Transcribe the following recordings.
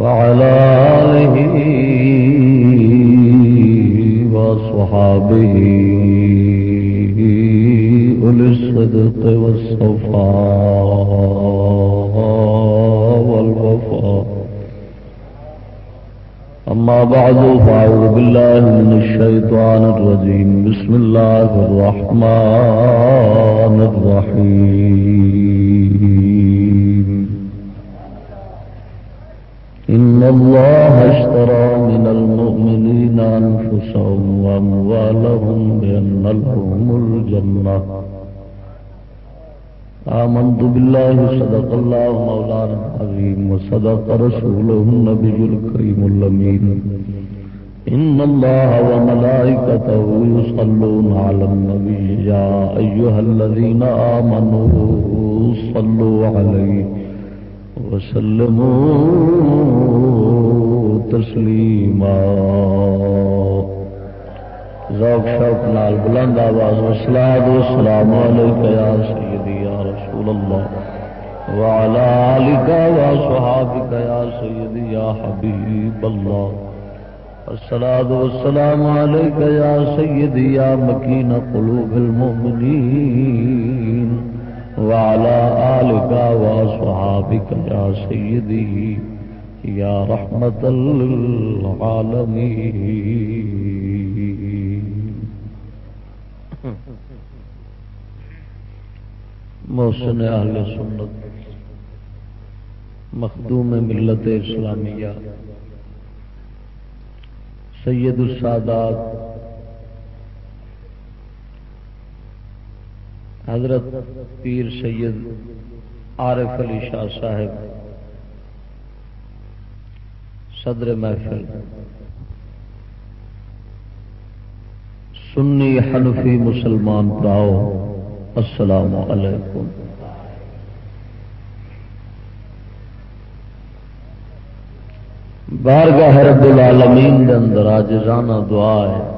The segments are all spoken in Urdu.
وعلى آله وصحابه أولي الصدق والصفاء والوفاء. أما بعد، فأعوذ بالله من الشيطان الرجيم. بسم الله الرحمن الرحيم. إن الله اشترى من المؤمنين أنفسهم وأموالهم بأن لهم الجنة. آمنت بالله، صدق الله مولانا العظيم، وصدق رسوله النبي الكريم اللمين إن الله وملائكته يصلون على النبي، يا أيها الذين آمنوا صلوا عليه. وسلموا تسليما ذوق شوق نال بلند آواز وسلام والسلام عليك يا سيدي يا رسول الله وعلى آلك وصحابك يا سيدي يا حبيب الله الصلاة والسلام عليك يا سيدي يا مكين قلوب المؤمنين وعلى آلك وصحابك يا سيدي يا رحمة للعالمين. محسن اہل سنت، مخدوم ملت اسلامیہ، سید السادات حضرت پیر سید عارف علی شاہ صاحب، صدر محفل، سنی حنفی مسلمان پراؤ السلام علیکم۔ بارگاہ رب العالمین دے اندر آجزانہ دعا ہے۔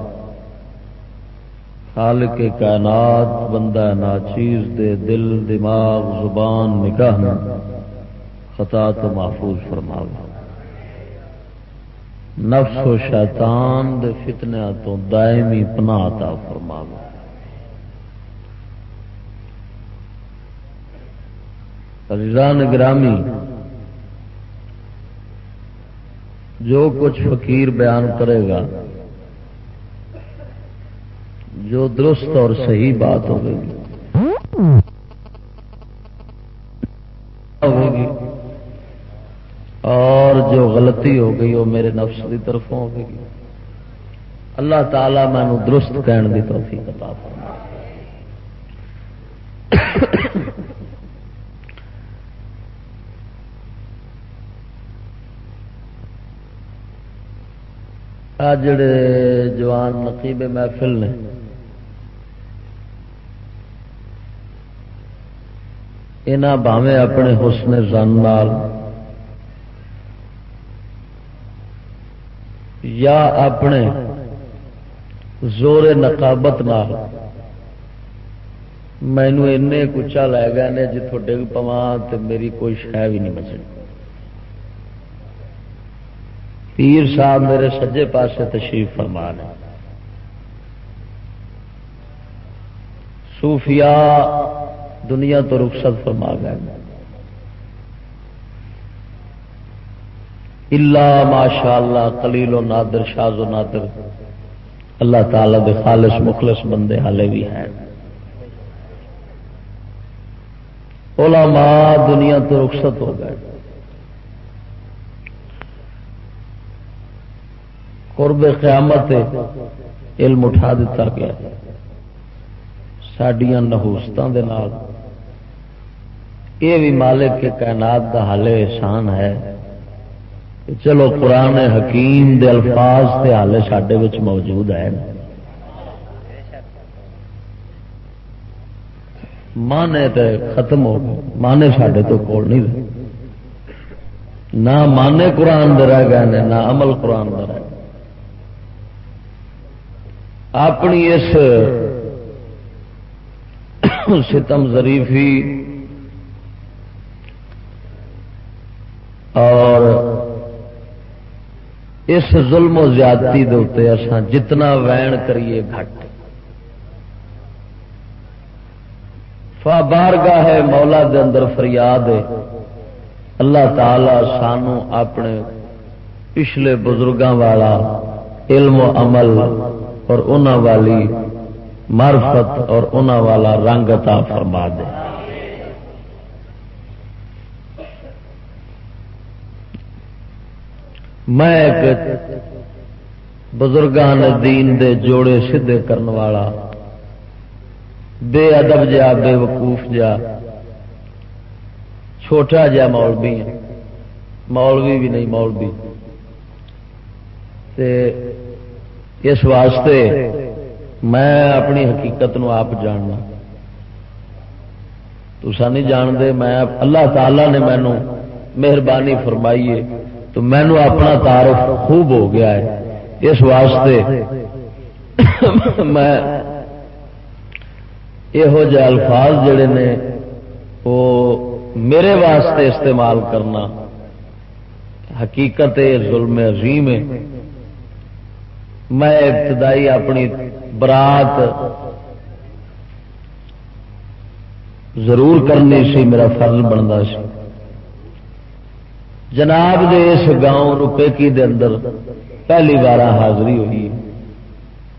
خالق کائنات، بندہ ناچیز دے دل، دماغ، زبان، نگاہ خطا تو محفوظ فرما نفس و شیطان دے فتنیا تو دائمی پناہ عطا فرما رضان گرامی جو کچھ فقیر بیان کرے گا جو درست اور صحیح بات ہوگی ہوگی اور جو غلطی ہو گئی، وہ میرے نفس کی طرف ہوگی اللہ تعالی میں درست کہنے کی توفیق عطا فرما آ جڑے جوان نقیب محفل نے یہاں باوے اپنے حسن زن نال یا اپنے زور نقابت نال مینو این کچا لے گئے نے جی جتوں ڈگ پوا تو میری کوئی شہ بھی نہیں بچنی۔ پیر صاحب میرے سجے پاسے تشریف فرما ہے صوفیاء دنیا تو رخصت فرما گئے۔ اللہ ماشاء اللہ کلیل و نادر، شاز و نادر۔ اللہ تعالی دے خالص، مخلص بندے حالے بھی ہیں۔ علماء دنیا تو رخصت ہو گئے۔ قرب قیامت علم اٹھا دیتا گیا۔ سڈیا نہوستوں کے یہ بھی مالک کے کائنات کا حال احسان ہے۔ چلو قرآن حکیم دے الفاظ سے حال سڈے موجود ہے۔ مانے تو ختم ہو گئے مانے سڈے تو کول نہیں۔ رہے نہ مانے قرآن دے رہ گئے نہ عمل قرآن دے رہ گئے۔ اپنی اس ستم ظریفی اور اس ظلم و زیادتی دے اسان جتنا وین کریے گھٹ۔ فا بارگاہ ہے مولا دے اندر فریاد ہے۔ اللہ تعالی سانو اپنے پچھلے بزرگوں والا علم و عمل اور انہوں والی معرفت اور انہوں والا رنگ عطا فرما دے۔ میں ایک بزرگان دین دے جوڑے سدھے کرنے والا، بے ادب جا، بے وقوف جا، چھوٹا جا مولوی مولوی بھی نہیں، مولوی۔ تے اس واسطے میں اپنی حقیقت نو آپ جاننا۔ تسا نہیں جانتے، میں اللہ تعالی نے مینو مہربانی فرمائی ہے۔ تو مینو اپنا تعارف خوب ہو گیا ہے۔ اس واسطے میں یہو جہ الفاظ جڑے نے، وہ میرے واسطے استعمال کرنا حقیقت ظلم عظیم ہے۔ میں ابتدائی اپنی برات ضرور کرنی سی، میرا فرض بنتا سی۔ جناب دے اس گاؤں روپے کی دے اندر پہلی بار حاضری ہوئی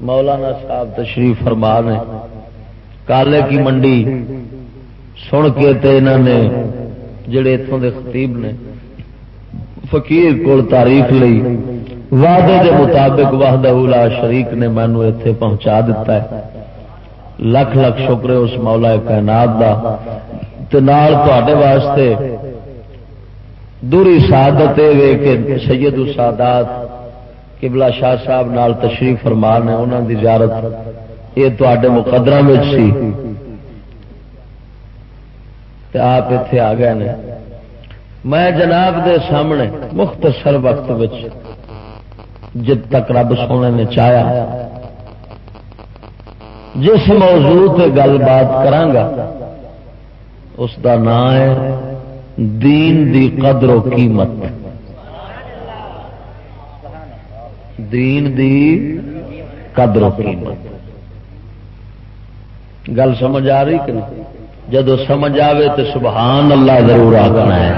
مولانا صاحب تشریف فرما نے کالے کی منڈی سن کے تے انہوں نے جڑے اتوں دے خطیب نے فقیر کول تعریف لئی۔ وعدے دے مطابق وحدہ اولا شریک نے مینو اتے پہنچا دیتا ہے۔ لکھ لکھ شکر اس مولا کائنات دا۔ تے نال تے واسطے دوری سعادت وے کہ سید السادات قبلہ شاہ صاحب نال تشریف فرما نے انہوں دی زیارت۔ یہ تے مقدر سی۔ آپ اتے آ گئے نے۔ میں جناب دے سامنے مختصر وقت جب تک رب سونے نے چاہیا، جس موضوع تے گل بات کرانگا اس دا نام ہے دین دی قدر و قیمت. دین دی قدر و قیمت. گل سمجھ آ رہی کہ جدو سمجھ آئے تو سبحان اللہ ضرور آنا ہے.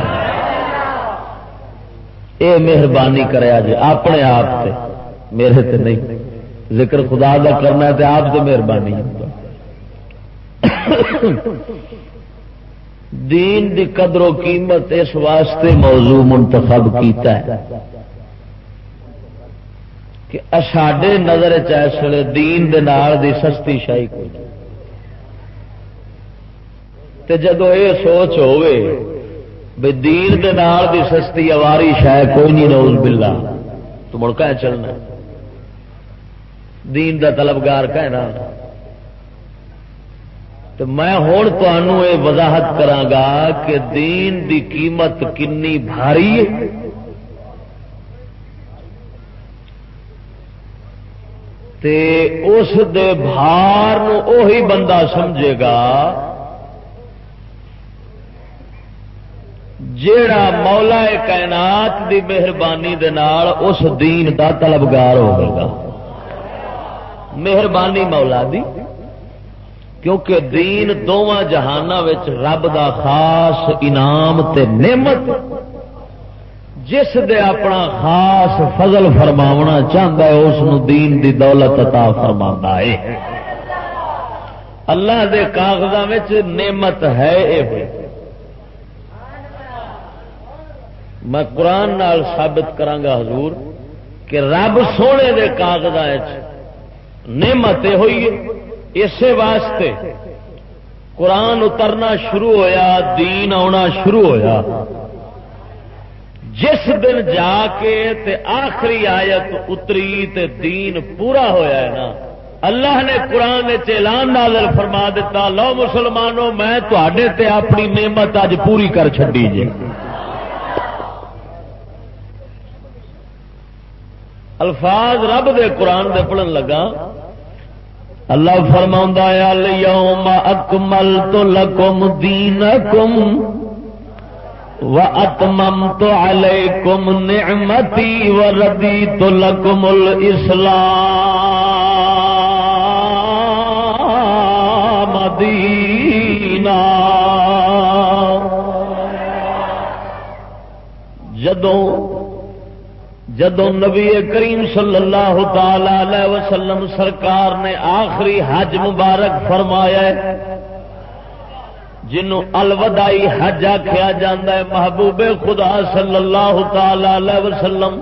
اے مہربانی کرے جی اپنے آپ سے میرے تے نہیں. ذکر خدا دا کرنا ہے تو آپ سے مہربانی دین دی قدر و قیمت اس واسطے موضوع منتخب کیتا ہے کہ ساڈے نظر چلے دین دے نال دی سستی شاہی کوئی تے جدو یہ سوچ ہوئے بھائی دین دے نال دی سستی اواری شاید کوئی نہیں نوز بلا تو مڑکا چلنا۔ دین دا طلبگار کہنا۔ تو میں ہوں تمہوں یہ وضاحت کرا کہ دین دی قیمت کنی بھاری ہے۔ تے اس دے بھار اوہی بندہ سمجھے گا جیڑا مولا کائنات دی مہربانی دے نال اس دین دا طلبگار ہوگا۔ مہربانی مولا دی۔ کیونکہ دین دونوں جہان رب دا خاص انعام تے نعمت جس دے اپنا خاص فضل فرماونا چاہتا ہے، اس دین دی دولت عطا فرما ہے۔ اللہ دے کاغذوں نعمت ہے یہ میں قرآن نال ثابت کرانگا حضور کہ رب سونے دے کاغذ نعمت ہوئی ہے۔ اسی واسطے قرآن اترنا شروع ہویا، دین آنا شروع ہویا۔ جس دن جا کے تے آخری آیت اتری تے دین پورا ہویا ہے نا، اللہ نے قرآن اعلان نازل فرما دیتا، لو مسلمانوں، میں تے اپنی نعمت اج پوری کر چڈی جی۔ الفاظ رب دے قرآن دے پڑھن لگا۔ اللہ فرما اليوم اکملت لکم دینکم و اتمم تو علیکم نعمتی و ردیت لکم الاسلام دینا. جدوں جدو نبی کریم صلی اللہ تعالی وسلم سرکار نے آخری حج مبارک فرمایا جنوں الودائی حج آخیا جا محبوب خدا صلی اللہ تعالی وسلم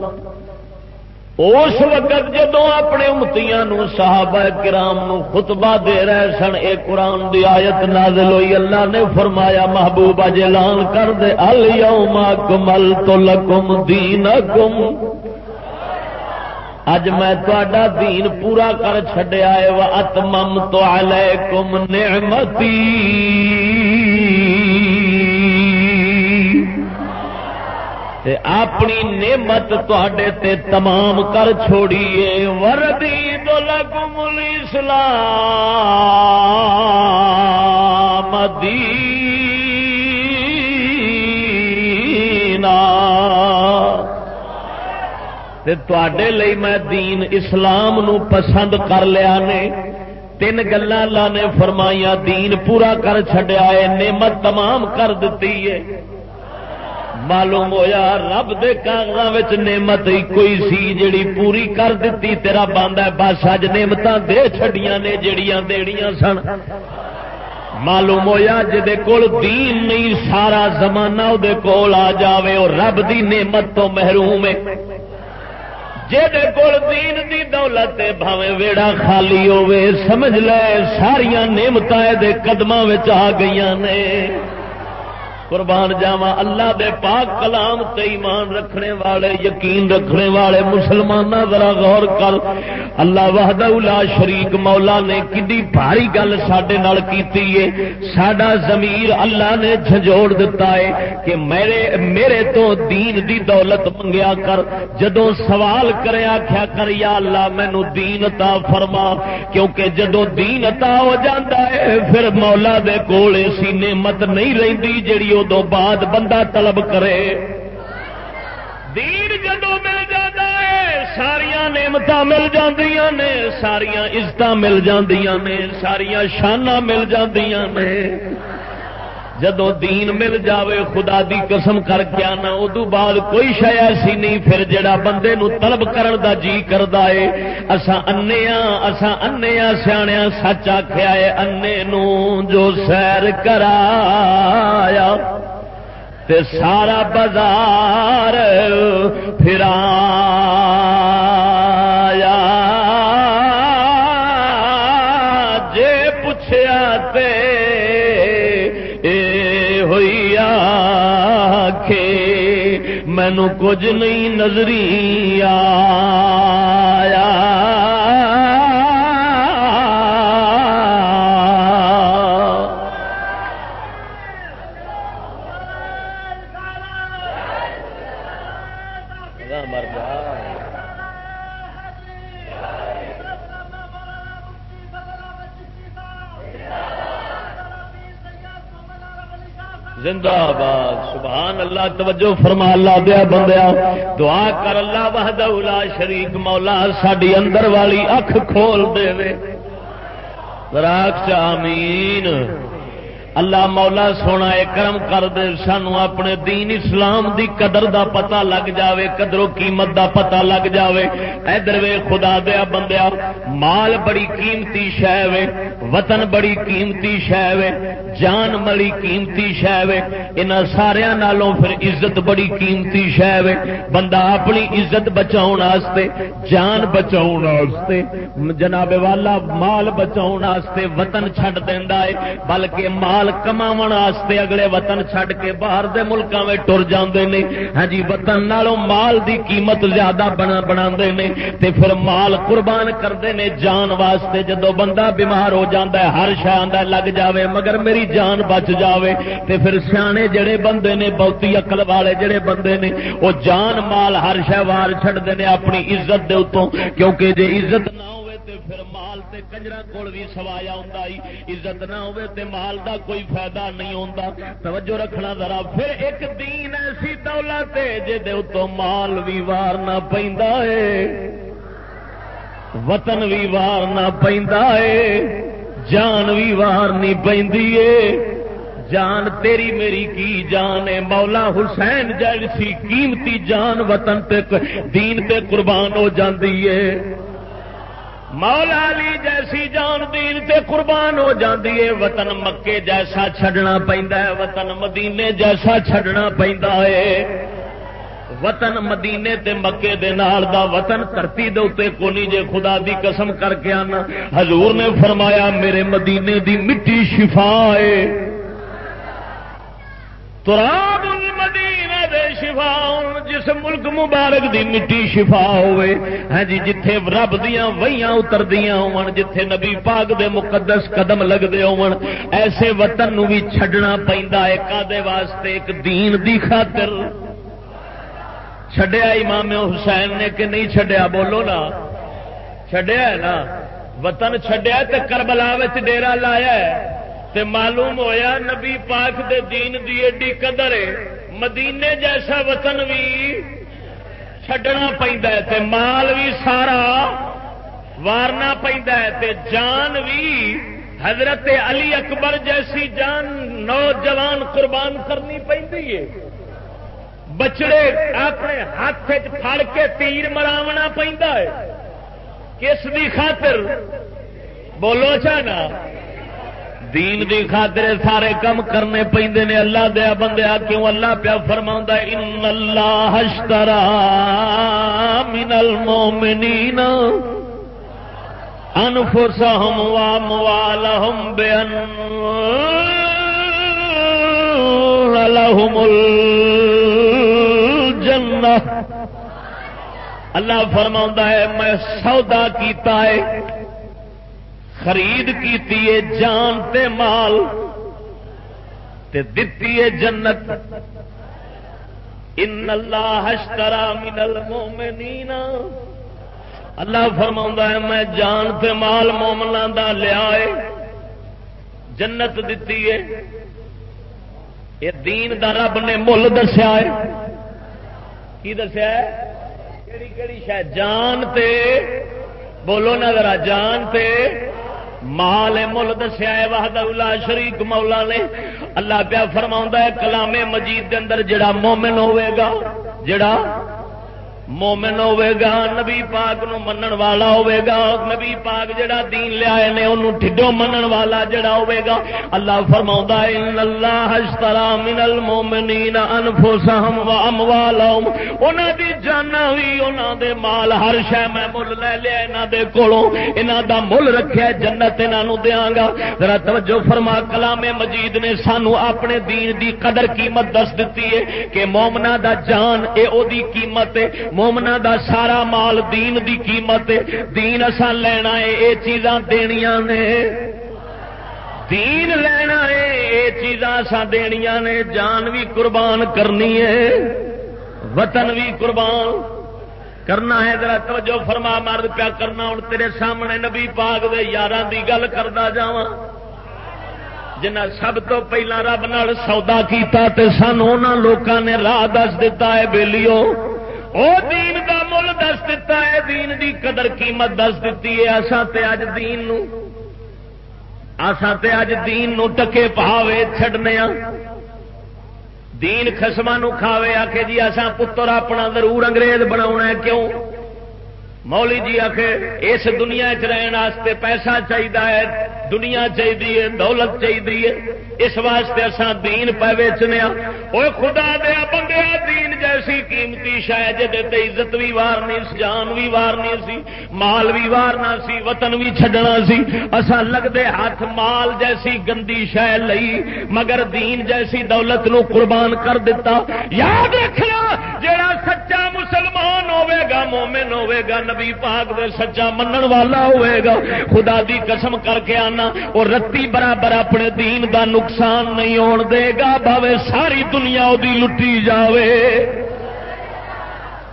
اس وقت جدو اپنے امتیاں صحابہ کرام نو خطبہ دے رہے سن، اے قرآن دی آیت نازل ہوئی، اللہ نے فرمایا، محبوب اج کر دے، الیوم اکملت لکم دینکم۔ اج میں تا دین پورا کر چڈیا ہے اتمم تو علیکم نعمتی تے اپنی نعمت تے تمام کر چھوڑیے۔ وردی تو لگم الاسلام دینا۔ لئی میں دین اسلام نو پسند کر لیا نے۔ تین گلا نے فرمائیا دین پورا کر چڈیا ہے، نعمت تمام کر دیتی ہے۔ معلوم ہویا رب دے کاغذ نعمت کوئی سی جڑی پوری کر دیتی تیرا باندھا بس اج نعمت دے چڈیاں نے جڑیاں دیڑیاں سن۔ معلوم ہوا جی کول دین نہیں، سارا زمانہ وہ کول آ جاوے، اور رب دی نعمت تو محروم ہے۔ کول دین دی دولت بھاوے ویڑا خالی ہوے سمجھ لے ساریا نعمت قدم آ گئی نے۔ قربان جاوا اللہ دے پاک کلام تے ایمان رکھنے والے، یقین رکھنے والے مسلمان ذرا غور کر۔ اللہ وحدہ لا شریک مولا نے کڈی بھاری گل سڈے کیتی ہے۔ ساڈا ضمیر اللہ نے جھجوڑ دتا ہے کہ میرے میرے تو دین دی دولت منگیا کر۔ جدو سوال کرے آخیا کر، یا اللہ مینو دین تا فرما۔ کیونکہ جدو دین تا ہو جاتا ہے، پھر مولا دے کول ایسی نعمت نہیں رہتی جیڑی ادو بعد بندہ طلب کرے۔ دین جدو مل جاتا ہے ساریا نعمت مل نے ساریا عزت مل نے ساریا شانہ مل نے۔ جدو دین مل جاوے، خدا دی قسم کر کے آنا ادو بعد کوئی شہ ایسی نہیں، پھر جڑا بندے نو طلب کرن دا جی کردا ہے اسا انیا اسا انیا سیاںیا سچ آخیا ہے انے نو جو سیر کرایا تے سارا بازار پھر کچھ نہیں نظری اللہ توجہ فرما، اللہ دیا بندیا، دعا کر اللہ وحدہ لا شریک مولا ساری اندر والی اکھ کھول دے۔ راک آمین۔ اللہ مولا سونا ہے کرم کر دے، سانو اپنے دین اسلام دی قدر دا پتہ لگ جاوے، قدر و قیمت دا پتہ لگ جاوے۔ ادھر وے خدا دیا بندیا، مال بڑی قیمتی شہ وے، وطن بڑی قیمتی شہ وے۔ جان ملی قیمتی شہ ان سارا نالوں پھر عزت بڑی قیمتی شہ بندہ اپنی عزت بچاؤ جان بچاؤ جناب والا مال بچاؤ وطن چھڈ دینا ہے، بلکہ مال کما اگلے وطن چھڈ کے باہر دے ملکوں میں ٹر جاندے نے۔ ہاں جی وطن نالوں مال دی قیمت زیادہ بنا بنا نے تے پھر مال قربان کرتے ہیں جان واسطے۔ جدو بندہ بیمار ہو جاتا ہے، ہر شہ لگ جاوے، مگر میری تیری جان بچ جاوے تے پھر سیانے جڑے بندے نے، بہتی اقل والے جڑے بندے نے، وہ جان مال ہر شہ وار چڑھتے ہیں اپنی عزت دے اتوں کیونکہ جی عزت نہ ہو پھر مال تے کنجرا کول بھی سوایا ہوں عزت نہ ہوے تے مال دا کوئی فائدہ نہیں ہوتا توجہ رکھنا ذرا۔ پھر ایک دین ایسی دولت ہے جے دے اتوں مال بھی وار نہ پیندا ہے۔ وطن بھی وار نہ پیندا ہے۔ جان بھی وار نہیں جان تیری میری کی جان ہے مولا حسین جیسی قیمتی جان وطن تے دین تے قربان ہو جاندی ہے مولا علی جیسی جان دین تے قربان ہو جاندی ہے وطن مکے جیسا چھڈنا پیندا ہے وطن مدینے جیسا چھڈنا پیندا ہے وطن مدینے تے مکے دے نال دا وطن دھرتی دے اوتے کونی جے خدا دی قسم کر کے آنا؟ حضور نے فرمایا، میرے مدینے دی مٹی شفا ہے۔ تراب المدینہ دے شفا جس ملک مبارک دی مٹی شفا ہوئے ہاں جی جتھے رب دیاں وہیاں اتر دیاں ہون، جتھے نبی پاک دے مقدس قدم لگ دے ہون۔ ایسے وطن نو بھی چھڈنا پیندا ہے، کادے واسطے؟ ایک دین دی خاطر۔ چھڈیا امام حسین نے کہ نہیں چھڈیا؟ بولو نا۔ چھڈیا ہے نا۔ وطن چھڈیا تے کربلا ڈیرا لایا ہے۔ تے معلوم ہویا نبی پاک دے دین دی ایڈی قدر ہے۔ مدینے جیسا وطن بھی چھڈنا تے مال بھی سارا وارنا تے جان بھی حضرت علی اکبر جیسی جان نوجوان قربان کرنی ہے۔ بچڑے اپنے ہاتھ پھڑ کے تیر مراونا ہے۔ کس دی خاطر؟ بولو اچھا چاہنا دین دی خاطر سارے کم کرنے پہ نے اللہ دیا بندیا کیوں اللہ پیا فرما ان اللہ ہشترا من المومنین انفسهم واموالهم بان لهم اللہ فرما ہے، میں سودا کیتا ہے، خرید کی جان تے مال، تے دتی ہے جنت۔ ان اللہ ہشترا من المومنین اللہ فرما ہے، میں جان تے مال مومنا دا لیا ہے، جنت دتی ہے۔ یہ دین دا رب نے مل دسیا ہے۔ کی دسیا ہے؟ کیڑی کیڑی شاید جان تے؟ بولو نا ذرا جان تے۔ مال مل دسیا ہے، وحدہ شریک مولا نے۔ اللہ پیا فرما ہے کلامے مجید دے اندر جڑا مومن ہوئے گا، جڑا مومن ہوے گا، نبی پاک نو منن والا ہوے گا۔ نبی پاک جڑا دین لیا نے، انہوں ٹھڈو منن والا جڑا ہوے گا۔ اللہ فرماؤں ان اللہ اشترا من المومنین انفسهم واموالهم انہاں دی جاناں وی، انہاں دے مال، ہر شے میں مل لے لیا انہاں دے کولوں۔ انہاں دا مل رکھیا جنت انہاں نو دیاں گا۔ ذرا توجہ فرما، کلام مجید نے سانو اپنے دین دی قدر قیمت دس دتی ہے کہ مومنا دا جان، اے او دی قیمت ہے۔ مومنا دا سارا مال دین دی قیمت دین اصا لینا ہے یہ چیزاں دنیا نے۔ دین لینا ہے یہ چیزاں اصا دنیا نے۔ جان بھی قربان کرنی ہے، وطن بھی قربان کرنا ہے۔ ذرا توجہ فرما، مرد پیا کرنا ہوں تیرے سامنے نبی پاک دے یار دی گل کرتا جا جنا سب تو پہلا رب نال سودا کیتا تے سان لوگوں نے راہ دس دیتا ہے بیلیو او دین دا مل دس دیتا ہے، دین دی قدر قیمت دس دیتی ہے۔ اساں تے اج دین نو، اساں تے اج دین نو ٹکے پاوے چھڑنے ہاں دین خسما نو کھاوے آ کے جی اساں پتر اپنا ضرور انگریز بنا کیوں؟ مولی جی آخر اس دنیا چ پیسہ چاہیے دنیا چاہیے دولت چاہیے اس واسطے اصا دین پہ ویچنے وہ خدا دیا بندے دین جیسی قیمتی شاید جہد عزت بھی وارنی جان بھی وارنی سی، مال بھی وارنا سی، وطن بھی چڈنا سی۔ اصا لگتے ہاتھ مال جیسی گندی شہ لئی، مگر دین جیسی دولت نو قربان کر دیتا یاد رکھنا جڑا گا، نبی پاک دے سچا منن والا ہوئے گا۔ خدا دی قسم کر کے آنا، اور رتی برابر اپنے دین دا نقصان نہیں ہون دے گا، بھاوے ساری دنیا وہ لٹی جاوے۔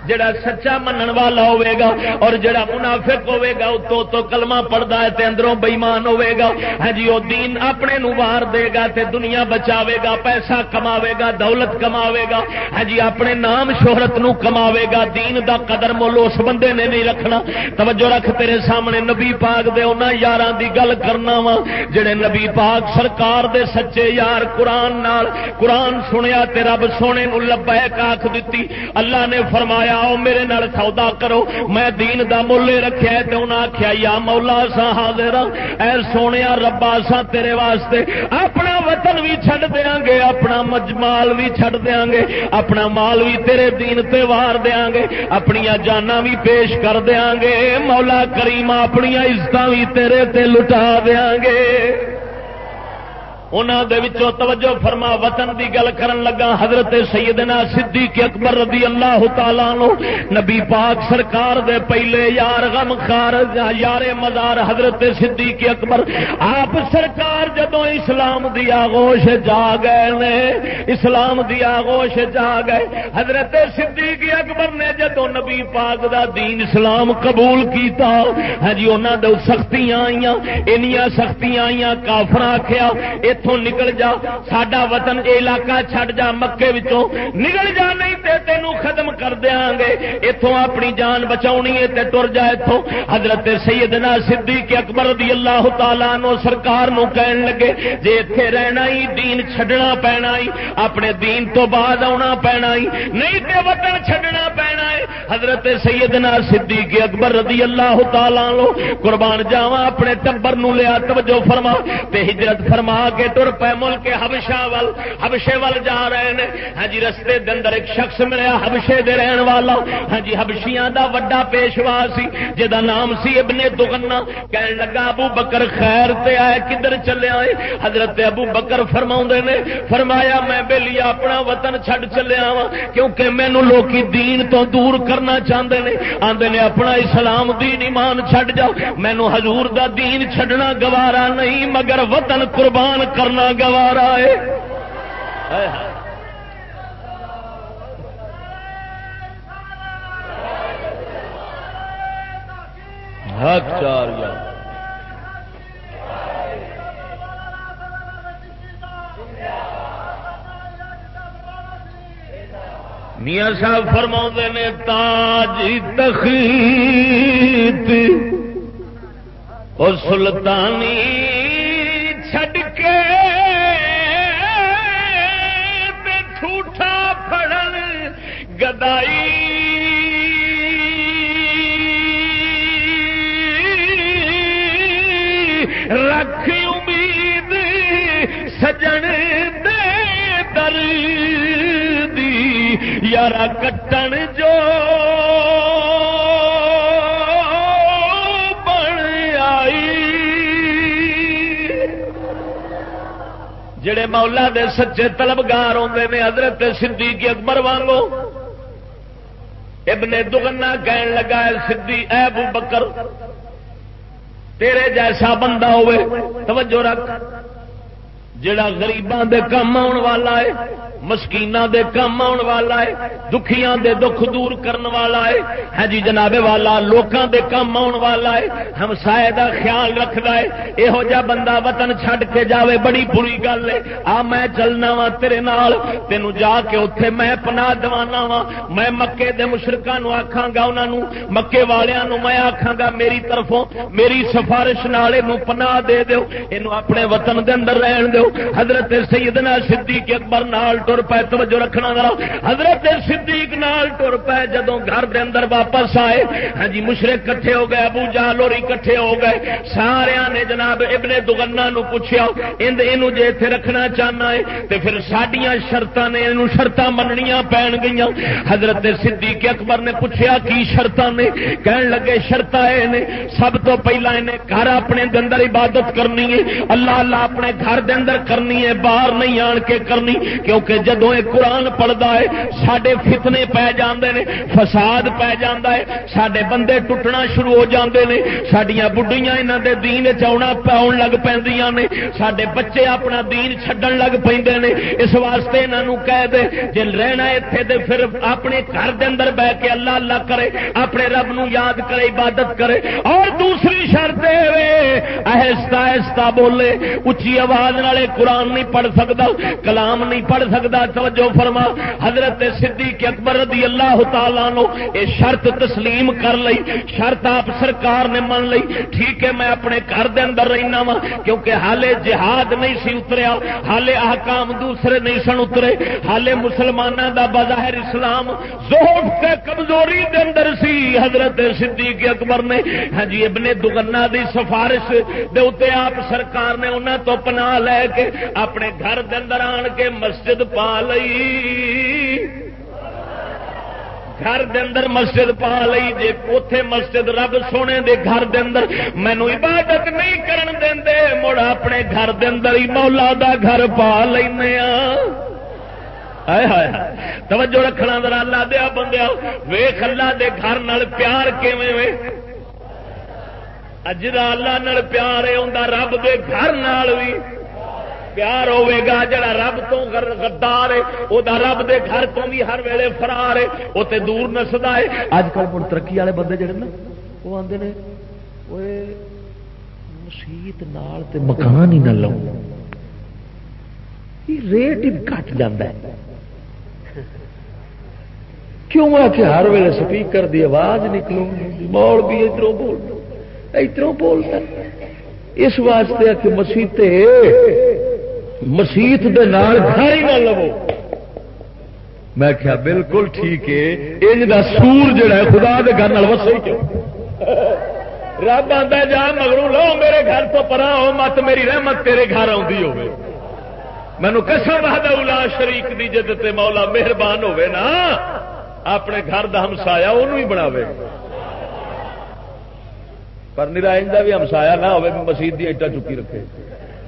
جڑا سچا منن والا ہوئے گا اور جڑا منافق ہوئے گا، اتو تو کلمہ پڑھتا ہے تے اندروں بےمان ہوئے گا۔ ہاں جی وہ دین اپنے نو وار دے گا تے دنیا بچاوے گا، پیسہ کماوے گا، دولت کماوے گا۔ ہاں جی اپنے نام شہرت نو کماوے گا، دین دا قدر مول اس بندے نے نہیں رکھنا۔ توجہ رکھ تیرے سامنے، نبی پاک دے انہاں یاراں دی گل کرنا وا۔ جڑے نبی پاک سرکار دے سچے یار قرآن نال قرآن سنیا تے رب سونے نو لبیک آکھ دتی۔ اللہ نے فرمایا آؤ میرے نال سودا کرو۔ میں دین دا ملے رکھیا ہے تے انہاں آکھیا، یا مولا سا حاضر ہاں۔ اے سونیا ربا سا تیرے واسطے اپنا وطن بھی چھڈ دیاں گے اپنا مجمال بھی چھڈ دیاں گے اپنا مال بھی تیرے دین تے وار دیاں گے اپنی جانا بھی پیش کر دیاں گے مولا کریم اپنی عزت بھی تیرے تے لٹا دیاں گے انہوں توجہ فرما وطن دی گل کرن لگا حضرت سیدنا صدیق اکبر رضی اللہ تعالیٰ نو نبی پاک سرکار دے پہلے یار غم خار یار مزار حضرت صدیق اکبر، آپ سرکار جدو اسلام دی آغوش جا گئے نے، اسلام دی آغوش جا گئے، حضرت صدیق اکبر نے جدو نبی پاک دا دین اسلام قبول کیتا ہاں جی انہوں نے سختیاں آئیاں انیاں سختیاں آئیاں کافر آخیا اتوں نکل جا سڈا وطن علاقہ چھڈ جا، مکے وچوں نکل جا، نہیں تے تینوں ختم کر دیا گے۔ اتوں اپنی جان بچا ہے تے ٹر جا اتوں حضرت سیدنا صدیق اکبر رضی اللہ تعالیٰ نو سرکار نو کہن لگے، جے اتے رہنا ہی، دین چھڈنا پینا ہی، اپنے دین تو بعد آنا پینا ہی، نہیں تے وطن چھڈنا پینا ہے۔ حضرت سیدنا صدیق اکبر رضی اللہ تعالیٰ لو قربان جاوا اپنے ٹبر نو لیا، توجہ فرما، تے ہجرت فرما کے ٹر پے ملک ہبشا ول ہبشے ول جا رہے ہیں ہاں جی رستے دے اندر ایک شخص ملیا ہبشے دے رہن والا۔ ہاں جی ہبشیاں دا وڈا پیشوا سی جدا نام سی ابن دگنا کہن لگا، ابو بکر خیر تے آئے، کدھر چلے آئے؟ حضرت ابو بکر فرما نے، فرمایا، میں بہلی اپنا وطن چھڈ چلیا وا کیونکہ مینو لوکی دین تو دور کرنا چاہتے ہیں آدھے نے، اپنا اسلام دین ایمان چھڈ جاؤ۔ مینو حضور دا دین چھڈنا گوارا نہیں، مگر وطن قربان کرنا گوارا ہے۔ حق چار یا۔ میاں صاحب فرما نے تاج تخیت اور سلطانی چھڈ کے ٹھوٹا پڑن گدائی رکھ امید سجن دے در دی یار کٹن جو جڑے مولا دے سچے طلبگار آتے نے، حضرت صدیق اکبر وانگو۔ ابن دگنا کہن لگا ہے سدھی اے ابو بکر، تیرے جیسا بندہ ہوئے، توجہ رکھ۔ جڑا غریباں دے کم آن والا ہے مسکینا دے کم آن والا ہے، دکھیاں دے دکھ دور کرن والا ہے۔ ہاں جی جناب والا، لوکاں دے کم آن والا ہے۔ ہم سائے دا خیال رکھدا ہے یہو جا بندہ وطن چھڈ کے جاوے، بڑی بری گل ہے۔ آ میں چلنا وا تیرے نال تینوں جا کے اوتھے میں پناہ دوانا وا۔ میں مکے دے مشرکاں نو آکھاں گا، انہاں نو مکے والیاں نو میں آکھاں گا، میری طرفوں میری سفارش نال اینو پناہ دے دیو۔ اینو اپنے وطن دے اندر رہن دیو۔ حضرت سیدنا صدیق اکبر نال ٹر پے، توجہ رکھنا ذرا۔ حضرت صدیق نال ٹر پے جدوں گھر دے اندر واپس آئے۔ ہاں جی مشرق کٹھے ہو گئے، ابو جال اور کٹھے ہو گئے۔ سارے نے جناب ابن دگنا نو پوچھا اند اینو جے ایتھے رکھنا چاہنا ہے، تے پھر ساڈیاں شرطاں نے اینو شرطاں مننیاں پین گئیاں۔ حضرت صدیق اکبر نے پوچھا کی شرطاں نے؟ کہن لگے، شرطاں اے نے، سب تو پہلا انہیں گھر اپنے اندر عبادت کرنی ہے۔ اللہ اللہ اپنے گھر دے اندر کرنی ہے، باہر نہیں آن کے کرنی، کیونکہ جدو یہ قرآن پڑھتا ہے سڈے فتنے پی جاندے نے، فساد پی جاندہ ہے سڈے بندے ٹوٹنا شروع ہو جاندے نے سڈیا بڑھیاں یہاں دے دین چاؤنا پاؤن لگ پہ نے سڈے بچے اپنا دین چھڈن لگ پہ نے، اس واسطے یہاں کہہ دے جی رہنا اتنے دے پھر اپنے گھر دے اندر بہ کے اللہ اللہ کرے، اپنے رب نو یاد کرے، عبادت کرے، اور دوسری شرط آہستہ آہستہ بولے اچھی آواز والے قرآن نہیں پڑھ سکتا کلام نہیں پڑھ سکتا توجہ فرما۔ حضرت صدیق اکبر رضی اللہ تعالیٰ نو یہ شرط تسلیم کر لئی، شرط آپ سرکار نے من لئی۔ ٹھیک ہے، میں اپنے گھر دے اندر رہنا وا، کیونکہ حالے جہاد نہیں سی اتریا، حالے احکام دوسرے نہیں سن اترے، حالے مسلمانوں دا بظاہر اسلام زہد تے کمزوری دے اندر سی۔ حضرت صدیق اکبر نے ہاں جی ابن دگنا دی سفارش دے اتنے آپ سرکار نے انہوں تو پناہ لے کے اپنے گھر اندر آن کے مسجد پا لئی۔ گھر دے اندر مسجد پا لئی۔ جے اوتھے مسجد رب سونے دے گھر دے اندر مینو عبادت نہیں کرن دے مڑ اپنے گھر دے اندر ہی مولا دا گھر پا لینے توجہ رکھنا ذرا اللہ دیا بندیا ویخ اللہ دے گھر نال پیار کیویں وے؟ اجرا اللہ نال پیار ہے ہوندا رب دے گھر نال بھی پیار ہوے گا جڑا رب تو غدار ہے وہ رب دے گھر تو بھی ہر ویلے فرار ہے وہ تے دور نسدا ہے اج کل مڑ ترقی والے بندے جڑے نا وہ آندے نے مسیت نال تے مکان ہی نہ لو ریٹ ہی گٹ جاتا ہے کیوں آ کہ ہر ویلے سپیکر دی آواز نکلوں مول بھی ادھر بول ادھر بولتا اس واسطے کہ مسیتے مسیت دے نال گھر ہی نہ لو میں کیا بالکل ٹھیک ہے۔ انج دا سور جڑا ہے، خدا دے گھر وسے ہی کیوں؟ رب آتا جا مگرو لو میرے گھر تو پرا ہو، مت میری رحمت تیرے گھر آدھی ہوے مینو کسا بہاد الا شریک دی جد تے مولا مہربان ہوے نا۔ اپنے گھر دا ہمسایا انہوں ہی بناوے۔ پر نرائن نرا بھی ہمسایا نہ ہوے مسیح دی ایٹا چکی رکھے۔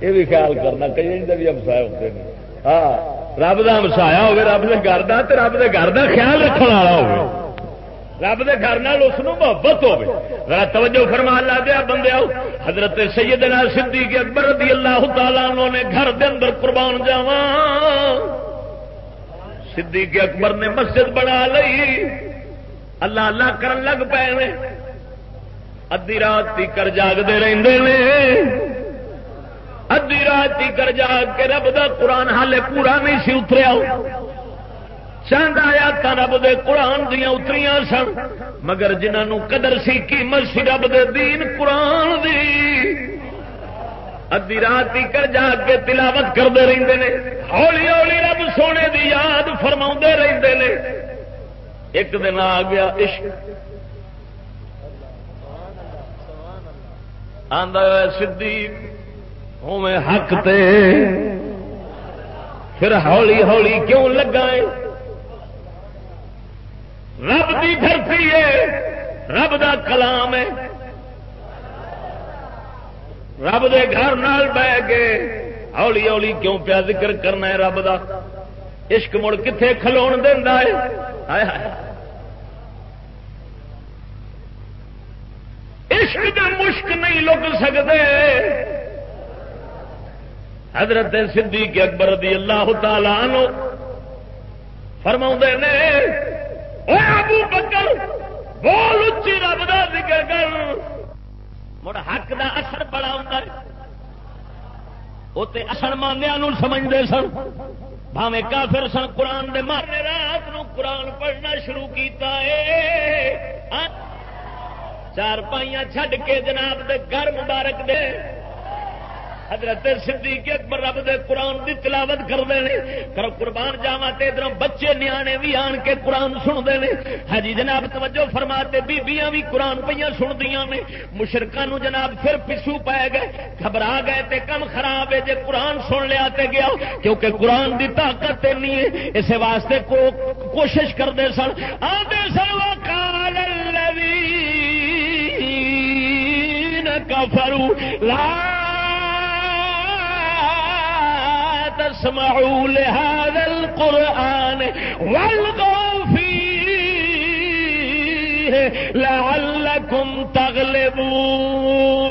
یہ بھی خیال کرنا، کئی بھی ہمسایا ہوتے ہیں۔ ہاں رب کا ہمسایا ہوگا رب نے گھر کا رب کے گھر کا خیال رکھنے والا ہو رب کے گھر اس محبت ہو توجہ فرما لا دیا ہاں بندے آؤ۔ حضرت سیدنا صدیق اکبر رضی اللہ تعالیٰ نے گھر دے اندر قربان جاوا صدیق اکبر نے مسجد بنا لی اللہ اللہ کرن لگ پے ادی رات کر جاگتے رہتے ہیں ادی رات کر جا کے رب دا قرآن حالے پورا نہیں سی اتریا۔ چند آیا تا رب دے قرآن دیا اتری سن۔ مگر جنہوں قدر سی قیمت سی رب دے دین قرآن دی۔ ادی رات کر جا کے تلاوت کرتے رہتے ہیں ہولی ہولی رب سونے دی یاد فرما رہتے ہیں ایک دن آ گیا عشق۔ آدھا صدیق۔ حق تے۔ پھر ہولی ہولی کیوں لگا رب کی دھرتی ہے، رب دا کلام ہے۔ رب دے گھر نال بہ کے ہولی ہولی کیوں پیا ذکر کرنا ہے رب دا؟ عشق مڑ کتنے کھلو دینا ہے؟ عشق دے مشک نہیں لگ سکتے حضرت صدیق اکبر رضی اللہ تعالی عنہ فرما نے ابو بکر، بول اچھی رب کا ذکر کر۔ مڑ حق دا اثر بڑا ہوں وہ اصل ماندیا سمجھتے سن۔ بھاوے کافر سن، قرآن دے مارنے رات نو قرآن پڑھنا شروع کیتا ہے چار پائیاں چھڈ کے جناب دے گھر مبارک دے۔ حضرت صدیق اکبر رب دے قرآن دی تلاوت کرتے ہیں کرو قربان جاوا ادھر بچے نیانے بھی آن کے قرآن سنتے ہیں ہاں جی جناب توجہ فرماتے، بیبیاں بھی قرآن پہ سندیاں نے۔ مشرقوں جناب پھر پچھو پی گئے، گھبرا گئے تے کم خراب ہے جے قرآن سن لیا تے گیا، کیونکہ قرآن دی طاقت نہیں ہے۔ اس واسطے کو کوشش کرتے سن۔ آتے سن وہ کال کفرو لا تسمعوا لهذا القرآن والغوا فيه لعلكم تغلبون.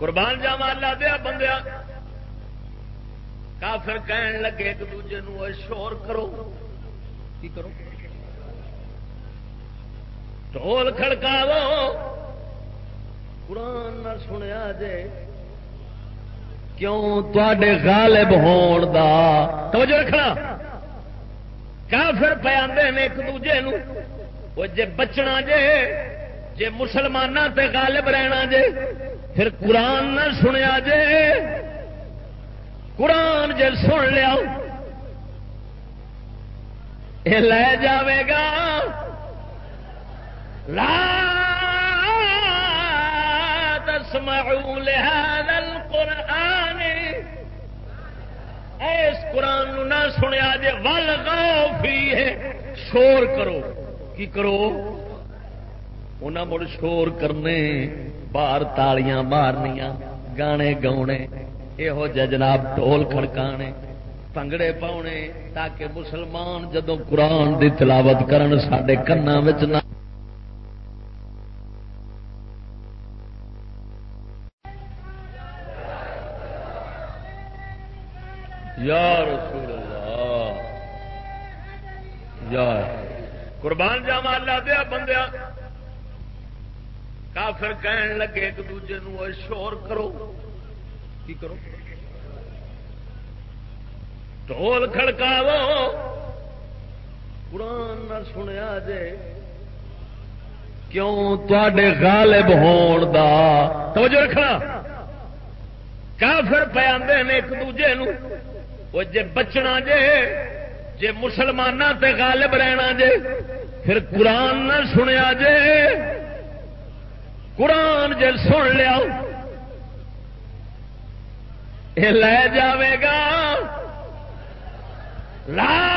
قربان جاوا اللہ دیا بندیا کافر کہن لگے ایک دوجے نو شور کرو۔ کی کرو؟ ٹول کھڑکا لو قرآن نہ سنیا جے۔ کیوں تے غالب ہون دا؟ توجہ رکھنا۔ کافر پہ آدھے نے ایک دوجے نو۔ وہ جے بچنا جے جے مسلمانوں تے غالب رہنا جے۔ پھر قرآن نہ سنیا جے، قرآن جے سن لیا یہ لے جاوے گا۔ لا تسمعوا لهذا القرآن۔ اس قرآن نو نہ سنیا جے ول فی ہے شور کرو۔ کی کرو؟ انہیں مڑ شور کرنے۔ باہر تالیاں مارنیا گانے گاؤنے یہو جناب ٹول کھڑکانے پنگڑے پاؤنے تاکہ مسلمان جدو قرآن دی تلاوت کرن سڈے کنا نہ یا رسول اللہ یا قربان جاوا اللہ دیا بندیا کافر کہن لگے ایک دوجے نو شور کرو. کی کرو؟ ٹول کھڑکاو قرآن نہ سنیا جے، کیوں تے غالب ہون دا؟ توجہ رکھنا۔ کافر پہ آدھے نے ایک دوجے نو، وہ جے بچنا جے جے مسلمانوں تے غالب رہنا جے، پھر قرآن نہ سنیا جے قرآن جے سن لیا۔ یہ لے جاوے گا۔ لا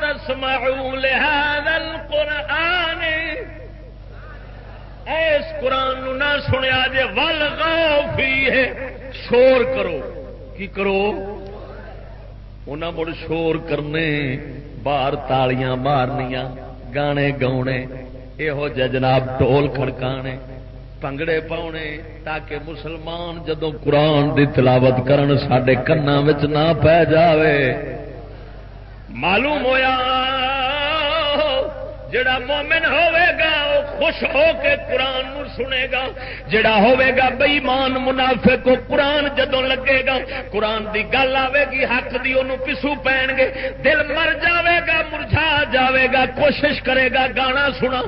تسمعوا لهذا القرآن۔ اس قرآن نو نہ سنیا جے ول فی ہے۔ شور کرو۔ کی کرو؟ انہیں مڑ شور کرنے، باہر تالیاں مارنیا گانے گاؤنے یہو جناب ٹول کھڑکانے پنگڑے پاؤنے تاکہ مسلمان جدو قرآن دی تلاوت کرن سڈے کنا نہ پی جاوے معلوم ہویا جڑا مومن ہوے گا وہ خوش ہو کے قرآن سنے گا، جڑا ہوے گا بےمان منافع کو قرآن جدو لگے گا، قرآن دی گل آئے گی حق دی انہوں پسو پین گے، دل مر جاوے گا، مرجھا جاوے گا، کوشش کرے گا، گانا سنا،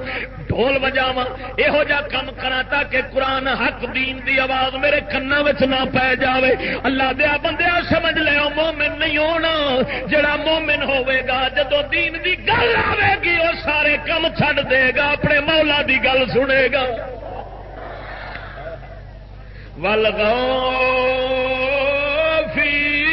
ڈھول بجاوا یہو جا کم کرا تاکہ قرآن حق دین دی آواز میرے کنا نہ پی جاوے۔ اللہ دیا بندیا سمجھ لو مومن نہیں ہونا، جڑا مومن ہوے گا جدو دین دی گل آئے گی وہ سارے کم چھڈ دے گا، اپنے مولا دی گل سنے گا۔ ول فی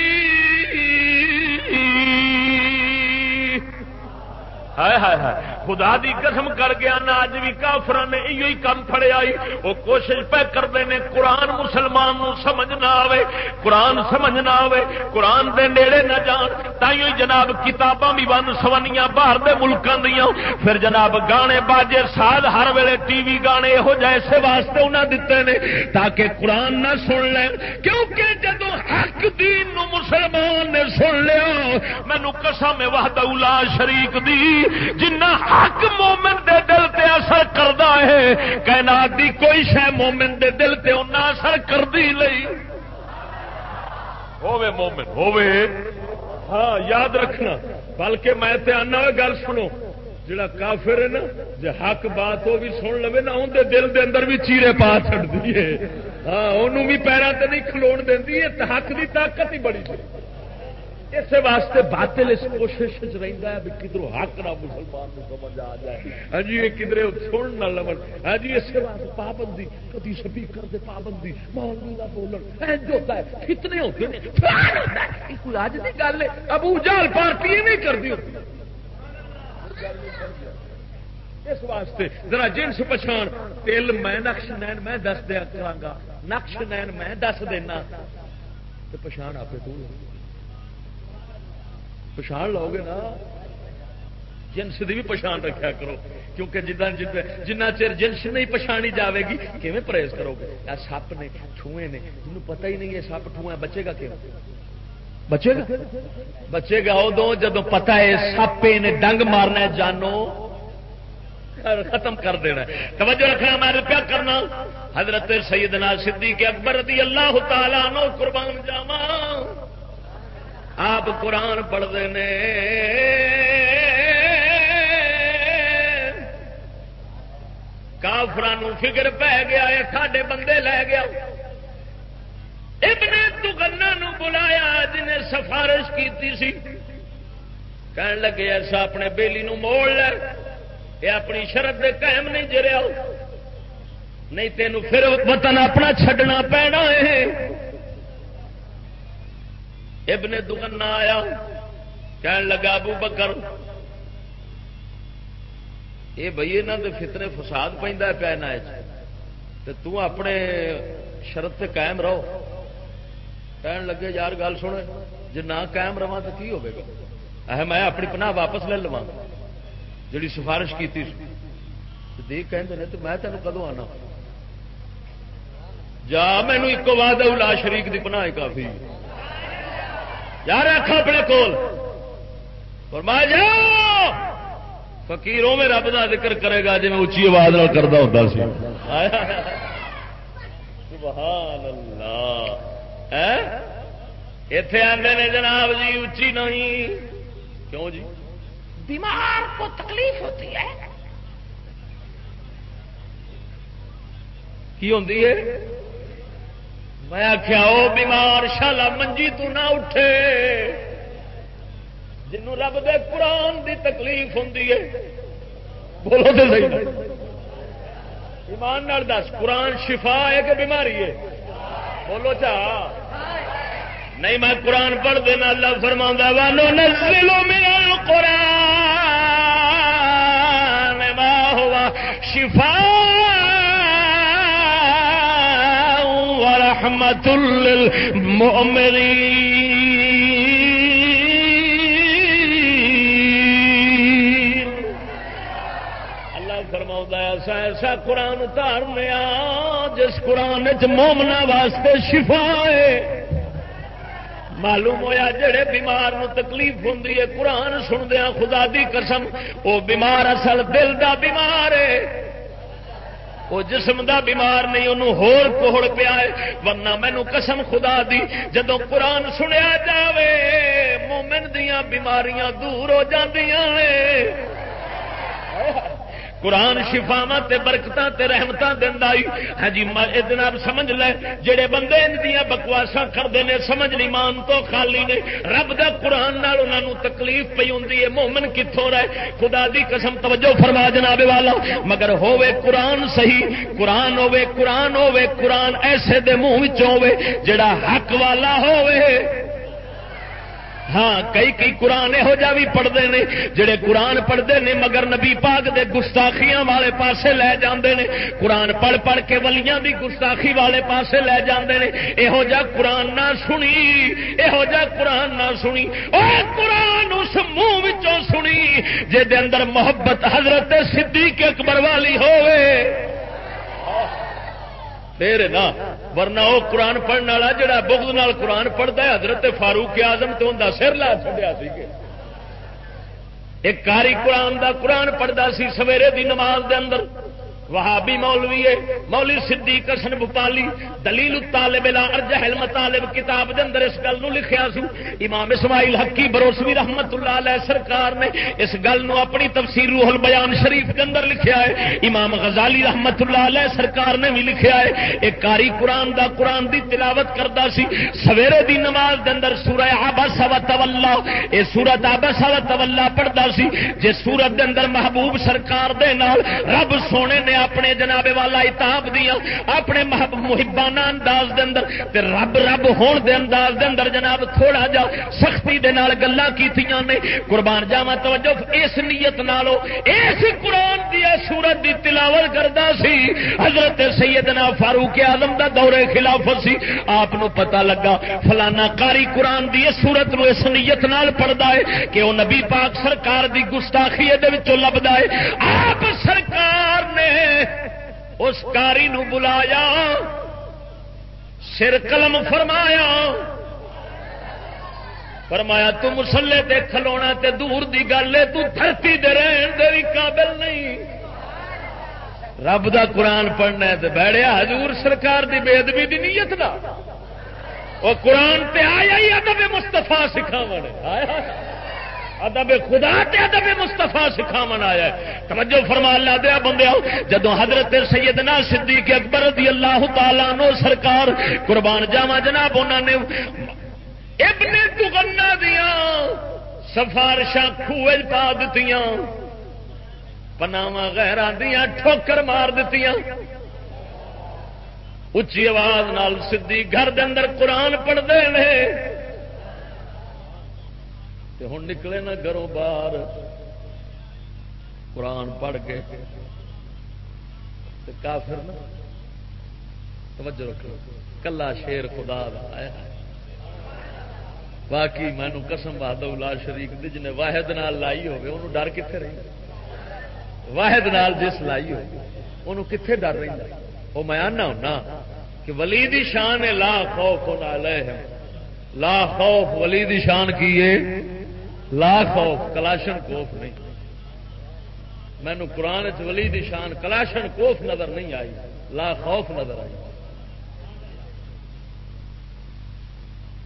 ہائے ہائے ہائے۔ خدا دی قسم کر گیا نا اج بھی کافر نے یہ کام پڑے آئی۔ وہ کوشش پہ کرتے ہیں قرآن مسلمان نو سمجھ نہ آئے قرآن سمجھ نہ آئے قرآن دے نیڑے نہ جان۔ تھی جناب کتاباں بھی بند سونیاں باہر دے ملکوں دیا پھر جناب گانے باجے سال ہر ویلے ٹی وی گانے یہو جہ اسے واسطے انہیں دیتے ہیں تاکہ قرآن نہ سن لین کیونکہ جدو حق دین نو مسلمان نے سن لیا مینو قسم وحدہ الا شریک دی۔ جنہ حق مومن دے دل تے ہے۔ کائنات دی کوئی شہ مومن دے دل تے انہاں اثر کر دی لئی ہووے مومن، ہووے۔ ہاں یاد رکھنا۔ بلکہ میں تے آنا گل سنو۔ جڑا کافر ہے نا جی حق بات وہ بھی سن لو نا اندر دل دے اندر بھی چیرے پا چڑ دیے ہاں انہوں بھی پیروں سے نہیں کھلو دینی ہے حق دی طاقت ہی بڑی چاہیے اس واسطے باطل اس کوشش رہتا ہے بھی کدھر حق نہ مسلمان کو سمجھ آ جائے۔ ہاں جی یہ کدھر سن نہ لو ہاں جی اس واسطے پابندی، کدی سپیکر دے پابندی، مولوی کا بولن۔ ہوتا ہے کتنے ہوتے ہیں کوئی اج کی گل ہے۔ ابو جال پارٹی نہیں کرتی ہوتی اس واسطے ذرا جنس پچھان۔ تل میں نقش نین میں دس دیا کرا نقش نین میں دس دینا۔ پچھان آپ دور۔ پچھان لو گے نا، جنس کی بھی پچھان رکھا کرو۔ کیونکہ جدا جنہ چر جنس نہیں پچھانی جاوے گی کیون پرہیز کرو گے سپ نے ٹھوئے نے۔ جنہوں پتہ ہی نہیں ہے سپ ٹھوئے بچے گا کیوں؟ بچے گا؟ بچے گا ادو جدو پتا ہے سپے نے ڈنگ مارنا جانو۔ ختم کر دینا توجہ رکھنا، میں کیا کرنا۔ حضرت سیدنا صدیق اکبر رضی اللہ تعالی نو قربان جاوا آپ قرآن پڑھتے ہیں۔ کافران فکر پی گیا ساڈے بندے لے گیا۔ ابن دگنا بلایا، جنہیں سفارش کی کہن لگے، ایسا اپنے بیلی نو موڑ لے۔ یہ اپنی شرط دے قائم نہیں جریا نہیں تینوں پھر وطن اپنا چھڈنا پینا ہے۔ ابن دگنا آیا، کہن لگا ابو بکر یہ بھائی یہاں کے فطرے فساد پہ پہ تو اپنے شرط قائم رہو۔ کہن لگے، یار گل سن جی نہ قائم رہا تو کی ہوگا میں اپنی پناہ واپس لے لوا جی سفارش کی دیکھ کہ میں تینوں کدو آنا؟ جا مینو ایک واد لا شریک دی پناہ کافی۔ یار رکھ اپنے کول۔ فرمایا جا فکیروں میں رب کا ذکر کرے گا جی میں اچھی آواز کرتا ہوتا سبحان اللہ۔ اتے آتے نے جناب جی اچھی نہیں۔ کیوں جی؟ بیمار کو تکلیف ہوتی ہے۔ کی ہوتی ہے؟ میں آخیا وہ بیمار شالا منجی تو نہ اٹھے۔ جنوں رب دے قرآن دی تکلیف ہوں بولو تو صحیح۔ ایمان دس، قرآن شفا ہے کہ بیماری ہے؟ بولو چاہ نہیں میں قرآن پڑھ دینا، اللہ فرما والو نزلو من القرآن ما ہوا شفا ورحمت للمؤمنین اللہ فرما ایسا ایسا قرآن اتارنے جس قرآن چ مومنا واسطے شفا ہے۔ معلوم ہویا جڑے بیمار نو تکلیف ہوں قرآن سندیا خدا دی قسم وہ بیمار اصل دل دا بیمار ہے۔ وہ جسم دا بیمار نہیں، انہوں ہور کوہڑ پیا ہے۔ ورنہ مینو قسم خدا دی جدو قرآن سنیا جاوے، مومن دیا بیماریاں دور ہو جاندیاں قرآن شفاوا برکت رحمت دینا ہاں جی جناب سمجھ لے جہے بندے ان دیا بکواسا کرتے ہیں سمجھ نہیں مان تو خالی نے۔ رب دا قرآن نال انہوں تکلیف پی ہوں مومن کتوں رہے خدا دی قسم، توجہ فرما جناب والا۔ مگر ہوے قرآن صحیح، قرآن ہوے قرآن ہوے قرآن ایسے دے منہ ہوے جڑا حق والا ہوے ہاں کئی کئی قرآن یہو جہ بھی پڑھتے ہیں جڑے قرآن پڑھتے ہیں مگر نبی پاک دے گستاخیاں والے پاسے لے جاندے نے۔ قرآن پڑھ پڑھ کے ولیاں بھی گستاخی والے پاسے لے جاندے نے۔ یہو جہ قرآن نہ سنی، یہو جہ قرآن نہ سنی۔ او قرآن اس منہ سنی، جے اندر محبت حضرت صدیق اکبر والی ہوئے پھر نا، ورنہ وہ قرآن پڑھنے والا جڑا بغض نال قرآن پڑھتا ہے، حضرت فاروق آزم تو ان سر لا چڑیا ایک کاری قرآن دا قرآن پڑھتا سی سویرے دی نماز دے اندر وہابی مولوی ہے، مولوی صدیق حسن بپالی، دلیل طالب لا ارجح المطالب، کتاب دے اندر اس گل نو لکھیا سی امام اسماعیل حقی بروسوی رحمت اللہ علیہ سرکار نے اس گل نو اپنی تفسیر روح البیان شریف کے اندر لکھیا ہے۔ امام غزالی رحمت اللہ علیہ سرکار نے بھی لکھیا ہے، ایک کاری قرآن دا قرآن دی تلاوت کردا سی۔ سویرے دی نماز دے اندر سورہ عبس و تولا، اے سورۃ عبس و تولا پڑھدا سی جے سورت دے اندر محبوب سرکار دے نال رب سونے نے اپنے جناب والا اتاب دیا اپنے محبانہ انداز دے اندر، تے رب رب ہون دے انداز دے اندر جناب تھوڑا جا سختی دے نال گلا کیتیاں نے۔ قربان جاوا توجہ، اس نیت نالو، اس قرآن دی سورت دی تلاوت کردا سی۔ حضرت سیدنا فاروق اعظم دا دور خلافت سی۔ آپ نو پتہ لگا، فلانا قاری قرآن دی سورت نو اس نیت نال پڑھدا ہے کہ وہ نبی پاک سرکار دی گستاخی دے وچوں لبدا ہے۔ آپ سرکار نے اس کاری نو بلایا، سر قلم فرمایا فرمایا تو مسلے تے کھلونا تے دور دی گل ہے، تو دھرتی دے رہن دے بھی قابل نہیں۔ رب دا قرآن پڑھنا ہے تے بیڑیا حضور سرکار دی بے ادبی دی نیت دا۔ وہ قرآن تے آیا ہی ادب مستفا سکھاو آیا ادب خدا تے ادب مستفا سکھاو آیا ہے۔ توجہ فرما اللہ دیا بندے جدو حضرت سیدنا صدیق اکبر رضی اللہ تعالیٰ نو سرکار قربان جاوا جناب انہوں نے ابن تغنا دیا سفارشاں خوج پا دیتی پناوا غیر دیا ٹھوکر مار دیتی اچھی آواز نال سدھی گھر دے اندر قرآن پڑھتے ہیں ہوں نکلے نہ گھروں باہر۔ قرآن پڑھ کے کافر نا توجہ رکھو، کلا شیر خدا آیا باقی مینو قسم بہاد شریف دی جن واحد نال لائی ہوگی انہوں ڈر کتنے رہی؟ واحد نال جس لائی ہوگی انہوں کتنے ڈر رہی؟ وہ میں آنا ہونا کہ ولی دی شان ہے، لا خوف ہے لا خوف ولی دی شان کی ہے؟ لا خوف، کلاشن کوف نہیں۔ مینو قرآن ولی دی شان، کلاشن کوف نظر نہیں آئی۔ لا خوف نظر آئی۔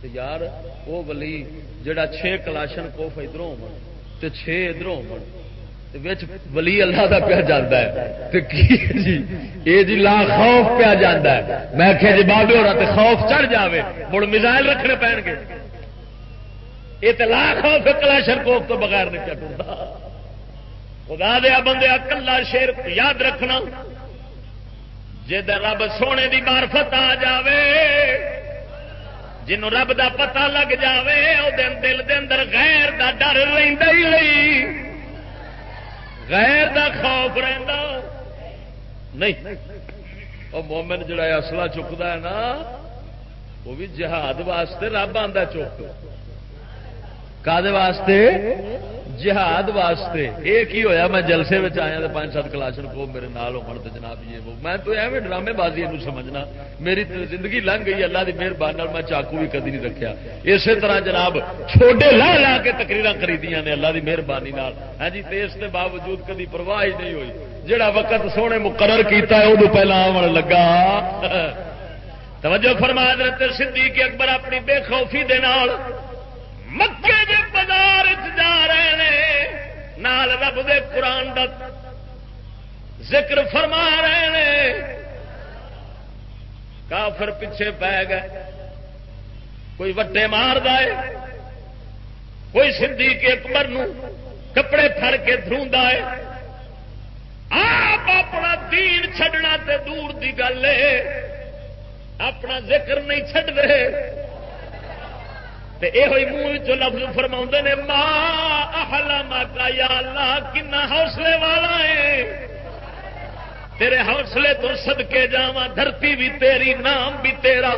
یار وہ ولی جڑا چھ کلاشن کوف ادھر ہو چھ ادھر ہو ولی اللہ کا پیا جانا ہے۔ جی؟ یہ جی لا خوف پیا جانا ہے۔ میں کہ جی بابے ہونا تو خوف چڑھ جائے مڑ میزائل رکھنے پہن گے یہ تو لا خوف کلاشن تو بغیر نہیں چڑھتا خدا دیا بندے کلا شیر یاد رکھنا۔ جد رب سونے دی مارفت آ جائے جنوں رب دا پتہ لگ جاوے، او دن دل دے اندر غیر دا ڈر رہندا ہی نہیں۔ غیر دا خوف رہندا۔ نہیں، او مومن جڑا اصلہ چکدا ہے نا وہ بھی جہاد واسطے رب آندا چک کادے واسطے؟ جہاد واسطے۔ ایک ہی ہویا؟ میں جلسے میں آیا تو پانچ سات کلاشن کو میرے نال ہو جناب یہ وہ۔ میں تو ایویں ڈرامے بازی یہ سمجھنا۔ میری زندگی لنگ گئی، اللہ کی مہربانی میں چاقو بھی کدی نہیں رکھا اسی طرح جناب، چھوٹے لا لا کے تقریر خریدیاں نے اللہ کی مہربانی ہاں جی تو اس کے باوجود کدی پرواہ ہی نہیں ہوئی۔ جہا وقت سونے مقرر کیتا ہے ادو پہلا آن لگا۔ توجہ فرما، حضرت صدیق اکبر اپنی بے خوفی دے نال مکے دے بازار جا رہے ہیں نال رب دے قرآن دا ذکر فرما رہے ہیں کافر پیچھے پی گئے کوئی وٹے مار دے کوئی سدھی کے اکبر کپڑے پھڑ کے دھروندا ہے آپ اپنا دین چھڈنا تے دور دی گل ہے اپنا ذکر نہیں چھڈ رہے یہ منہ چ لفظ فرما نے ماں احلا ماتا یا اللہ، کنا حوصلے والا ہے؟ تیرے حوصلے تو سد کے جا دھرتی بھی تیری، نام بھی تیرا۔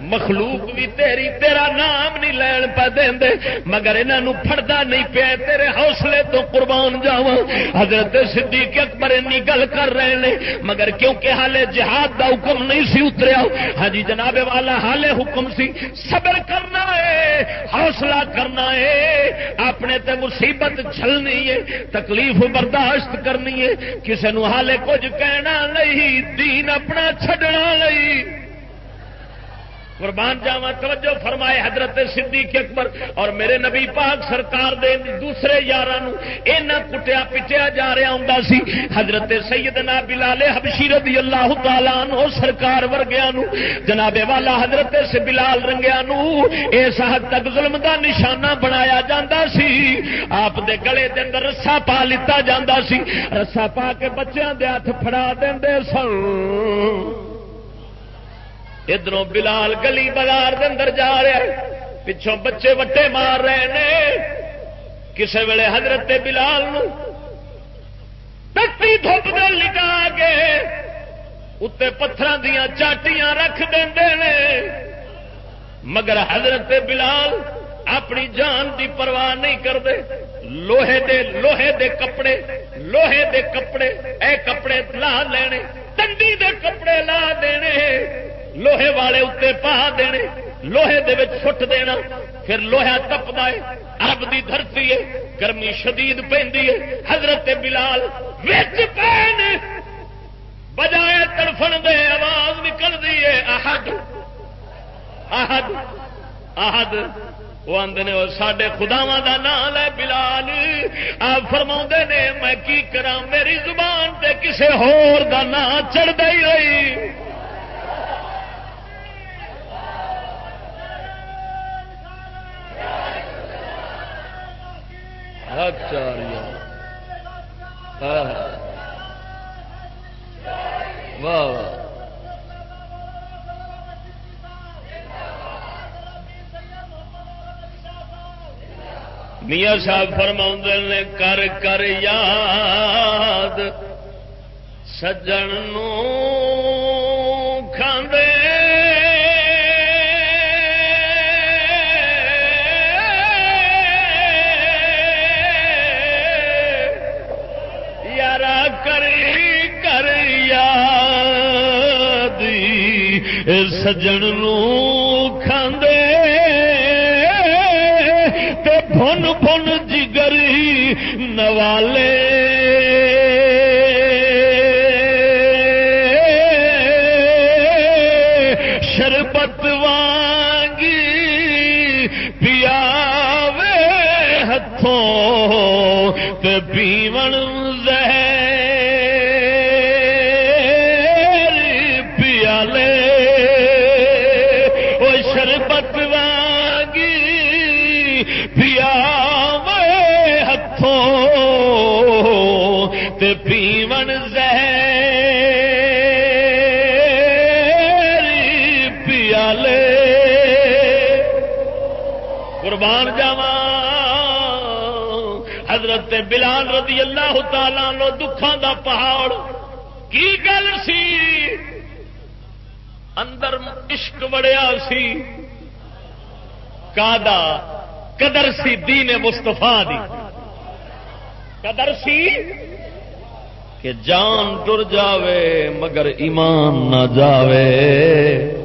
مخلوق بھی تیری، تیرا نام نہیں لین پہ دے مگر انہوں فردہ نہیں پیا، تیرے حوصلے تو قربان جاوا حضرت صدیق اکبر انی گل کر رہے ہیں مگر کیونکہ حالے جہاد دا حکم نہیں سی اتریا ہاں جی جناب والا، حالے حکم سی صبر کرنا ہے حوصلہ کرنا ہے اپنے تے مصیبت چھلنی ہے تکلیف برداشت کرنی ہے کسی نو حالے کچھ کہنا نہیں، دین اپنا چھڈنا نہیں۔ قربان جاوا توجہ فرمائے حضرت صدیق اکبر۔ اور میرے نبی پاک سرکار دے دوسرے یار کٹیا پٹیا جا رہا ہوں سی۔ حضرت سیدنا بلال حبشی رضی اللہ تعالیٰ نو سرکار ورگیا نو جناب والا حضرت سے بلال رنگیا نو اس حد تک ظلم دا نشانہ بنایا جاندہ سی۔ آپ دے گلے دے اندر رسا پا لیتا جاندہ سی۔ رسا پا کے بچیاں دے ہاتھ پھڑا دیں سن۔ ادھر بلال گلی بازار دے اندر جا رہا ہے پچھوں بچے وٹے مار رہے ہیں۔ کسے ویلے حضرت بلال ٹٹی دھوپ دل لٹا کے اتنے پتھر دیا چاٹیاں رکھ دے مگر حضرت بلال اپنی جان دی پرواہ نہیں کرتے۔ لوہے دے لوہے دے کپڑے، لوہے دے کپڑے، اے کپڑے لا لینے تنڈی دے کپڑے لا دینے۔ لوہے والے اتنے پا دینے، لوہے دے فٹ دینا، پھر لوہا تپتا ہے ارب کی دھرتی ہے، گرمی شدید پہ حضرت بلال پین بجائے تڑفن دے آواز نکلتی ہے، احد احد احد۔ وہ آدھے نے سڈے خداوا کا نام ہے بلال۔ آپ فرما نے، میں کی کرا میری زبان تے کسے ہور دا نام چڑھتا ہی رہی ہاں۔ واہ واہ۔ میاں صاحب فرما نے کر کر یاد سجن کھاندے سجن کھاندے تے بھن بھن جگری نوالے حضرت بلال رضی اللہ تعالی لو دکھان دا پہاڑ۔ کی گل سی؟ اندر عشق وڑیا سی۔ کا قدر سی دین مستفا دی۔ قدر سی؟ کہ جان ٹر جاوے مگر ایمان نہ جاوے۔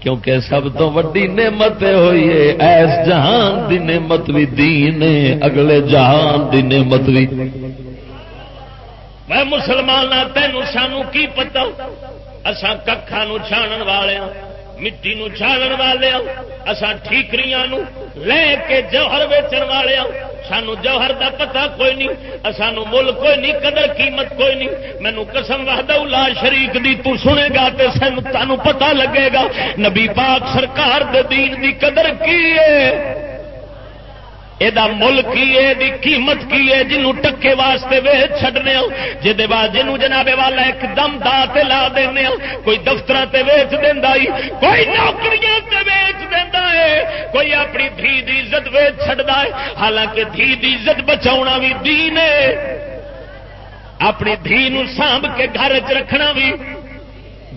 کیونکہ سب تو وڈی نعمت ہوئی ہے۔ ایس جہان دی نعمت بھی دین اگلے جہان دی نعمت بھی میں مسلمان ہاں، تینوں سانو کی پتا اصا ککھا چھان والے ہاں، مٹی نو چھالن والے ہاں، اسا ٹھیکری لے کے جوہر ویچن والے سانو جوہر دا پتا کوئی نہیں سانو مل کوئی نہیں، قدر قیمت کوئی نہیں۔ مینو قسم وحدہ لا شریک دی تو سنے گا تے سن تانو پتا لگے گا۔ نبی پاک سرکار دے دین دی قدر کی ہے؟ یہ مل کی ہے دی قیمت کی ہے جنوں ٹکے واسطے ویچ چڈنے جہد بعد جنوں جناب والا ایک دم دا تے لا دینے کوئی دفتر تے ویچ دینا کوئی نوکریاں تے ویچ دینا ہے۔ کوئی اپنی دھی دی عزت ویچ چڈتا ہے۔ حالانکہ دھی دی عزت بچاؤنا بھی دین ہے۔ اپنی دھی نو سانب کے گھر چ رکھنا بھی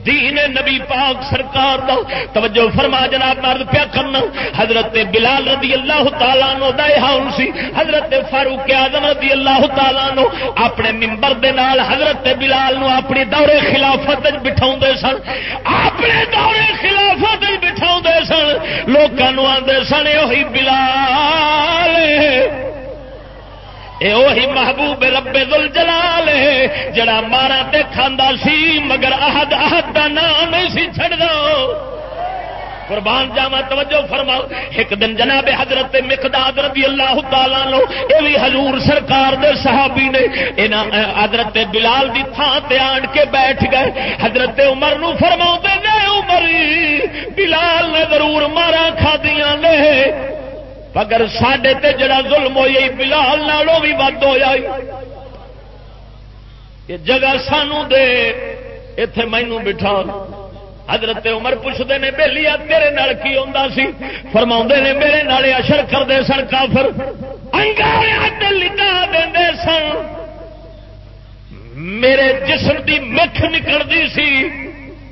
دین نبی پاک سرکار دا۔ توجہ فرما جناب مرد پیا کرنا، حضرت بلال رضی اللہ تعالیٰ نو دا حال سی۔ حضرت فاروق اعظم رضی اللہ تعالیٰ نو اپنے ممبر دے نال حضرت بلال نو اپنی دورے خلافت بٹھاؤ سن۔ اپنے دورے خلافت بٹھاؤ سن۔ لوگوں آدھے سن یہ بلال۔ اے اوہی محبوب رب دل جلال جڑا مارا تے کھاندا سی، مگر احد احد دا نام سی چھڑ دو قربان جاوا توجہ فرماؤ۔ ایک دن جناب حضرت مقداد رضی اللہ تعالی لو یہ بھی حضور سرکار دے صحابی نے حضرت بلال دی تھان تے آن کے بیٹھ گئے۔ حضرت عمر نو فرما نے عمر، بلال نے ضرور مارا کھا دیا نے۔ مگر سڈے تے جڑا ظلم ہوئی بلال نالوں بھی ود ہو یہ جگہ سانو دے اتے مینو بٹھا۔ حضرت عمر پوچھتے ہیں بہلی تیرے نال کی آتا سی؟ فرما نے، میرے نال اشر کرتے سن کافر۔ دے سن۔ میرے جسم کی مکھ نکلتی سی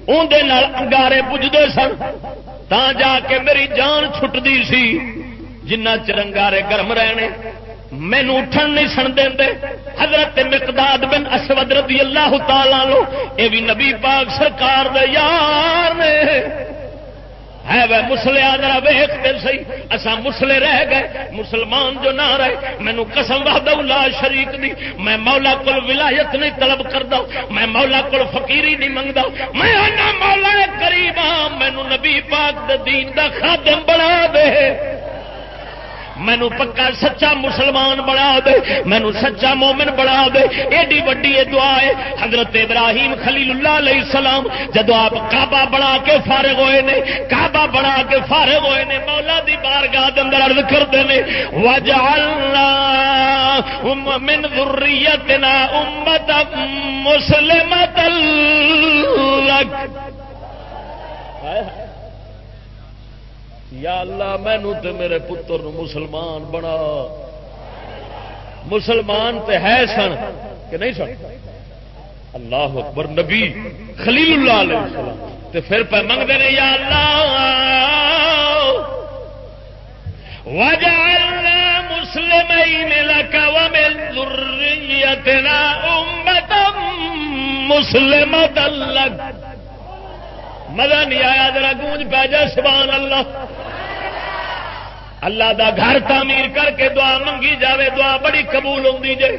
اندر انگارے پجتے سن۔ تا جا کے میری جان چھٹتی سی۔ جنہ چرنگارے گرم رہنے، مینو اٹھن نہیں سن دے حضرت مقداد بن اسود رضی اللہ تعالی لو یہ بھی نبی پاک سرکار دے یار نے۔ ہے وہ مسلے آدھا ویختے سی اصا مسلے رہ گئے، مسلمان جو نہ رہے، مینو قسم وحد لا شریک دی۔ میں مولا کول ولایت نہیں طلب کرتا میں مولا کول فقیری نہیں منگتا میں مولا کریب ہاں مینو نبی پاک دے دین دا خادم بنا دے۔ مینو پکا سچا مسلمان بنا دے، مینو سچا مومن بنا دے۔ ایڈی وڈی یہ دعا ہے، حضرت ابراہیم خلیل اللہ علیہ السلام جدو آپ کعبہ بنا کے فارغ ہوئے نے، کعبہ بنا کے فارغ ہوئے نے، مولا دی بارگاہ دے اندر عرض کرتے ہیں وجعلنا من ذریتنا امتا مسلمتا لک۔ یا اللہ مینو تے میرے پتر نو مسلمان بنا۔ مسلمان تے ہے سن کہ نہیں سن؟ اللہ اکبر، نبی خلیل اللہ علیہ السلام۔ تے پھر پہ منگتے ہیں، یا اللہ، وجعلنا مسلمین لك ومن ذريتنا امه مسلمه لك۔ مزہ نہیں آیا، ذرا گونج پہ جا، سبحان اللہ۔ اللہ دا گھر تعمیر کر کے دعا منگی جاوے، دعا بڑی قبول ہوتی جائے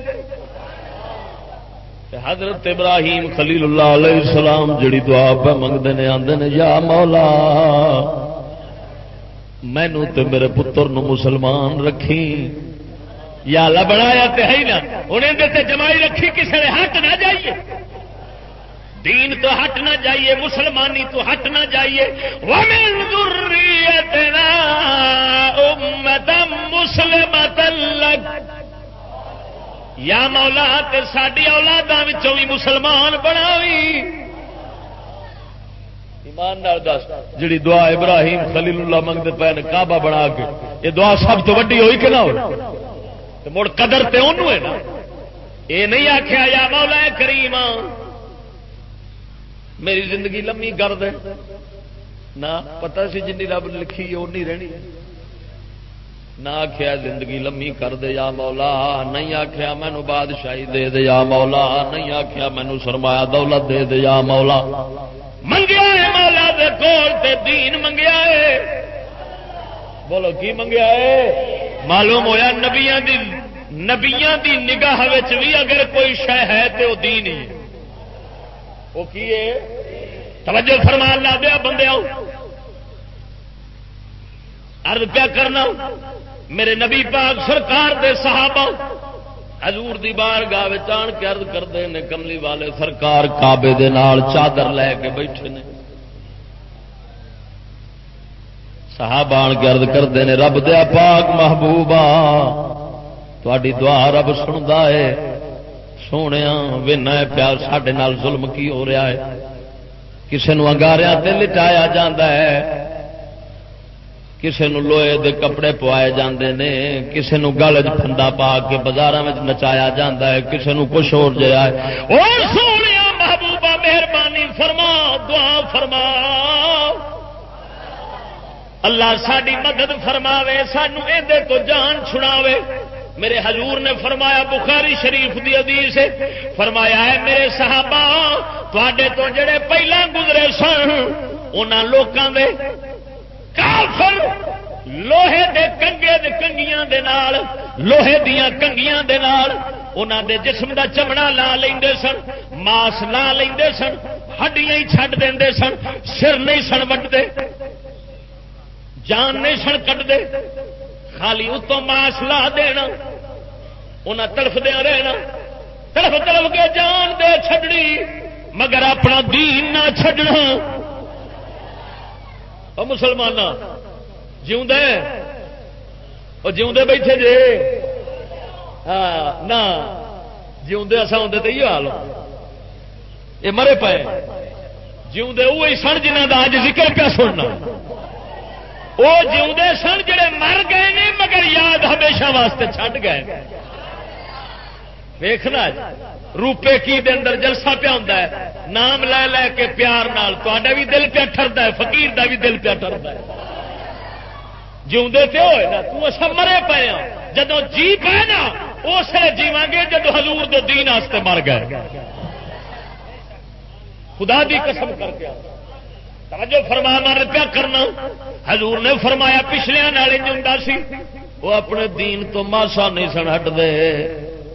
حضرت ابراہیم خلیل اللہ علیہ السلام جڑی دعا پہ منگتے ہیں آدھے یا مولا مینو تے میرے پتر نو مسلمان رکھی۔ یا اللہ بنایا تے ہے نا انہیں تے جمائی رکھی کسی نے ہٹ نہ جائیے۔ دین تو ہٹ نہ جائیے، مسلمانی تو ہٹ نہ جائیے۔ یا مولا ساری اولادوں بھی مسلمان بنا ایمان دس، جڑی دعا ابراہیم خلیل اللہ منگتے پے کعبہ بنا کے، یہ دعا سب تو ویڈی ہوئی کہ نہ ہو مڑ قدر تے انہوں ہے نا۔ یہ نہیں آخیا یا مولا کریم میری زندگی لمبی کر دے نہ پتا سی جن رب لکھی اونی رہنی نہ آخیا زندگی لمبی کر دے یا مولا، نہیں آخیا مینو بادشاہی دے دے یا مولا، نہیں آخیا مینو سرمایا دولت دے دے یا مولا۔ منگیا ہے مولا دے کول تے دین منگیا ہے۔ بولو، کی منگیا ہے؟ معلوم ہوا نبیا دی نبیا دی نگاہ بھی اگر کوئی شہ ہے تو وہ دین ہی وہ کی توجہ فرمان لا دیا بندے آؤ۔ ارد پیا کرنا، میرے نبی پاک سرکار دے صحابہ، حضور دی بار گاہ آن کے ارد کرتے ہیں کملی والے سرکار کابے دے نال چادر لے کے بیٹھے نے۔ صحابہ آن کے ارد کرتے ہیں رب دیا پاک محبوبہ تاری دعا رب سنتا ہے۔ سونے وینا پیار سڈے ظلم کی ہو رہا ہے کسی انگاریا لٹایا جا کسی لوہے دے کپڑے پوائے جاندے نے کسی گل چندا پا کے بازار نچایا جا ہے کسی کچھ ہو جائے سونے محبوبہ مہربانی فرما دعا فرما اللہ ساری مدد فرماوے سانو اندر تو جان چھڑاوے میرے حضور نے فرمایا، بخاری شریف دی حدیث فرمایا ہے، میرے صحابہ تے تو جڑے پہلا گزرے سن ان لوگوں دے کافر لوہے دے کنگے دے کنگیاں دے نال، لوہے دیاں کنگیاں دے نال، انہاں دے جسم دا چمڑا لا لیندے سن، ماس لا لیندے سن، ہڈیاں ہی چھڈ دیندے سن، سر نہیں سن وٹتے جان نہیں سن کٹ دے خالی اتوں ماس لا دینا انہیں تڑف دیا رہنا تڑف تڑف کے جان دے چھڈنی، مگر اپنا دین نہ چھڈنا۔ وہ مسلمان جیوں وہ جیوں بیٹھے جے؟ ہاں نہ جیوں اصا ہوں تو یہ حال یہ مرے پے۔ جیوں وہی سن جنہ کا اج ذکر پیا سننا۔ وہ جیوے سن جڑے مر گئے نے، مگر یاد ہمیشہ واسطے چھڈ گئے۔ ویخنا روپے کی دے اندر جلسہ پیا ہوں نام لے لے کے پیار نال تا بھی دل پیا ٹرتا ہے، فقیر دا بھی دل پیا ٹرتا ہے۔ جیوے تے ہوئے نا تسا مرے پے ہاں۔ جدو جی پے نا اس لیے جیوا گے جدو حضور دو دین واسطے مر گئے۔ خدا دی قسم کر کے۔ توجہ فرما مر پیا کرنا۔ حضور نے فرمایا، پچھلے نال سی، وہ اپنے دین تو ماسا نہیں سن ہٹ دے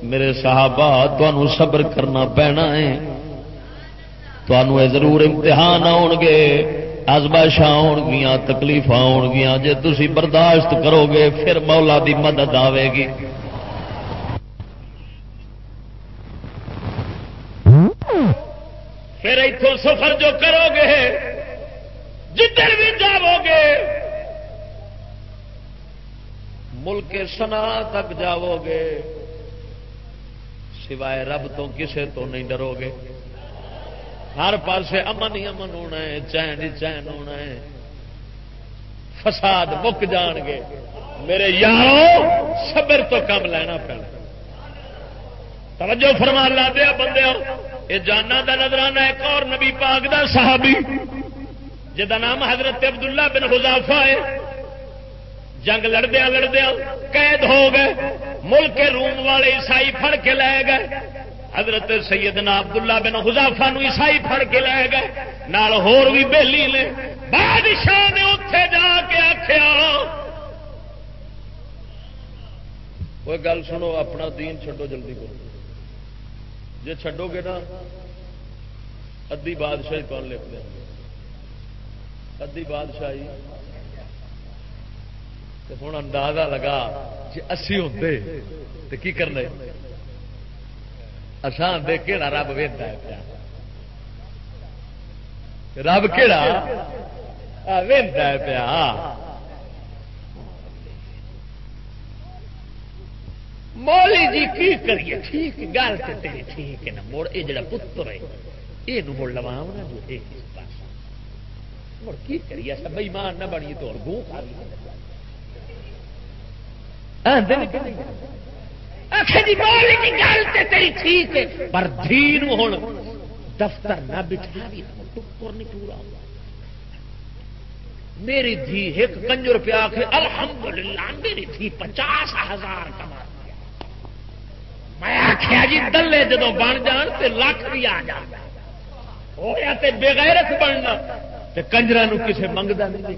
میرے صحابہ تمہوں صبر کرنا پینا ہے۔ تمہوں ضرور امتحان آن گے، آزمائشاں آن گیا تکلیف آن گیا جی تھی برداشت کرو گے پھر مولا دی مدد آئے گی۔ پھر اتوں سفر جو کرو گے جدھر بھی جاؤ گے، ملک سنا تک جاؤ گے، سوائے رب تو کسے تو نہیں ڈرو گے۔ ہر پاسے امن ہی امن ہونا ہے، چین ہی چین ہونا ہے۔ فساد مک جان گے۔ میرے یارو، صبر تو کم لینا پینا توجہ فرمان لا دیا بندے یہ جانا دا نظرانہ ایک اور نبی پاک دا صحابی۔ جا نام حضرت عبداللہ بن حذافہ ہے، جنگ لڑدیا لڑدیا قید ہو گئے، ملک روم والے عیسائی پھڑ کے لے گئے۔ حضرت سیدنا عبداللہ بن حذافہ نو عیسائی پھڑ کے لے گئے، نال ہور بھی بہلی نے بادشاہ نے اتے جا کے آخیا وہ گل سنو، اپنا دین چھڈو جلدی کرو۔ جی چھڈو گے نا، ادی بادشاہی کون لکھ دیں ادی بادشاہی ہوں اندازہ لگا جی اسی ہوتے تو کی کرنا اسان دے کہڑا رب وہدا پیا رب کہڑا وہدا پیا مولی جی کی کریے؟ ٹھیک گل تو تیری ٹھیک ہے نا، مڑ یہ جڑا پتر ہے یہ مڑ لوا نا جو مڑ کی کریے بئی مان نہ بنی تو گو کھا پر دین ہوں دفتر نہ بٹھا نہیں پورا میری دھی ایک کنجر روپیہ آخ الحمدللہ، میری دھی پچاس ہزار کما میں آخیا جی دلے جدو بن جان تو لاکھ بھی آ جانا ہوا تو بےغیرت بننا۔ کنجرا کسی منگتا نہیں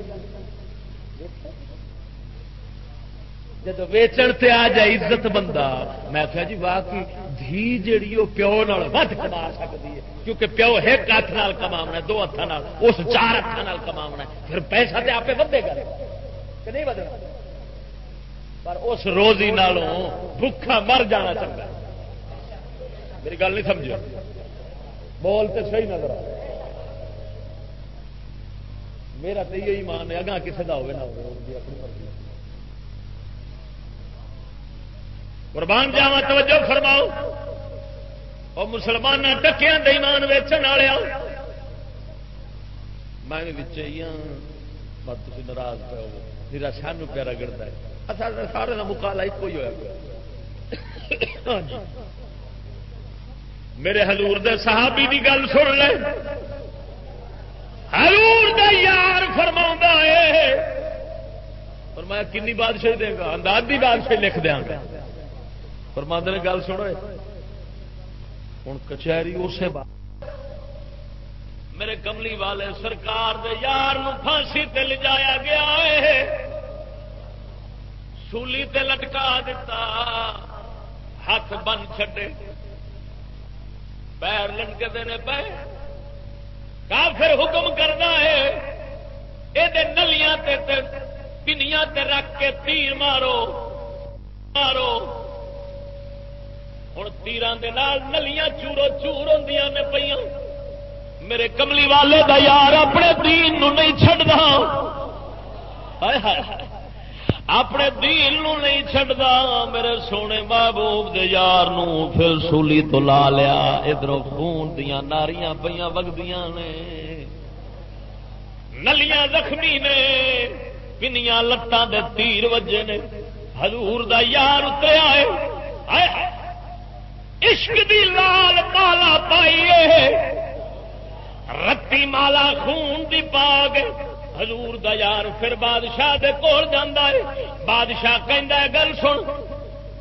جب ویچن تے آ جائے عزت بندہ، میں آخیا جی واہ کی دھی جیڑی وہ پیو ود کما سکتی ہے، کیونکہ پیو ایک ہاتھ کما دو ہاتھ اس چار ہاتھ کما پھر پیسہ تے آپ ودے گا۔ کہ نہیں ودنا پر اس روزی نالوں بھوکھا مر جانا چاہتا میری گل نہیں سمجھو بول تو صحیح نظر آ میرا تو یہی مان ہے، اگاں کسی کا ہوگا نہ اپنی مرضی قربان جاوا توجہ فرماؤ۔ اور مسلمان ٹکیا دمان ویچن والے میں مت ہاں، تھی ناراض پہ ہو میرا سان پیارا گڑتا ہے۔ اچھا، اچھا، سارے کا مکالا ایک ہی ہوا پیا ہاں جی۔ میرے حضور دے صحابی دی گل سن لے۔ حضور دے یار فرما ہے۔ پر میں کنی بادشاہ دے گا؟ انداز کی بادشاہ لکھ دیا گا۔ فرما نے گل سنو۔ ہوں کچہری اسے بات میرے کملی والے سرکار دے یار پھانسی تے لجایا گیا ہے۔ سولی تے لٹکا دیتا ہاتھ بن چھڈے۔ پیر لٹکے دینے پے۔ کافر حکم کرنا ہے۔ یہ نلیاں پنیاں تے رکھ کے تیر مارو۔ مارو۔ ہوں تیران دے نال نلیاں چورو چور ہوں نے پہ میرے کملی والے دا یار اپنے دین نو نہیں چڈا اپنے دین نو نہیں چڈا میرے سونے محبوب دے یار نو پھر سولی تو لا لیا۔ ادھر خون دیا ناریاں پہ وگدیاں نے۔ نلیاں زخمی نے۔ پنیا لتان دے تیر وجے نے۔ حضور دا یار اتریا ہے۔ عشق دی لال مالا پائیے رتی مالا خون دی پاگ حضور دا یار پھر بادشاہ دے کول ہے۔ بادشاہ کہندا ہے، گل سن۔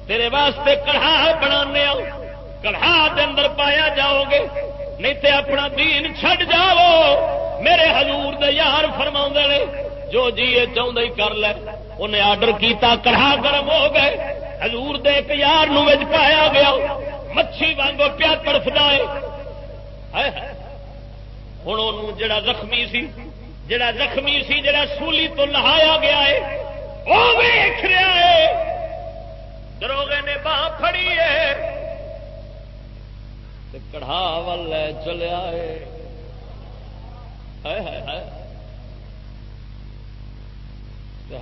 تیرے واسطے کڑھا بنا کڑھا دے اندر پایا جاؤ گے نہیں تے اپنا دین چھڈ جاؤ۔ میرے حضور دے یار فرما نے، جو جی چاہتا ہی کر لے۔ انہیں آرڈر کیتا، کڑھا گرم ہو گئے۔ حضور دے ایک یار نو پایا گیا۔ مچھی وانگو پیا تڑفتا ہے۔ ہوں جڑا زخمی سی جڑا زخمی سی، جڑا سولی تو لہایا گیا ہے، وہ ویخ رہا ہے۔ دروگے نے باہ پھڑی ہے۔ کڑھا ول چلیا ہے۔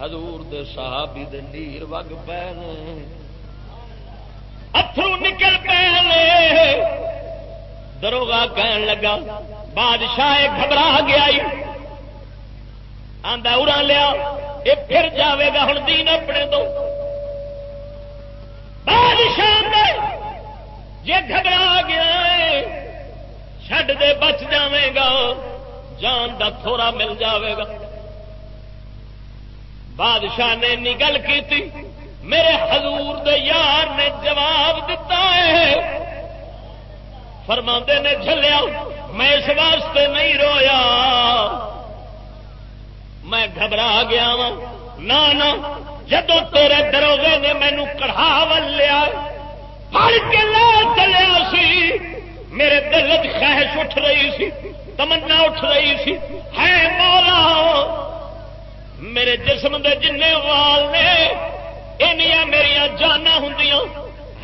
حضور دے صحابی دے نیر وگ پے اترو نکل پے دروگا کہن لگا، بادشاہ گھبرا گیا آدھا ارا لیا یہ پھر جاوے گا ہوں دین اپنے دو بادشاہ جی گھبرا گیا چھڈ دے، بچ جاوے گا، جان دا تھوڑا مل جاوے گا۔ بادشاہ نے نگل کی تھی میرے حضور دے یار نے جواب دیتا ہے۔ فرما نے جلیا میں اس واسطے نہیں رویا۔ میں گھبرا گیا وا نہ جدو تیرے دروگے نے مینو کڑھا ول لیا پڑ کے لے چلیا سی۔ میرے دل خواہش اٹھ رہی سی، تمنا اٹھ رہی سی۔ ہے مولا، میرے جسم دے جن وال نے انیا میری جانا ہوں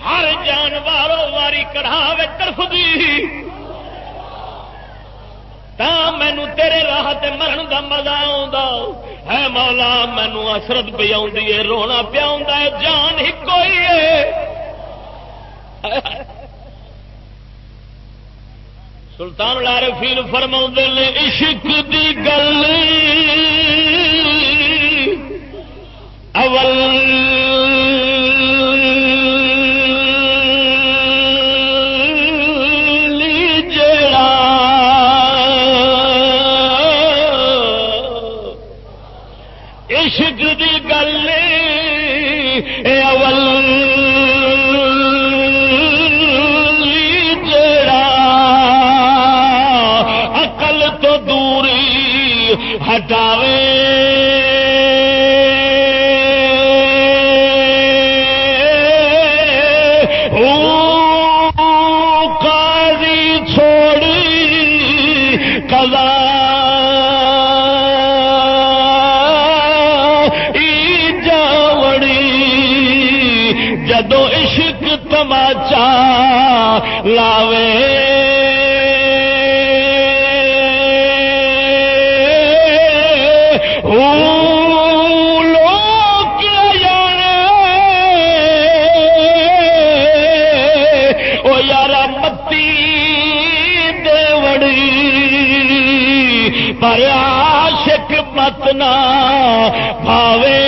ہر جان وارو واری کڑھا طرف دی۔ مینو تیرے راہ مرن کا مزہ ہے مولا مینو اثرت پہ آ رونا پیا جان ہی کوئی ہے سلطان لارے فیل فرما نے عشق دی گل اول مٹاوے چھوڑی قضا۔ جدو عشق تماچا لاوے۔ اپنا بھاوے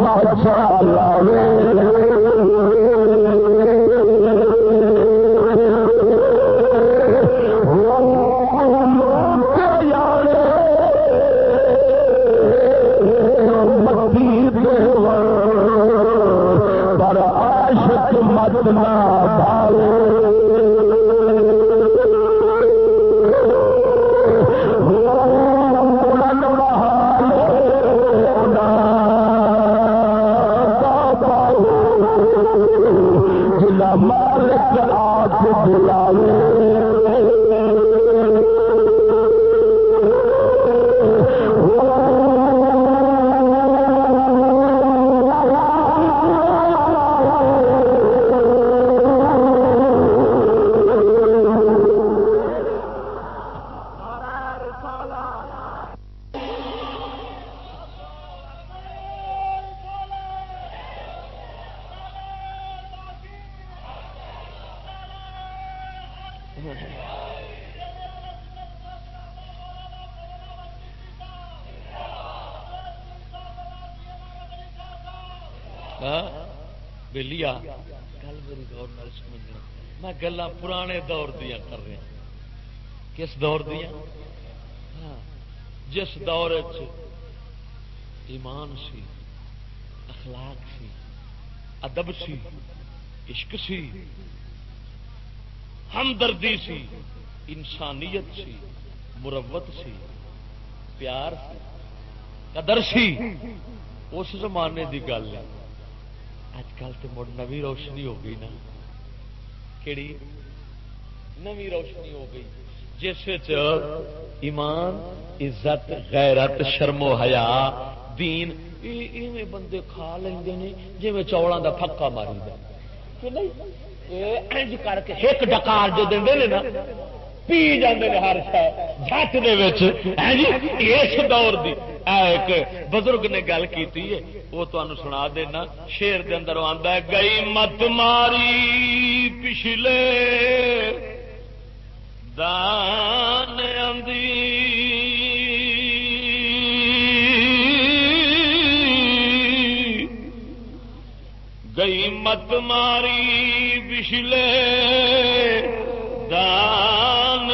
گلا دور دیا؟ ہاں۔ جس دور ایمان سی، اخلاق سی، ادب سی، عشق سی، ہمدردی سی، انسانیت سی، مروت سی، پیار سی، قدر سی، اس زمانے دی گل ہے۔ اج کل تو مڑ نوی روشنی ہو گئی نا۔ کہڑی نوی روشنی ہو گئی۔ جس ایمان، عزت، غیرت، شرم و حیا، دین ایویں بندے کھا لیں جی چوڑوں کا پکا ماری دج کر کے ایک ڈکار جو دے نا، پی جاندے ہر شہر جٹ اس دور دی۔ ایک بزرگ نے گل کی وہ تمہیں سنا دینا۔ شیر دے اندر آتا ہے، گئی مت ماری پچھلے دان گئی مت ماری پچھلے دان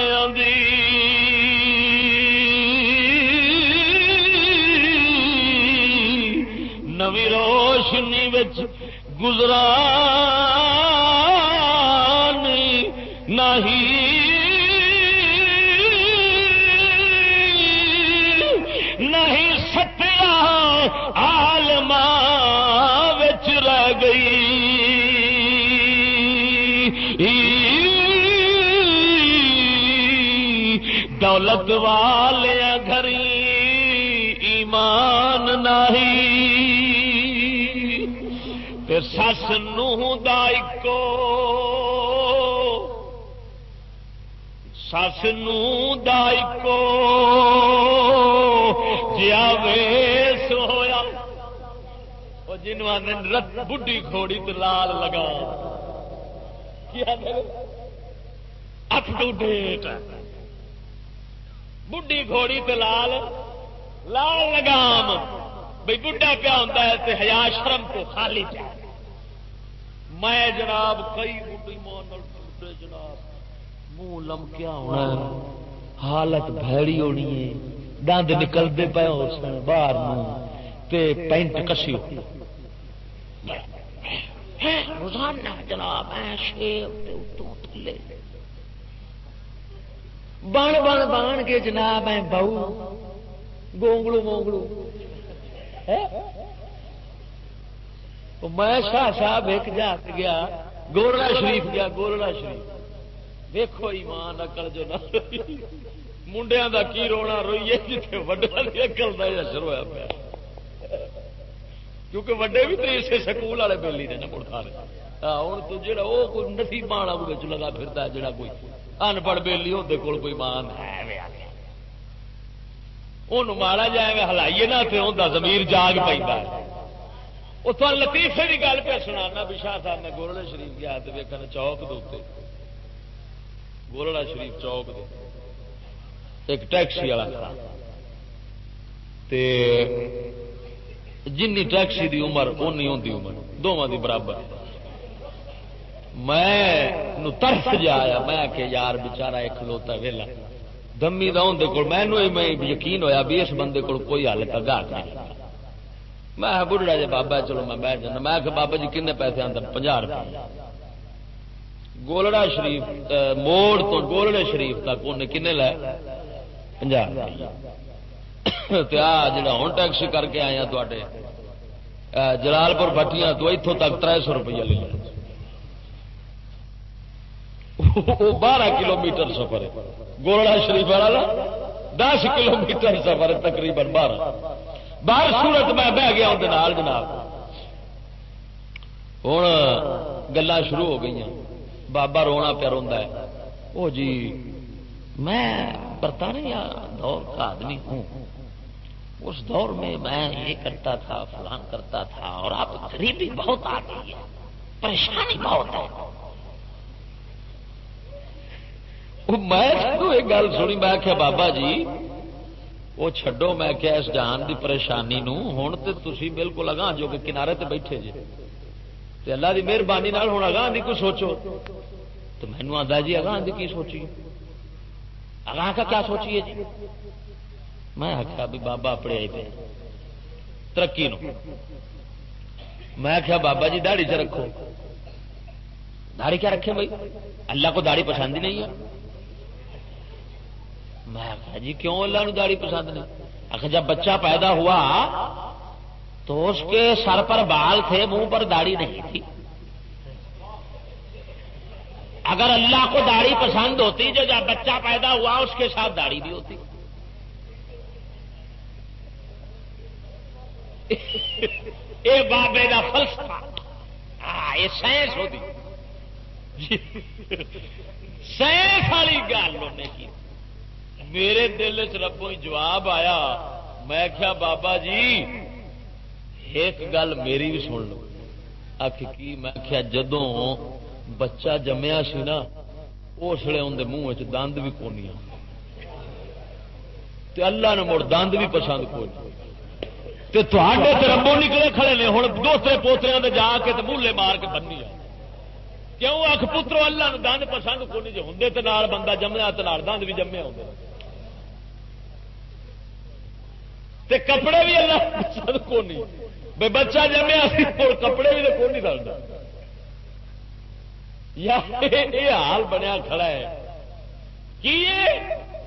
نوی روشنی بچ گزرا۔ سس نائکو جیا ویس ہویا۔ ہوا جنوب بڈی کھوڑی تو لال لگا۔ Up to date. بڈی گھوڑی تو لال لال لگام۔ بھائی بڈا پیا ہوتا ہے تو ہیا شرم کو خالی پیا میں جناب کئی منہ لمکیا ہونا حالت بھڑی ہونی ہے۔ دند نکلتے پے ہو سن باہر پینٹ کسی روزانہ جناب بن بن بن کے جناب بہو۔ گونگلو گونگلو میں شاہ صاحب ایک جات گیا گولڑا شریف گیا گولڑا شریف۔ دیکھو ایمان اکل جو نہ منڈیا کا کی رونا روئیے جیتے وڈیا کی اکل کا اثر ہوا پیا کیونکہ وڈے بھی تو اسے سکول والے بہلی نے مڑ کھا ہوں تو جا وہ کوئی نصیب والا لگا پھرتا جڑا کوئی انپڑھ بہلی ہوتے کول کوئی مان ہے۔ وہ ماڑا جائے ہلائیے نا تو ہوتا زمیر جاگ پہ وہ تو لطیفے کی گل پہ سنا بھی شاہ صاحب نے گولڑے شریف گیا تو ویکن چوک دے گولڑا شریف چوک دے۔ ایک ٹیکسی والا جن ٹیکسی دی عمر، اونی ہوتی عمر دونوں دی برابر۔ میں ترس جا آیا، میں کہ یار بچارا ایک کھلوتا ویلا۔ دمی دا اندر کول، میں یقین ہویا بھی اس بندے کول کوئی حل کا گاہ نہیں۔ میں بڑھڑا جی بابا، چلو میں بیٹھ جانا۔ میں کہ بابا جی کنے پیسے آتا پنجا روپئے گولڑا شریف موڑ تو گولڑے شریف تک انہیں کنے لے؟ پنجا۔ جا ہوں ٹیکسی کر کے آیا تے جلال پور بٹیاں تو اتوں تک تر سو روپیہ لے لیا بارہ کلو میٹر سفر ہے۔ گولڑا شریف والا دس کلو میٹر سفر تقریباً بارہ۔ باہر سورت میں بہ گیا اندر جناب۔ ہوں گلا شروع ہو گئی بابا رونا پیا رو وہ جی میں برطانیہ دور کا آدمی ہوں۔ اس دور میں میں یہ کرتا تھا، فلان کرتا تھا، اور آپ غریبی بہت آ گئی ہے، پریشانی بہت ہے۔ میں ایک گل سنی، میں آخیا بابا جی وہ چڈو میں کیا اس جہان دی پریشانی نو ہوں تو تھی بالکل اگاں جو کہ کنارے تے بیٹھے جی تے اللہ دی مہربانی ہوں اگاں دی کوئی سوچو۔ تو مینو آتا جی اگاں دی کی سوچی؟ اگاں کا کیا سوچیے جی؟ میں آخیا بھی بابا اپنے آئی پہ ترقی نو۔ میں آخیا بابا جی دہڑی چ رکھو۔ داڑھی کیا رکھے بھائی؟ اللہ کو داڑھی پسند ہی نہیں ہے۔ میں آخیا جی کیوں اللہ نو داڑھی پسند نہیں؟ آخر جب بچہ پیدا ہوا تو اس کے سر پر بال تھے، منہ پر داڑھی نہیں تھی۔ اگر اللہ کو داڑھی پسند ہوتی، جو جب بچہ پیدا ہوا، اس کے ساتھ داڑھی بھی ہوتی۔ یہ بابے کا فلسفہ۔ ہاں یہ سائنس ہوتی۔ سائنس والی گل کی۔ میرے دل چ ربوں جواب آیا۔ میں کیا بابا جی ایک گل میری بھی سن لو۔ آخ کی؟ میں کیا جدوں بچہ جمیا سی نا، اس لیے اندر منہ دند بھی کونیا اللہ نے مڑ دند بھی پسند کو ربو نکلے کھڑے نے ہوں دوسرے پوترے جا کے مولے مار کے بنی آ کیوں؟ آخ پترو اللہ نے دند پسند کو نہیں ہوں تو بندہ جمیا تو دند بھی جمے ہوں تے کپڑے بھی اللہ پسند کو نہیں بے بچہ جمیا کپڑے بھی تو نہیں ڈالتا یہ حال بنیا کھڑا ہے۔ کی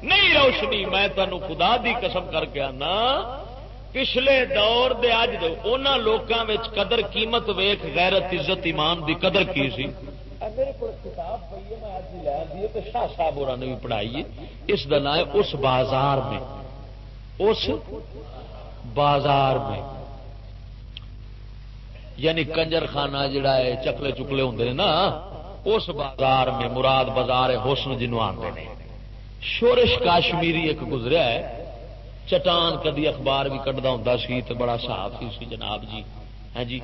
نہیں روشنی، میں تمہیں خدا دی قسم کر کے آنا۔ پچھلے دور دے اج ان لوگوں میں قدر قیمت ویخ غیرت، عزت، ایمان دی قدر کی سی؟ میرے کو کتاب پی ہے، میں شاہ صاحب اور بھی پڑھائی اس کا نام ہے اس بازار میں۔ اس بازار میں۔ یعنی کنجر خانہ جڑا ہے، چکلے چکلے ہوں نا، اس بازار میں مراد بازار حسن جنوب آتے ہیں شورش کاشمیری ایک گزریا ہے، چٹان کدی اخبار بھی کٹتا ہوں سی تو بڑا صاف ہی سی جناب جی۔ ہے جی؟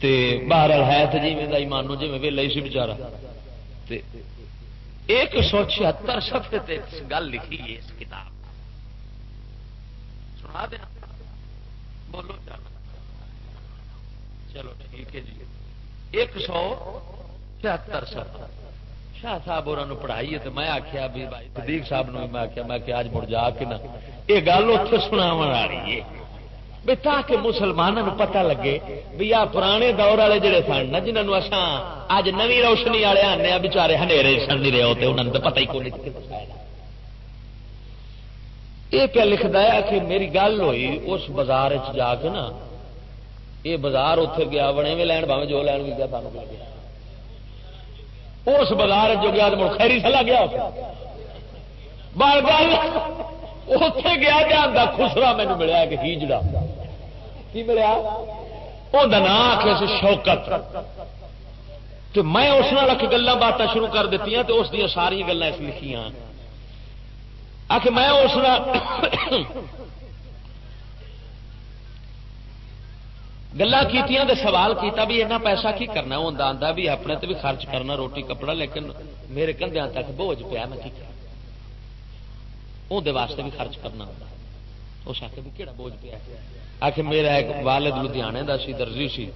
تے باہر ہے تو جی میں ایمانو جی میں ویلا ہی سی بچارا۔ ایک سو چھہتر سفے گل لکھی ہے، اس کتاب۔ سنا دیا؟ بولو چلو ٹھیک ہے جی۔ ایک سو چھہتر سفر شاہ صاحب اور پڑھائی تو میں آخیا بھی صدیق صاحب نے میں آخیا میں آج مڑ جا کے نا۔ یہ گل اتنے سنا رہی ہے۔ بھی تاکہ مسلمانوں پتہ لگے بھی آ پرانے دور والے جڑے سن نا جنہوں اصا اج نو روشنی والے آنے بچارے ہنیرے سن نہیں رہے ہوتے انہوں نے پتہ ہی کون یہ کیا لکھتا ہے کہ میری گل ہوئی اس بازار جا کے نا یہ بازار اتنے گیا بنے میں لین بھاوے جو لین بھی گیا سانو گیا۔ اس بازار جو گیا تو خیری سلا گیا بال گل اتے گیا جانا خسرا مینو ملیا کہ ہیجڑا۔ کی ملیا؟ وہ نام آخر شوکت۔ تو میں اس نال گلیں باتیں شروع کر دیتی تو اس دیا ساری گلیں اس لکھیاں۔ آ میں اس گلا کی سوال کیتا بھی اینا پیسہ کی کرنا ہوں آتا بھی اپنے تے بھی خرچ کرنا روٹی کپڑا، لیکن میرے کندیا تک بوجھ پیا میں کی وہ واسطے بھی خرچ کرنا ہوتا اس آخر بھی کہڑا بوجھ پیا؟ آخر میرا ایک والد لدھیانے کا سی درجی سی۔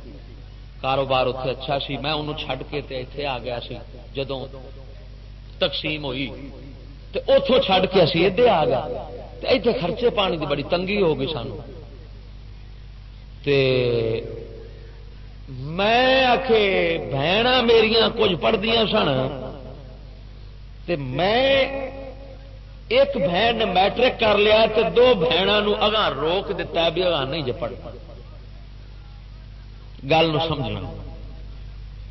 کاروبار اتنے اچھا سی۔ میں انہوں چھڈ کے اتنے آ گیا سی۔ جدو تقسیم ہوئی تو اتوں چھڈ کے اسی ادھر آ گیا۔ اتنے خرچے پانی کی بڑی تنگی ہو گئی سانو تے میں آخ بہن میرا کچھ پڑھتی سن تے میں ایک بہن نے میٹرک کر لیا تے دو بہنوں اگاں روک دیتا بھی اگاں نہیں جی پڑھ گل سمجھنا۔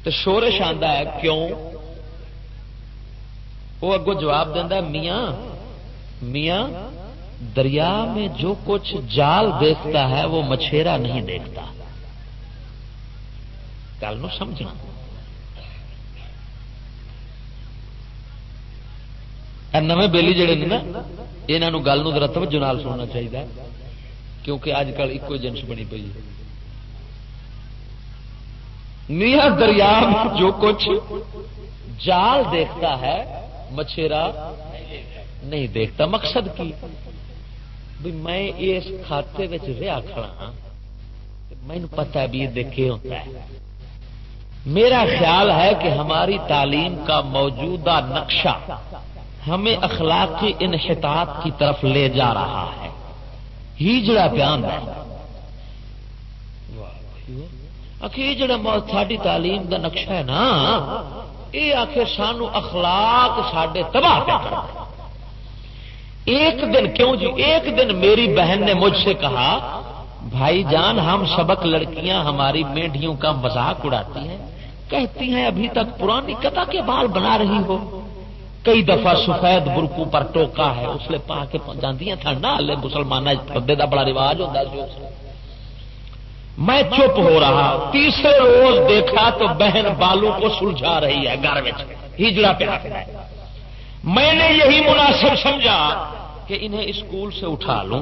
تو شورش آتا ہے کیوں؟ وہ اگو جواب دینا میاں میاں دریا میں جو کچھ جال دیکھتا ہے وہ مچھیرا نہیں دیکھتا۔ گل نو سمجھنا۔ نویں بےلی جڑے نے نا یہاں گل نتو جنال سننا چاہیے کیونکہ اج کل ایک جنس بنی پی دریا میں جو کچھ جال دیکھتا ہے، مچھیرا نہیں دیکھتا۔ مقصد کی؟ بھی میں اس کھاتے رہا کھڑا ہاں پتا بھی دیکھے ہوتا ہے۔ میرا خیال ہے کہ ہماری تعلیم کا موجودہ نقشہ ہمیں اخلاقی انحطاط کی طرف لے جا رہا ہے۔ ہیجڑا پیان ہے جڑا ساری تعلیم کا نقشہ ہے نا، یہ آخر سانو اخلاق سڈے تباہ پہ ایک دن کیوں جی؟ ایک دن میری بہن نے مجھ سے کہا، بھائی جان، ہم سبق لڑکیاں ہماری میڈیوں کا مذاق اڑاتی ہیں، کہتی ہیں ابھی تک پرانی کتا کے بال بنا رہی ہو۔ کئی دفعہ سفید برکو پر ٹوکا ہے، اس لیے پا کے جاندیاں تھا لے مسلمان پردے کا بڑا رواج ہوتا ہے۔ میں چپ ہو رہا، تیسرے روز دیکھا تو بہن بالوں کو سلجھا رہی ہے گھر میں ہجڑا پیا۔ میں نے یہی مناسب سمجھا کہ انہیں اسکول سے اٹھا لوں۔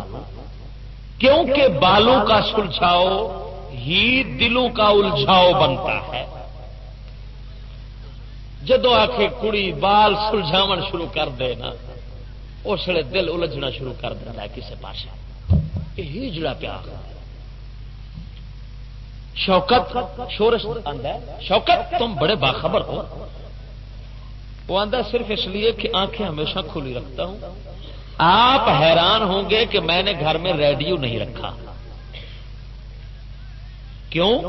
کیونکہ بالوں کا سلجھاؤ ہی دلوں کا الجھاؤ بنتا ہے۔ جدو آخ کڑی بال سلجھاو شروع کر دے نا، اس لیے دل الجھنا شروع کر دینا ہے کسی پاس یہ جڑا پیا۔ شوکت، شورش شوکت، تم بڑے باخبر ہو۔ وہ آدھا صرف اس لیے کہ آنکھیں ہمیشہ کھلی رکھتا ہوں۔ آپ حیران ہوں گے کہ میں نے گھر میں ریڈیو نہیں رکھا۔ کیوں؟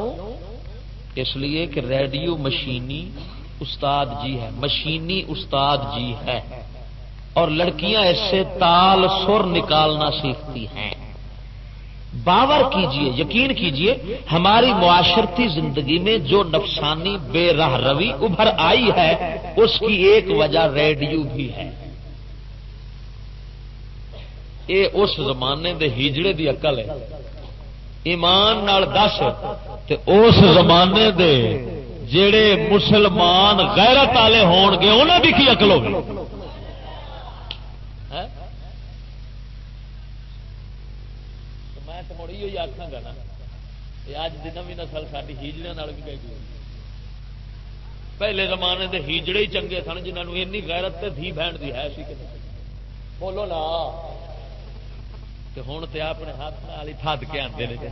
اس لیے کہ ریڈیو مشینی استاد جی ہے، مشینی استاد جی ہے۔ اور لڑکیاں اس سے تال سر نکالنا سیکھتی ہیں۔ باور کیجیے، یقین کیجیے، ہماری معاشرتی زندگی میں جو نفسانی بے راہ روی ابھر آئی ہے، اس کی ایک وجہ ریڈیو بھی ہے۔ یہ اس زمانے دے ہیجڑے دی عقل ہے۔ ایمان نال دس تے اس زمانے دے جڑے مسلمان غیرت والے ہون گے انہیں بھی کی عقل ہوگی؟ مڑی آخا گا نا اج کی نوی نسل ساری ہیجڑے بھی گئی پہلے زمانے کے ہیجڑے ہی چنگے سن جنہوں این غیرت بہن کی ہے۔ سی بولو نا۔ ہوں تو اپنے ہاتھ نال ہی تھد کے آتے ہیں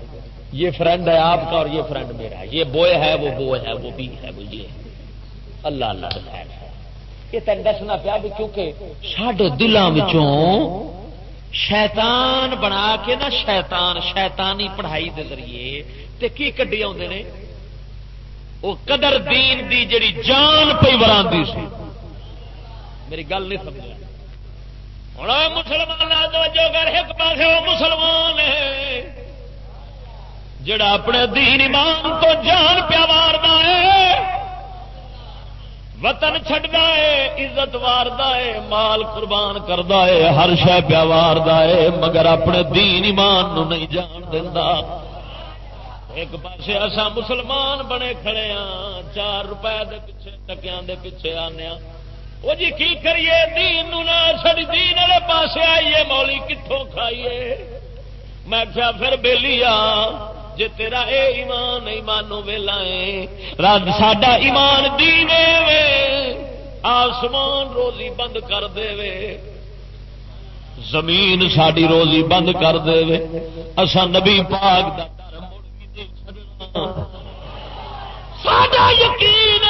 یہ فرینڈ ہے آپ کا اور یہ فرینڈ میرا۔ ہے یہ بوئے ہے، وہ بو ہے، وہ بھی ہے، وہ یہ اللہ اللہ یہ تین دسنا پیا بھی کیونکہ سڈے دلوں شیطان بنا کے نا شیطان، شیطانی پڑھائی دے ذریعے تے کی کڈی آتے نے؟ وہ قدر دین دی جڑی جان پی وران سی۔ میری گل نہیں سمجھ ہوں مسلمان کر ایک پاس وہ مسلمان ہے جڑا اپنے دین ایمان تو جان پیا مارنا ہے وطن چڈا ہے عزت وارد ہے مال قربان کرتا ہے ہر شہ پیا وارد ہے مگر اپنے دین ایمان نو نہیں جان دینا ایک پاس اصا مسلمان بنے کھڑے ہاں چار روپے دے پیچھے ٹکیا دے پیچھے آنے وہ جی کی کریے؟ دین نہ ساری دین والے پاس آئیے، مولی کتوں کھائیے۔ میں کیا پھر بہلی آ جی تیرا اے ایمان ایمانو ویلا رد ساڈا ایمان دینے وے، آسمان روزی بند کر دے وے۔ زمین ساری روزی بند کر دے وے۔ اسا نبی پاک دا ساڈا یقین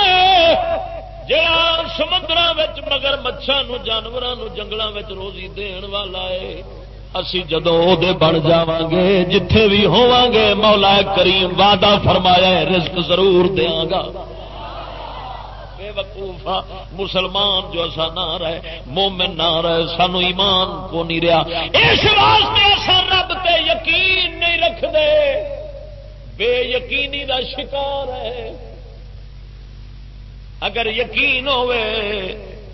جڑا سمندر مگر مچھا جانوروں جنگلوں روزی دین والا ہے، اسی جدو بن جا گے جتھے بھی ہوا گے مولا کریم وعدہ فرمایا ہے، رزق ضرور دیا گا۔ بے وقوفا مسلمان جو ایسا نہ رہے، مومن نہ رہے، سانو ایمان کو نہیں رہا۔ اس واسطے ایسا رب تے یقین نہیں رکھ دے بے یقینی دا شکار ہے۔ اگر یقین ہوئے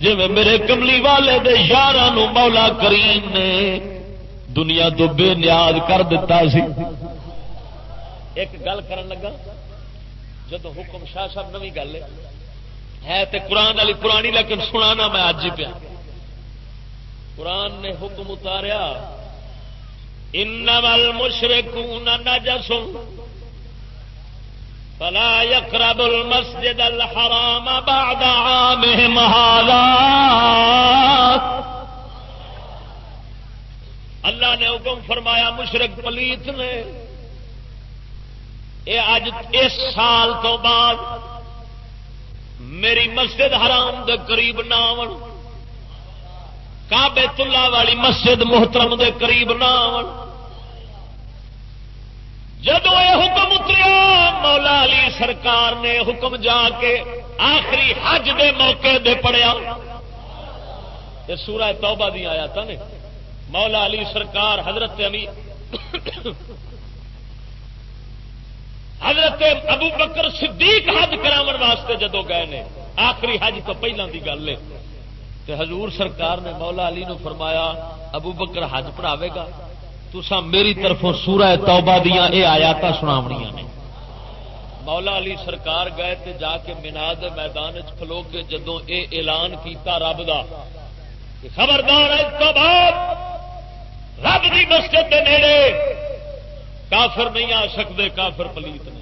جی میرے کملی والے دے یار مولا کریم نے دنیا تو بے نیاد کر دیتا سی۔ ایک گل کرن لگا جب حکم شاہ صاحب نوی گل ہے تے قرآن والی پرانی لیکن سنانا میں اج ہی پیا۔ قرآن نے حکم اتاریا، انما المشركون نجس فلا يقرب المسجد الحرام بعد عامهم هذا. اللہ نے حکم فرمایا، مشرق پلیت نے۔ اے اج اس سال تو بعد میری مسجد حرام دے قریب نہ آن کابے تلا والی مسجد محترم دے قریب نہ آن جدو یہ حکم اتریا، مولا علی سرکار نے حکم جا کے آخری حج دے موقع دے پڑیا یہ سورہ توبہ دی آیا تھا نہیں مولا علی سرکار حضرت امی حضرت ابو بکر صدیق حج کرا واسطے جدو گئے نے، آخری حج تو پہلے کی گل ہے۔ حضور سرکار نے مولا علی نو فرمایا، ابو بکر حج پڑھاوے گا۔ تسا میری طرف سورہ توبہ دیا یہ آیات سناونیاں نے۔ مولا علی سرکار گئے تے جا کے مینا میدان کھلو کے جدو اے اعلان کیتا رب دا خبردار اس تو بعد رب کی مسجد کے نیڑے کافر نہیں آ سکتے کافر پلیت نے۔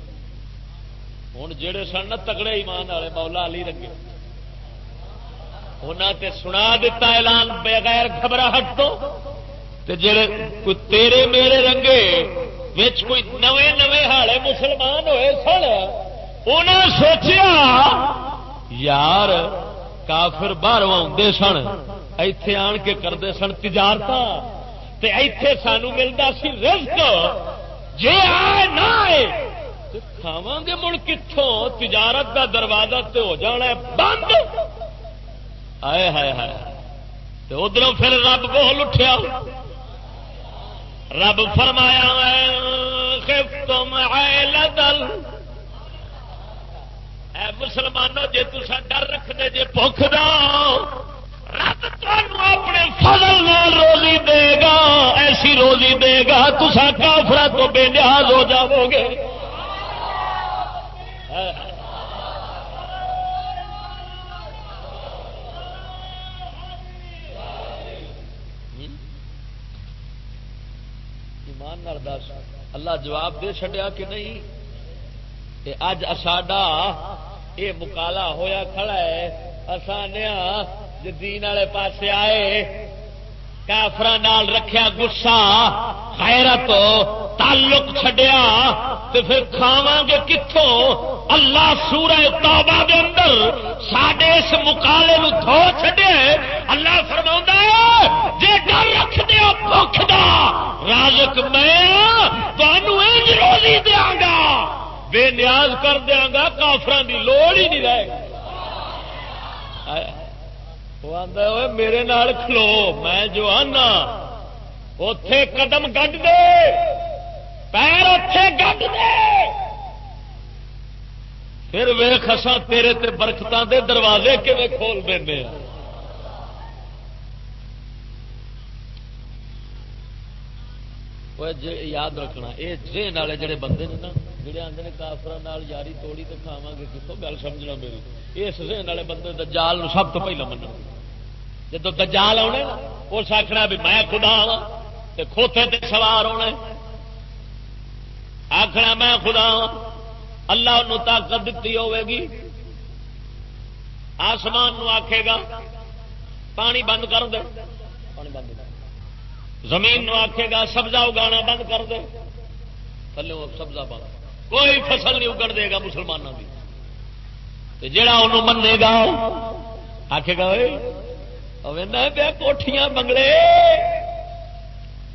ہوں جڑے سن تگڑے ایمان والے مولا علی رنگے۔ انہوں تے سنا دیتا اعلان بغیر گھبراہٹ تو تے جڑے کوئی تیرے میرے رنگے وچ کوئی نوے نوے ہالے مسلمان ہوئے سن انہیں سوچیا، یار، کافر باہر آتے سن، ایتھے آن کے کرتے سن تجارت ایتھے سانو ملتا سی رزق۔ جے آئے نہ آئے کھاوا گے مڑ کتوں تجارت کا دروازہ تے ہو جانا ہے بند۔ آئے ہائے ہائے ادھر پھر رب بول اٹھیا۔ رب فرمایا تم لدل اے مسلمانوں، جے تسا ڈر رکھتے جے بخ د رب اپنے فضل نال روزی دے گا، ایسی روزی دے گا تسا کافر تو بے نیاز ہو جاؤ گے ایمان دس، اللہ جواب دے چڈیا کہ نہیں؟ اج ساڈا یہ مکالا ہویا کھڑا ہے اسانیا دین والے پاس آئے کافر رکھیا گسا خیرت تعلق چھڈیا تو پھر کھاوا گے کتوں اللہ سورہ توبہ دے اندر سڈے اس مکالے دھو چڈے اللہ فرما جی ڈر رکھ دیا بخ دا، رازق میں تمہیں روزی دیا گا۔ بے نیاز کر دیا گا کافران کی لوڑ ہی نہیں رہے گا وہ آتا میرے نال کھلو میں جو آنا اتے قدم گڈ دے پیر اتے گڈ دے پھر وے خسا تیرے تے برکتوں دے دروازے کھے کھول دینے یاد رکھنا یہ ذہن والے جڑے بندے نے نا جڑے آتے کافر یاری توڑی تو کھاوا گے کتوں گل سمجھنا میری اس ذہن والے بندے دجال سب تو پہلے من جب دجال آنے اس آخنا بھی میں خدا ہاں کھوتے تے سوار ہونا آخنا میں خدا ہاں اللہ ان طاقت دیتی ہوے گی آسمان نو آکھے گا پانی بند کر دے پانی بند زمین نو آکھے گا سبزہ اگانا بند کر دے تھلے سبزہ بند کوئی فصل نہیں اگڑ دے گا مسلمانوں کی جڑا انہوں منے گا، آکھے گا پیا کوٹیاں بنگلے۔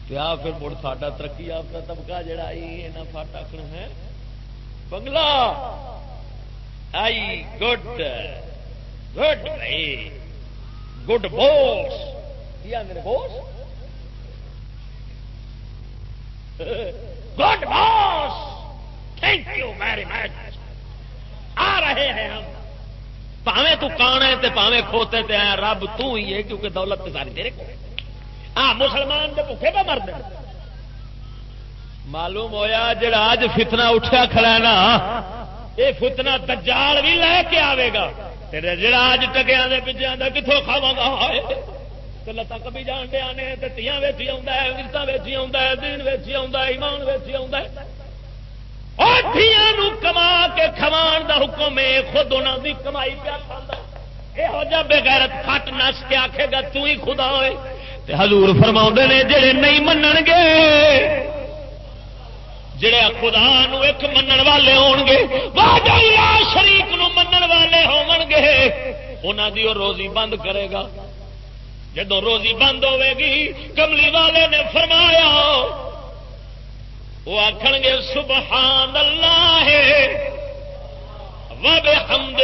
پیا پھر مڑ ساڈا ترقی آپ کا طبقہ جڑا آئی فٹ آخنا ہے؟ بنگلہ۔ آئی، گڈ گڈ بھائی گڈ بوس۔ کیا میرے boss? Good boss thank you very much آ رہے ہیں ہم. پاوے تو کانے تے پاوے کھوتے تے آیا، رب تو ہی ہے کیونکہ دولت ساری تیرے کو ہاں مسلمان کے بھوکے پہ مرد معلوم ہویا جڑا اج فتنا اٹھا کھڑا نا یہ فتنا دجال بھی لے کے آئے گا۔ جڑا اج ٹکیا پیچھے آتا کتوں کھاوا گا؟ لتا کبھی جان دیا نے تیاں ویچی آتا ویچی دین ویچی ایمان ویچی کما کے کھوان دا حکم ہے، خود انہوں دی کمائی پیا کھانا یہ بغیرت فٹ نس کے آخے گا تو ہی خدا ہوئے۔ تے حضور فرما نے، جڑے نہیں من گے، جڑے خدا نو ایک منن والے ہون گے اللہ شریک نو منن والے ہون گے انہوں دی روزی بند کرے گا۔ جدو روزی بند ہوے گی، کملی والے نے فرمایا وہ آخر گے سبحان اللہ وب حمد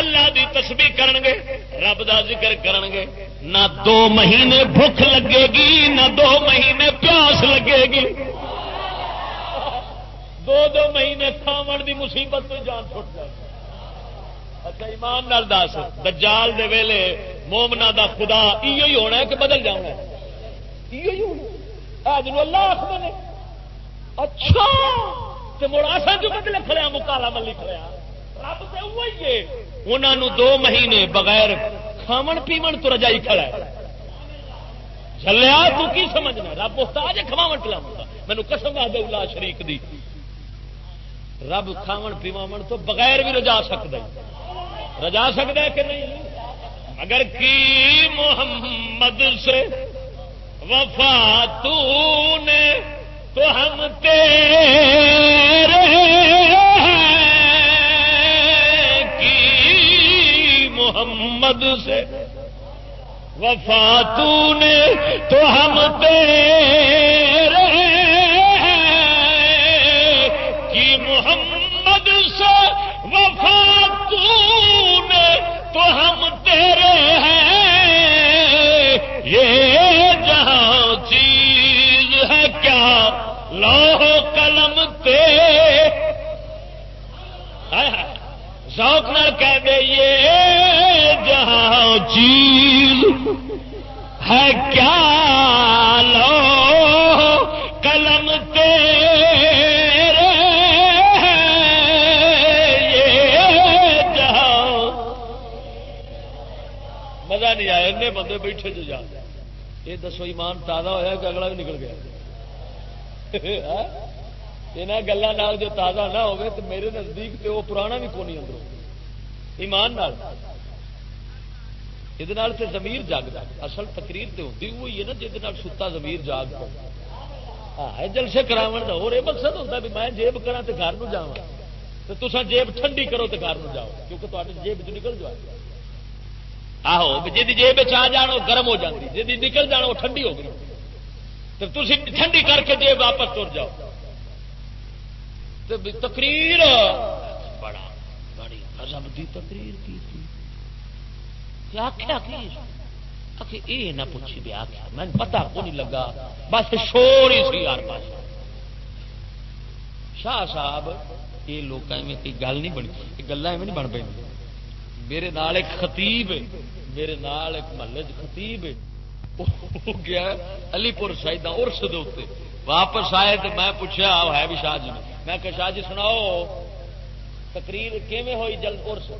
اللہ دی تسبیح کرن گے رب دا ذکر کرن گے نہ دو مہینے بھوک لگے گی، نہ دو مہینے پیاس لگے گی۔ دو دو مہینے کھاون دی مصیبت تو جان چھٹ جائے۔ اچھا ایمان نال دس، دجال دے ویلے مومنا دا خدا ایو ہی ہونا ہے کہ بدل جانا اللہ آخر اچھا! جو کھڑیا مکالا کھڑیا رب وہی ہے۔ دو مہینے بغیر کھاون پیمن تو رجائی کھڑا ہے۔ چلیا تو کی سمجھنا رب محتاج ہے، کھواون پلاوا مینو قسم آ دے اللہ شریک دی۔ رب کھاون پیواون تو بغیر بھی رجا سکتا ہے رجا سکتا ہے کہ نہیں؟ اگر کی محمد سے وفا تو نے تو ہم تیرے کی محمد سے وفا تو نے تو ہم تیرے ذوق نہ کہہ دے، یہ جہاں چیز ہے کیا لو؟ قلم تے مزہ نہیں آیا این بندے بیٹھے جو جا یہ دسو، ایمان تازہ ہوا کہ اگلا بھی نکل گیا؟ ہاں؟ یہاں گلوں جو تازہ نہ ہو تو میرے نزدیک تو وہ پرانا بھی کون اندر ایمان نال یہ زمیر جاگتا اصل تقریر تو ہوتی وہی ہے نا جہد ستا زمیر جاگ ہاں جلسے کرا اور یہ مقصد ہوتا بھی میں جیب کرا تو گھر جا تو تصا جیب ٹھنڈی کرو تو گھر جاؤ کیونکہ تے جیب چ نکل جاؤ آہو جی جیب آ جان وہ گرم ہو جاتی جی نکل جان وہ ٹھنڈی ہو گئی تو تھی ٹھنڈی کر کے جیب واپس تر جاؤ تقریر بڑا بڑی حزم کی تقریر کی آخیا کہ یہ نہ پوچھی بھی آخیا میں پتا کو نہیں لگا۔ بس شور ہی سی ہر پاس شاہ صاحب یہ لوگ گل نہیں بنی۔ یہ گلا ایویں نہیں بن پی میرے نال ایک خطیب میرے نال ایک محلے خطیب گیا علی پور شاہد ارس دے واپس آئے تو میں پوچھا ہے بھی شاہ جی میں کہ شاہ جی سناؤ، تقریر کیویں ہوئی جلد ارس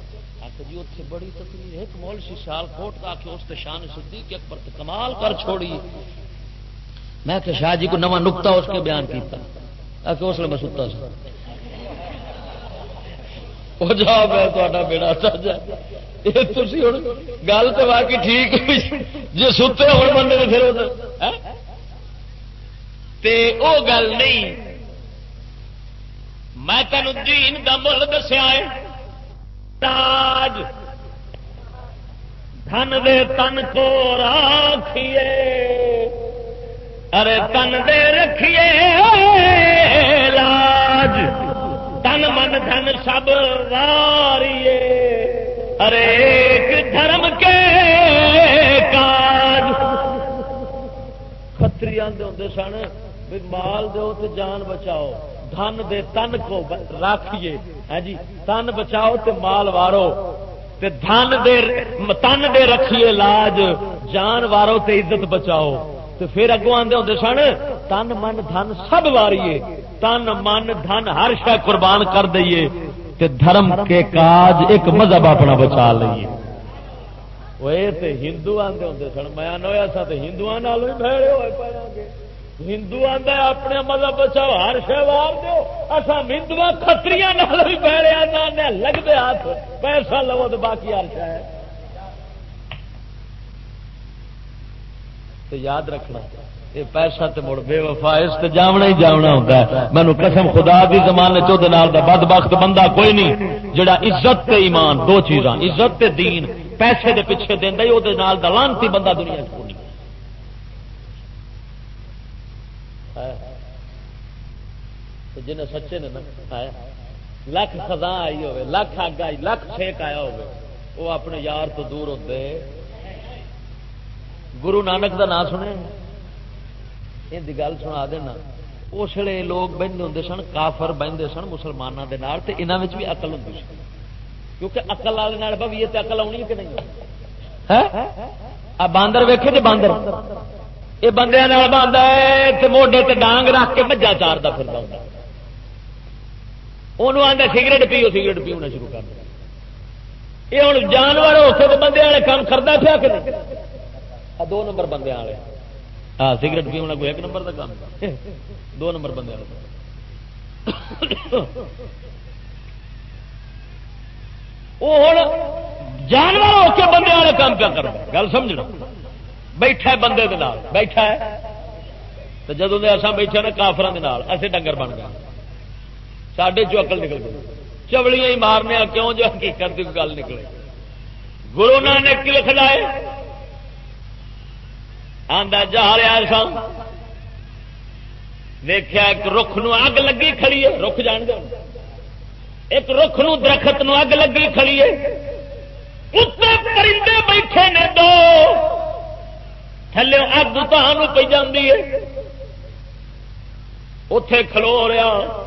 جی اتنے بڑی تقریر ایک مول سی سال کوٹ کا کے اس شان سدھی کے اکبر کمال کر چھوڑی میں کہ شاہ جی کو نواں نکتا اس کے بیان کیا اس لیے میں ستا سا۔ وہ جا میں بیڑا سجا گل تو باقی ٹھیک جی ستے ہو بندے پھر وہ ہاں؟ گل نہیں۔ میں تین دین کا مل دسیا تاج۔ دھن دے تن کو راکھیے۔ ارے تن دے رکھیے لاج تن من دھن سب واریے ارے ایک دھرم کے کاج۔ کتری آدھے ہوں سن بھی مال دو تو جان بچاؤ۔ دھن دے تن کو راکھیے۔ ہے جی تن بچاؤ تے مال وارو۔ تے دھن دے تن دے رکھیے لاج۔ جان وارو تے عزت بچاؤ۔ تے پھر اگوں آدھے ہوں سن، تن من دھن سب واریے تن من دھن ہر شہ قربان کر دئیے۔ تے دھرم کے کاج ایک مذہب اپنا بچا لیے وہ ہندو آدھے ہوں سن، میں نویا سا ہندو بھڑے ہوئے پہ ہندو آدھا اپنے مذہب بچاؤ ہر شہوار دو اصا ہندو کتری بھی بہڑے آنے لگتے ہاتھ۔ پیسہ لو تو باقی ہر شہ یاد رکھنا یہ پیسہ تو مڑ بے وفا، اس تے جامنا ہی جامنا ہوتا ہے۔ مینو قسم خدا دی زمانے چود دا بد بخت بندہ کوئی نہیں، جڑا عزت تے ایمان، دو چیزاں، عزت تے دین، پیسے دے پیچھے دینا ہی وہ دلانتی بندہ دنیا کو نہیں جن سچے نے لکھ خزاں آئی ہوے لکھ اگ آئی، لکھ چھیک آیا ہوے وہ اپنے یار تو دور ہوتے گرو نانک کا نام سنے یہ گل سنا دینا۔ اس لیے لوگ بہتے ہوں سن، کافر بہتے سن مسلمانوں کے یہاں بھی اقل ہوں کیونکہ اقل والے بھویے تو اقل آنی کہ نہیں؟ ہاں؟ باندر ویکھے تو باندر۔ یہ بندے باندھا ہے موڈے تے ڈانگ رکھ کے مجھا چارتا پھر انہوں آتا سگریٹ پیو سگریٹ پیونا شروع کر دیا یہ ہوں جانور ہو کے بندے والے کام کرتا پیا کہ دو نمبر بندے والے ہاں سگریٹ پیونا کوئی ایک نمبر کا کام دو نمبر بندے وہ ہوں جانور ہو کے بندے والے کام پیا کر گل سمجھنا بیٹھا ہے بندے دے بیٹھا ہے تو جدو اصا بیٹھے نا کافران کے نال ایسے ڈنگر بن گیا سڈے چو اکل نکل گئی چوڑیاں ہی مارنے کیوں جو حقیقت کی گل نکلے گرو نانک لکھ لائے آدھا جا رہا سا دیکھا ایک رخ نو اگ لگی کھڑی ہے رخ جان گیا ایک رخ نو درخت نو اگ لگی کھڑی ہے اتنے پرندے بیٹھے نے دو تھلے اگ تو پی جاتی ہے اتے کھلو رہا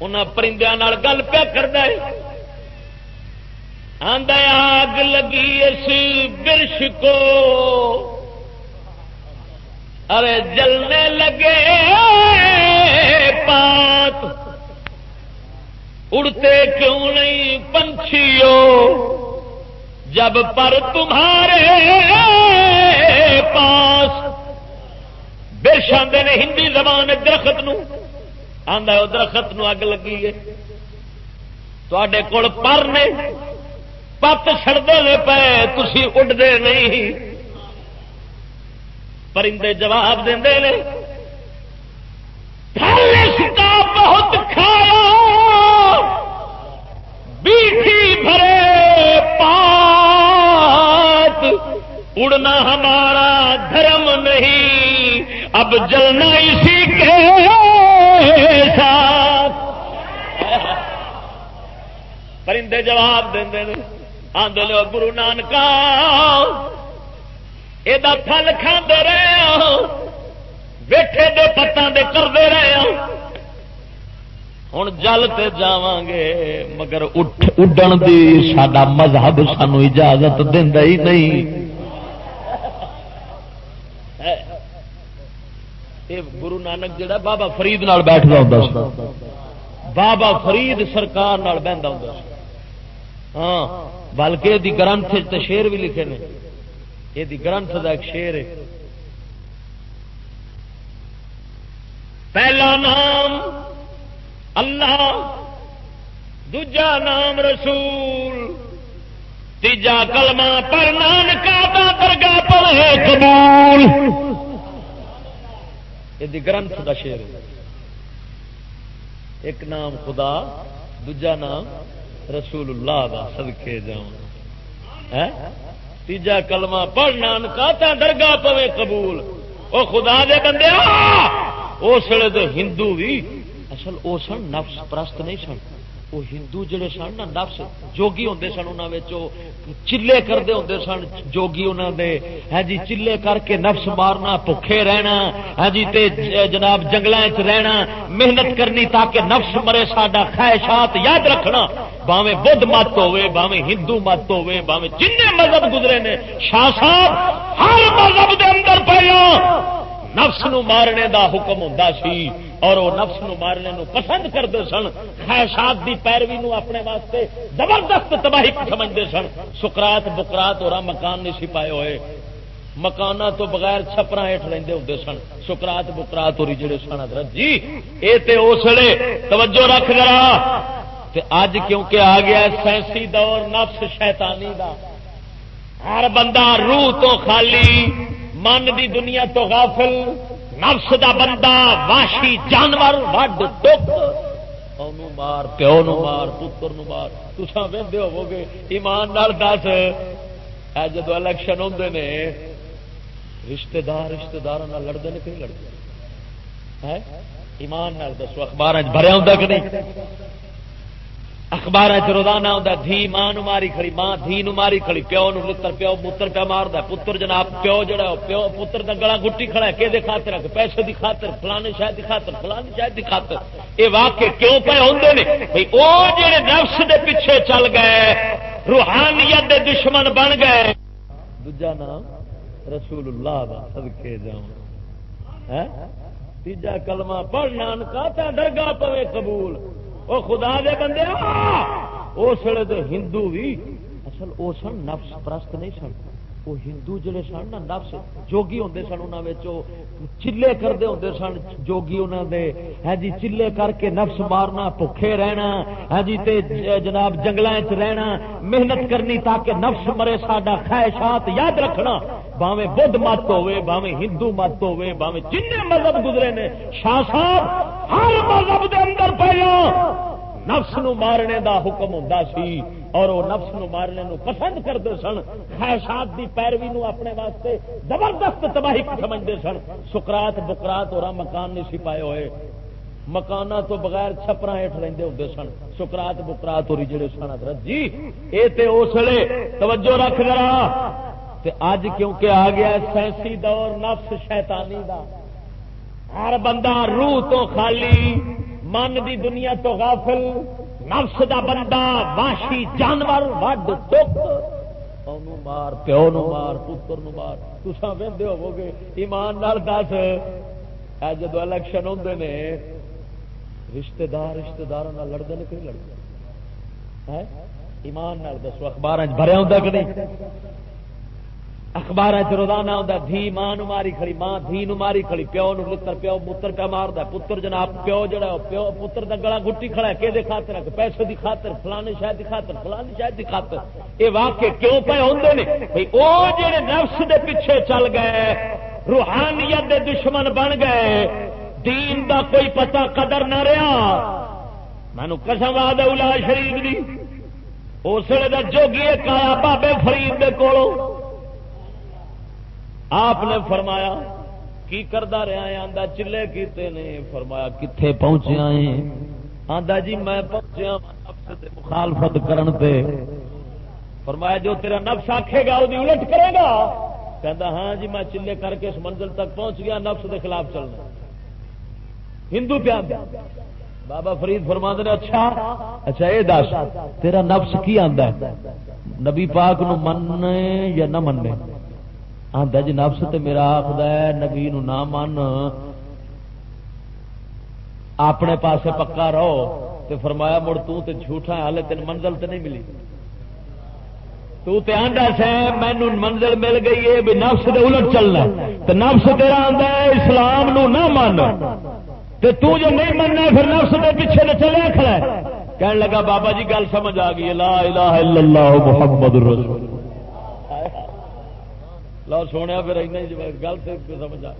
ان پرندے گل پیا کرتا ہے آگ لگی اس برش کو ارے جلنے لگے پات اڑتے کیوں نہیں پنچھیو جب پر تمہارے پاس بے شاندے نے ہندی زبان درخت نو آدھا درخت نو اگ لگی ہے۔ تے کول پر نے۔ پت چڑتے پے تھی اڈتے نہیں۔ پرندے جواب دے بہت کھایا۔ بیٹھی بھرے پات اڑنا ہمارا دھرم نہیں۔ اب جلنا اسی کے ساتھ۔ پرندے جواب دے آدھے گرو نانکا یہ پل کھانے رہے بیٹھے دے پتان دے کرتے رہے ہوں جل تے جا گے، مگر اڈن دی سڈا مذہب سانو اجازت دینا ہی نہیں۔ گرو نانک جڑا بابا فرید نال بیٹھتا ہوں بابا فرید سرکار بہتا ہوں ہاں بلکہ یہ گرنتھ شیر بھی لکھے نے۔ یہ گرنتھ کا ایک شیر ہے۔ پہلا نام اللہ دجا نام رسول، تیجا کلمہ پر نانکا درگاہ پر ہے قبول۔ یہ گرنتھ کا شیر ایک نام خدا دجا نام رسول اللہ دا سدکے جا تیجا کلمہ پڑھنا کا درگاہ پوے قبول۔ وہ خدا دے بندے اس ویلے تو ہندو بھی اصل وہ سن نفس پرست نہیں سن۔ وہ ہندو جڑے سن نا نفس، جوگی ہوں سن انہوں چلے کرتے ہوں سن، جوگی انہوں دے۔ ہاں جی چلے کر کے نفس مارنا بکھے رہنا ہاں جی تے جناب جنگل رہنا، محنت کرنی تاکہ نفس مرے، ساڈا خواہشات یاد رکھنا۔ باوے بدھ مت ہوے باوے ہندو مت ہوے باوے جن مذہب گزرے نے، شاہ صاحب ہر مذہب دے اندر پہلو نفس نو مارنے دا حکم ہوں سی اور وہ نفس نو مارنے نو پسند کرتے سن، خواہشات دی پیروی نو اپنے واسطے زبردست تباہی سمجھتے سن۔ سکرات بکرات اور مکان نہیں سی پائے ہوئے۔ مکان تو بغیر چھپرا ہیٹ لے ہوں سن۔ سکرات بکرات اور جڑے سن حضرت جی یہ تو اسلے توجہ رکھ گیا اج کیونکہ آ گیا سائنسی دور، نفس شیطانی دا۔ ہر بندہ روح تو خالی۔ من دی دنیا تو غافل، نفس دا بندہ واشی جانور، وڈ ٹک۔ مار پیو نو مار، پتر نو مار۔ تسا وہدے ہو گے ایمان نال دس۔ جدو الیکشن ہوتے نے، رشتے دار رشتے دار لڑتے ہیں کہ نہیں لڑتے ایمان نال دسو اخبار بھریا ہوں کہ نہیں؟ اخبار روزانہ آتا دھی ماں ماری کھڑی ماں دھی ماری کھڑی پیو نو لڑ پیو پتر پہ مار پتر جناب پیو جڑا پیو پتر کا گلا گٹی کھڑا ہے کہ خاطر پیسے دی خاطر فلانے شاید دی خاطر فلانی شاید دی خاطر یہ واقع کیوں پہ ہوتے ہیں وہ جڑے نفس دے پیچھے چل گئے روحانیت دے دشمن بن گئے دوجا نام رسول اللہ دا صدقے جاؤں تیجا کلمہ پڑھنا کا درگاہ پوے قبول وہ خدا دے بندے اس ویلے تو ہندو بھی اصل وہ سن نفس پرست نہیں سن۔ وہ ہندو جڑے سن نا نفس جوگی ہوں سن انہوں چلے کرتے ہوں سن جوگی انہوں دے۔ ہے جی چلے کر کے نفس مارنا بکھے رہنا ہے جی تے جناب جنگل رہنا، محنت کرنی تاکہ نفس مرے، ساڈا خواہشات یاد رکھنا۔ باوے بدھ مت ہوے باوے ہندو مت ہوے باوے جن مذہب گزرے نے، شاہ صاحب ہر مذہب دے اندر پہلو نفس نو مارنے دا حکم ہوں سی اور وہ نفس نو مارنے نو پسند کرتے سن، خواہشات دی پیروی نو اپنے واسطے زبردست تباہی سمجھتے سن۔ سکرات بکرات اور مکان نہیں سی پائے ہوئے۔ مکان تو بغیر چھپرا ہیٹ لے ہوں سن۔ سکرات بکرات اور جڑے سن، حضرت جی یہ تو اس لیے توجہ رکھ گیا اج کیونکہ آ گیا سائنسی دور، نفس شیطانی دا۔ ہر بندہ روح تو خالی۔ من دی دنیا تو غافل، نفس دا بندہ واشی جانور، وڈ ٹک مار پیو نو مار پتر نو مار۔ تسا وہدے ہو گے ایمان نال دس۔ جدو الیکشن ہوتے نے رشتے دار رشتے دار لڑتے ہیں کہ لڑتے ایمان نال دسو اخبار بھریا ہوں کہ نہیں؟ اخبار روزانہ آتا دھی ماں ماری کھڑی، ماں دھی ماری کھڑی، پیو نو لڑ پیو پتر پہ مار پتر جناب پیو جڑا پیو پتر کا گلا گٹی کھڑا ہے کہ خاطر پیسے دی خاطر، فلانے شاید دی خاطر فلانی شاید دی خاطر۔ یہ واقع کیوں پہ ہوتے ہیں وہ جڑے نفس دے پیچھے چل گئے، روحانیت دے دشمن بن گئے، دین دا کوئی پتہ قدر نہ رہا۔ مینو قسم آد الا شریف دی۔ اس ویلے جوگی کایا بابے فرید دے کولوں۔ آپ نے فرمایا، کی کردہ رہا ہے؟ آندا، چلے کیتے نے؟ فرمایا کتنے پہنچے آئے آندا جی میں پہنچیا مخالفت کرن تے۔ فرمایا، جو تیرا نفس آکھے گا وہ الٹ کرے گا؟ کہندا ہاں جی میں چلے کر کے اس منزل تک پہنچ گیا، نفس دے خلاف چلنا۔ ہندو پیار بابا فرید فرما نے اچھا اچھا یہ دس، تیرا نفس کی آتا ہے؟ نبی پاک نو من یا نہ مننے؟ آتا جی نفس تے میرا آخد نبی نو نہ من۔ اپنے پاسے پکا رہو تے فرمایا مڑ تو تے جھوٹا ہالے تین منزل تے نہیں ملی۔ تو تے آندا سے مینو منزل مل گئی ہے بھی نفس دے الٹ چلنا تے نفس تیرا آندا ہے، اسلام نو نہ مان تے تو جو نہیں مننا پھر نفس دے پیچھے نہ چلے کھڑا ہے۔ کہنے لگا، بابا جی گل سمجھ آ گئی لا الہ الا اللہ محمد رسول لو سونے پھر گل سے سمجھ آ۔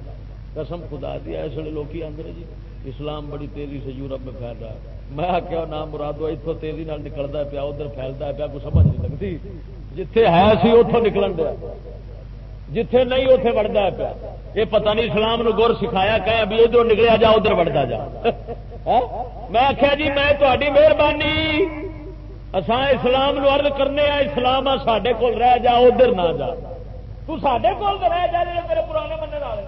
قسم خدا دی ایسے لوگ آدھے جی اسلام بڑی تیزی سے یورپ میں پھیل رہا ہے۔ میں آخیا نام مرادو اتوں تیزی نکلتا پیا، ادھر پھیلتا پیا، کوئی سمجھ نہیں لگتی جتھے ہے سی اتوں نکلن دیا۔ جتھے نہیں اتے بڑھتا پیا۔ یہ پتہ نہیں اسلام نو گور سکھایا کہ ابھی ادھر نکلیا جا، ادھر بڑھتا جا۔ ہاں؟ میں آخیا جی میں تاری مہربانی۔ اسان اسلام نو عرض کرنے آ اسلام آ سڈے کول رہ جا، ادھر نہ جا۔ تو سڈے کول رہ جا میرے پرانے منع والے۔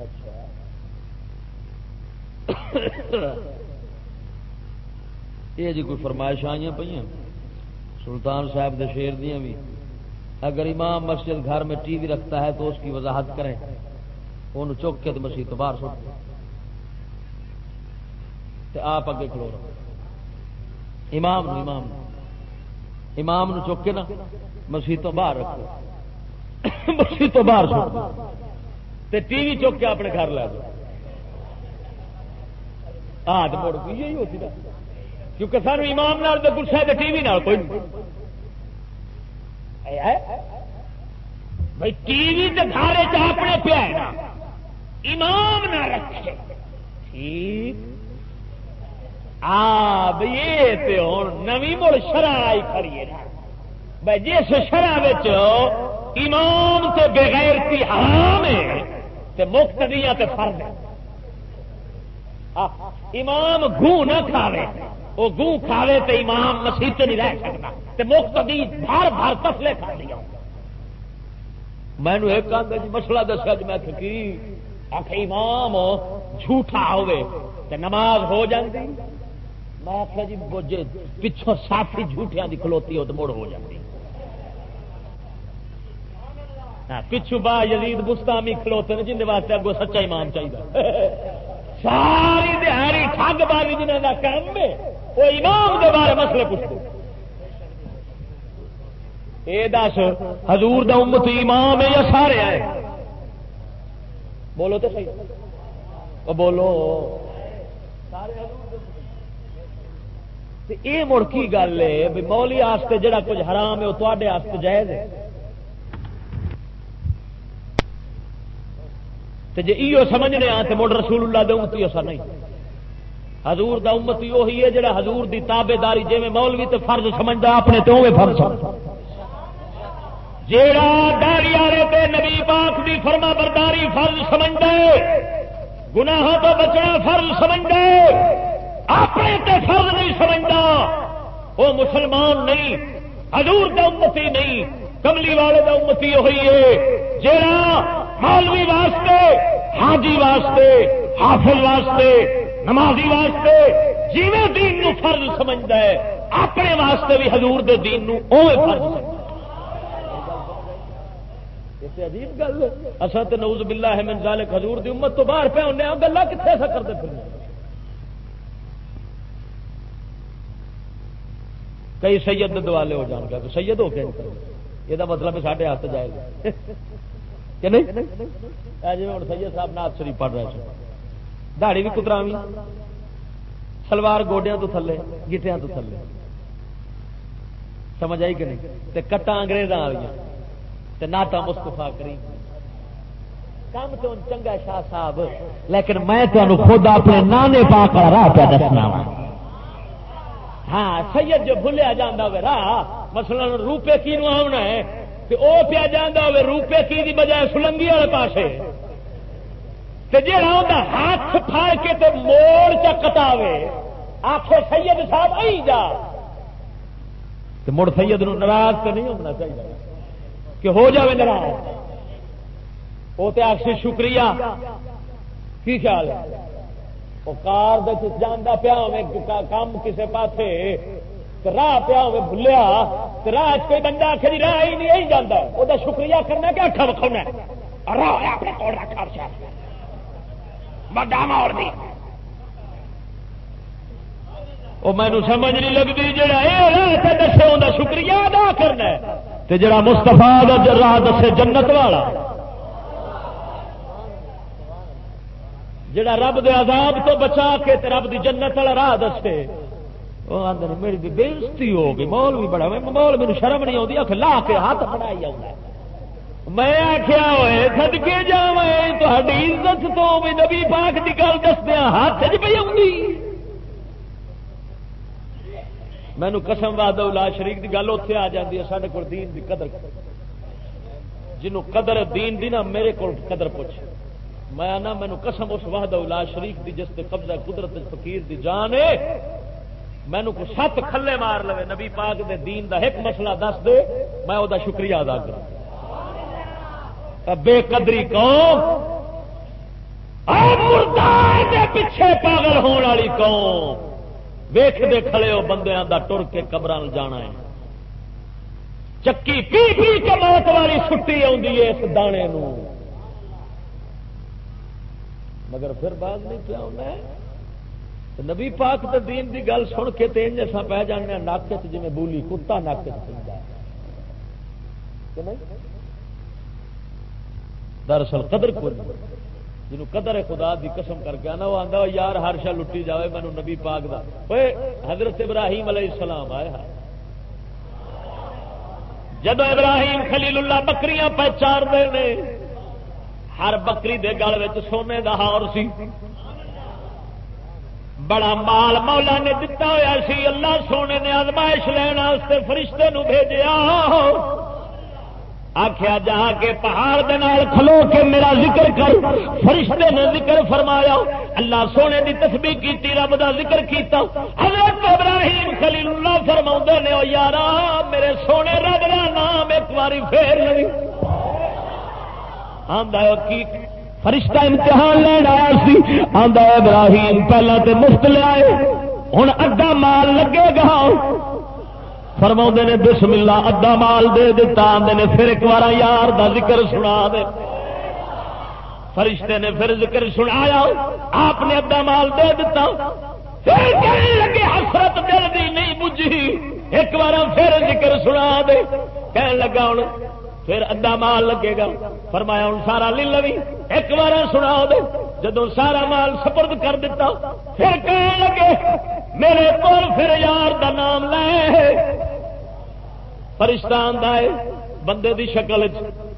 اچھا۔ یہ جی کوئی فرمائش آئی پہ سلطان صاحب دے شیر دیا بھی۔ اگر امام مسجد گھر میں ٹی وی رکھتا ہے تو اس کی وضاحت کریں۔ ان چک کے تو مسیح تو باہر سٹ آپ اگے کھلو رہو۔ امام نو امام نو۔ امام نو چک کے نا مسیح تو باہر رکھو۔ مسیح تو باہر سٹ ٹی وی چک کے اپنے گھر لے جاؤ۔ ہاتھ مڑ یہی ہوتی نا۔ کیونکہ سانو امام نال تو گسا ہے ٹی وی نال کوئی بھائی ٹی وی تو گھر اپنے پیا امام نہ رکھے۔ ٹھیک۔ آ بھائی یہ ہوں نوی مڑ شرح آئی کھڑی ہے بھائی جس شرح امام تے بغیر کی حرام ہے تے مقتدیاں تے فرض ہے امام گوں نہ کھاوے وہ گوں کھاوے تو امام مسیح نہیں رہ سکتا تو مختلف بھر بھر تسلے کھا دیا میں ایک آدھا جی مسئلہ دسا جی میں کی آخ امام جھوٹا ہوے تو نماز ہو جاتی میں آخیا جی بوجھے پچھوں ساتھی جھوٹیاں دی کھلوتی ہو تو مڑ ہو جاتی ہاں، پچھو با یزید بستامی کھلوتے ہیں جن واسطے اگو سچا امام چاہیے ساری دہاڑی ٹھگ بازی جنہیں کا کام ہے، وہ امام کے بارے مسئلے پوچھتے۔ یہ دس، حضور دا امت امام ہے یا سارے آئے؟ بولو تو صحیح۔ بولو۔ وہ بولو یہ مڑ کی گل ہے بھی مولی آستے جڑا کچھ حرام ہے وہ تے جائز ہے۔ جی ایو سمجھنے آ تو مڑ رسول اللہ دے امتی اسا نہیں۔ حضور دا امتی وہی ہے جڑا حضور دی تابے داری جی مولوی تے فرض سمجھتا اپنے تو فرض جیڑا داری والے تے نبی پاک دی فرما برداری فرض سمجھتا گناہوں تو بچنا فرض سمجھتا اپنے تے فرض نہیں سمجھتا۔ وہ مسلمان نہیں، حضور دا امتی نہیں، کملی والے دا امتی ہوئی ہے۔ جیڑا مولوی واسطے، حاجی واسطے، حافظ واسطے، نمازی واسطے جیویں دین نو فرض سمجھتا ہے، اپنے واسطے بھی حضور دے دین نو اوے فرض سمجھتا عجیب گل اصل تو نوز بلا ہے، من ذالک حضور دی امت تو باہر پہ ہونے گلا کتنے ایسا کرتے پھر کئی سید دوالے ہو جان گا تو سید ہو کے یہ مطلب ہے سارے ہاتھ جائے گا کہ نہیں؟ جی ہوں سید صاحب نات شریف پڑھ رہے تھے دہڑی بھی کترا سلوار گوڈیا تو تھلے گٹیا تو تھلے۔ سمجھ آئی کہ نہیں؟ تے کٹا انگریز آ گیا ناتا مستفا کری کام تو چنگا شاہ صاحب، لیکن میں تمہیں خود اپنے نانے پا کر راہ پہ دسنا وا۔ ہاں سید جو بھولیا جانا ہو راہ، مثلا روپے کی نو آنا ہے؟ تو وہ پیا جانا روپے کی دی بجائے سلنگی والے پاس جا ہاتھ پھاڑ کے تے موڑ چ کٹاوے آخے سید صاحب آئی جا۔ مڑ سید نو ناراض تو نہیں ہونا چاہیے کہ ہو جاوے ناراض۔ وہ تو آخسی شکریہ۔ کی خیال ہے؟ وہ کار جانا پیا کام کسی پاس راہ پیا ہو بھولیا راہ کوئی بندہ آخ جی راہ ہی نہیں جانا وہ شکریہ کرنا کہ اکھا وکھاؤنا راہ اپنے کول رکھا بڑا مور دی۔ وہ مینو سمجھ نہیں لگتی جہاں یہ دسے ان شکریہ ادا کرنا جڑا مستفا راہ دسے جنت والا جڑا رب دے عذاب تو بچا کے تے رب دی جنت والا راہ دسے وہ آدھے میری بےزتی ہو گئی مول بھی بڑا مول میرے شرم نہیں آتی آخ لا کے ہاتھ بڑائی آؤں میں آخیا ہوئے سدکے جا تاری عزت تو بھی نبی پاک کی گل دسدیا ہاتھ چ پی آؤں مینو قسم واد لا شریف کی گل اتنے آ جاتی ہے سارے کو دین دی قدر۔ جنوں قدر دین دی نا، میرے کو قدر پوچھ۔ میں آنا مینو قسم اس وحد الا شریف دی جس سے قبضہ قدرت فقیر دی جان ہے۔ مینو کو سات کھلے مار لو نبی پاک دے دین دا ایک مسئلہ دس دے۔ میں وہ شکریہ ادا کروں۔ بے قدری قوم پیچھے پاگل ہونے والی قوم ویخ دے کھڑے ہو بندیاں دا ٹر کے قبر جانا ہے۔ چکی پی پی کے موت والی چھٹی آتی ہے اس دانے نو مگر پھر بعد نہیں پیا ہونا نبی پاک تے دین دی گل سن کے تین جیسا پہ جانے ناک جی بولی کتا ناک دراصل قدر کو جنہوں قدر ہے خدا دی قسم کر کے آنا، وہ آتا یار ہر شا لٹی جائے مینو نبی پاک دا۔ حضرت ابراہیم علیہ السلام آئے ہاں۔ جب ابراہیم خلیل اللہ بکریاں پہچان دے ہر بکری دے گل سونے دا ہار سی۔ بڑا مال مولا نے دتا ہوا سی، اللہ سونے نے آزمائش لینا فرشتے نو بھیجیا۔ آخیا جا کے پہاڑ دے نال کھلو کے میرا ذکر کر۔ فرشتے نے ذکر فرمایا، اللہ سونے دی تسبیح کی رب دا ذکر کیتا۔ حضرت ابراہیم خلیل اللہ فرما نے، او یارا، میرے سونے رب کا نام ایک باری پھیر نہیں کی فرشتہ امتحان لین آیا سی آدھا ابراہیم پہلا تو مفت لیا ہوں ادا مال لگے گا۔ فرما نے بسم اللہ ادا مال دے دیتا آدھے نے پھر ایک بار یار دا ذکر سنا دے۔ فرشتے نے پھر ذکر سنایا، آپ نے ادا مال دے دیتا پھر کہنے لگے، حسرت دل دی نہیں بجھی۔ ایک بار پھر ذکر سنا دے۔ کہنے لگا ہوں پھر ادا مال لگے گا۔ فرمایا، ہوں سارا لے لوی۔ ایک بار سنا دے۔ جدو سارا مال سپرد کر دیتا، پھر کہنے لگے، میرے کو پھر یار دا نام لے۔ فرشتہ آدھا ہے بندے دی شکل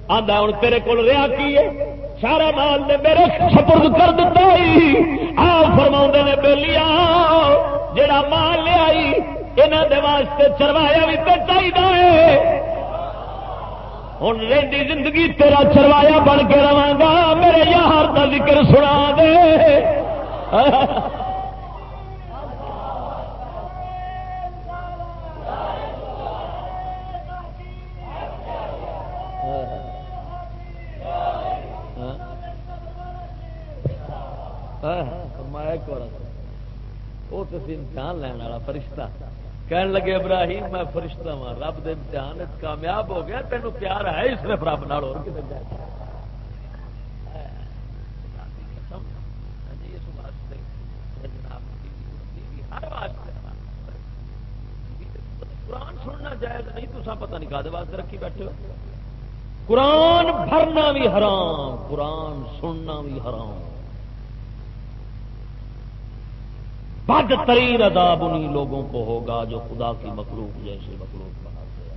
آدھا ہوں تیرے کو رہا کی ہے؟ سارا مال نے میرے سپرد کر دیتا آ فرما نے بہلی جڑا مال لیا یہاں واسطے چروایا بھی تو چاہیے ہوں رہی زندگی تیرا چروایا بن کے رہا گا میرے یار کا ذکر سنا دے۔ وہ تو امتحان لینا والا فرشتہ۔ کہن لگے، ابراہیم، میں فرشتہ ہوں رب دے امتحان کامیاب ہو گیا تینوں پیار ہے اس نے رب نال قرآن سننا جائز نہیں تو پتہ نہیں کا واسطے رکھی بیٹھے ہو۔ قرآن بھرنا بھی حرام، قرآن سننا بھی حرام۔ بد ترین عذاب انہیں لوگوں کو ہوگا جو خدا کی مخلوق جیسے مخلوق بناتے ہیں۔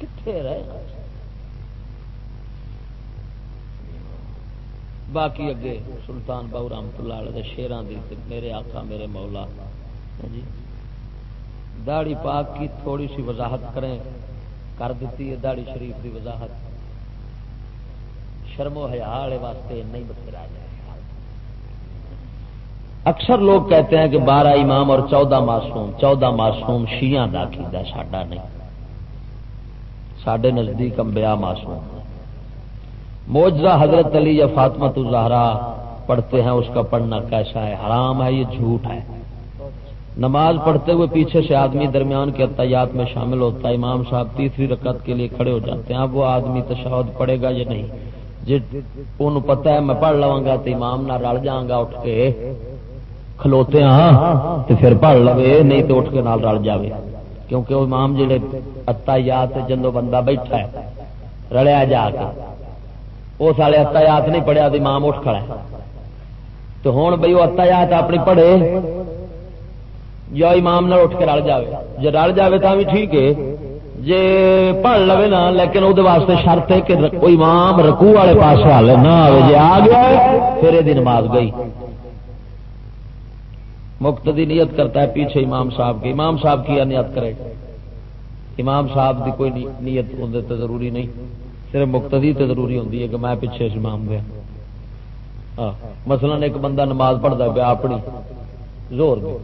کتنے رہے باقی اگے سلطان بہو رحمت اللہ علیہ شیران دی میرے آقا، میرے مولا۔ ہاں جی۔ داڑی پاک کی تھوڑی سی وضاحت کریں۔ کر دیتی ہے داڑی شریف دی وضاحت۔ شرم و حیا والے واسطے نہیں بترا جائے اکثر لوگ کہتے ہیں کہ بارہ امام اور چودہ معصوم چودہ معصوم شیاں دا ساڈا نہیں۔ سڈے نزدیک امبیا معصوم موجزہ حضرت علی یا فاطمہ تو زہرا پڑھتے ہیں، اس کا پڑھنا کیسا ہے؟ حرام ہے، یہ جھوٹ ہے۔ نماز پڑھتے ہوئے پیچھے سے آدمی درمیان کے اتیات میں شامل ہوتا ہے، امام صاحب تیسری رکعت کے لیے کھڑے ہو جاتے ہیں۔ اب وہ آدمی تشہد پڑھے گا یا نہیں؟ جی ان پتا ہے، میں پڑھ لوا گا تو امام نہ رل جا گا، اٹھ کے کھلوتے ہاں تو پھر پڑھ لو نہیں تو اٹھ کے نال رل جائے کیونکہ وہ امام جہے اتیات جدو بندہ بیٹھا ہے رلیا جا کے وہ سارے اتیات نہیں پڑھیا تو امام اٹھ کھڑا ہے تو ہوں بھائی وہ اتیات اپنی پڑھے یا امام نہ اٹھ کے رل جائے جی رل جائے تو بھی ٹھیک ہے جی پڑھ لو نا لیکن وہ واسطے شرط ہے کہ امام رکو والے پاس ہال نہ آئے جی آ گیا پھر یہ نماز گئی مقتدی نیت کرتا ہے پیچھے امام صاحب کی۔ امام صاحب کی نیت کرے۔ امام صاحب کی کوئی نیت ہوں تو ضروری نہیں۔ صرف مقتدی تو ضروری ہوں کہ میں پیچھے امام گیا ہاں۔ مثلا ایک بندہ نماز پڑھتا پیا اپنی زور دے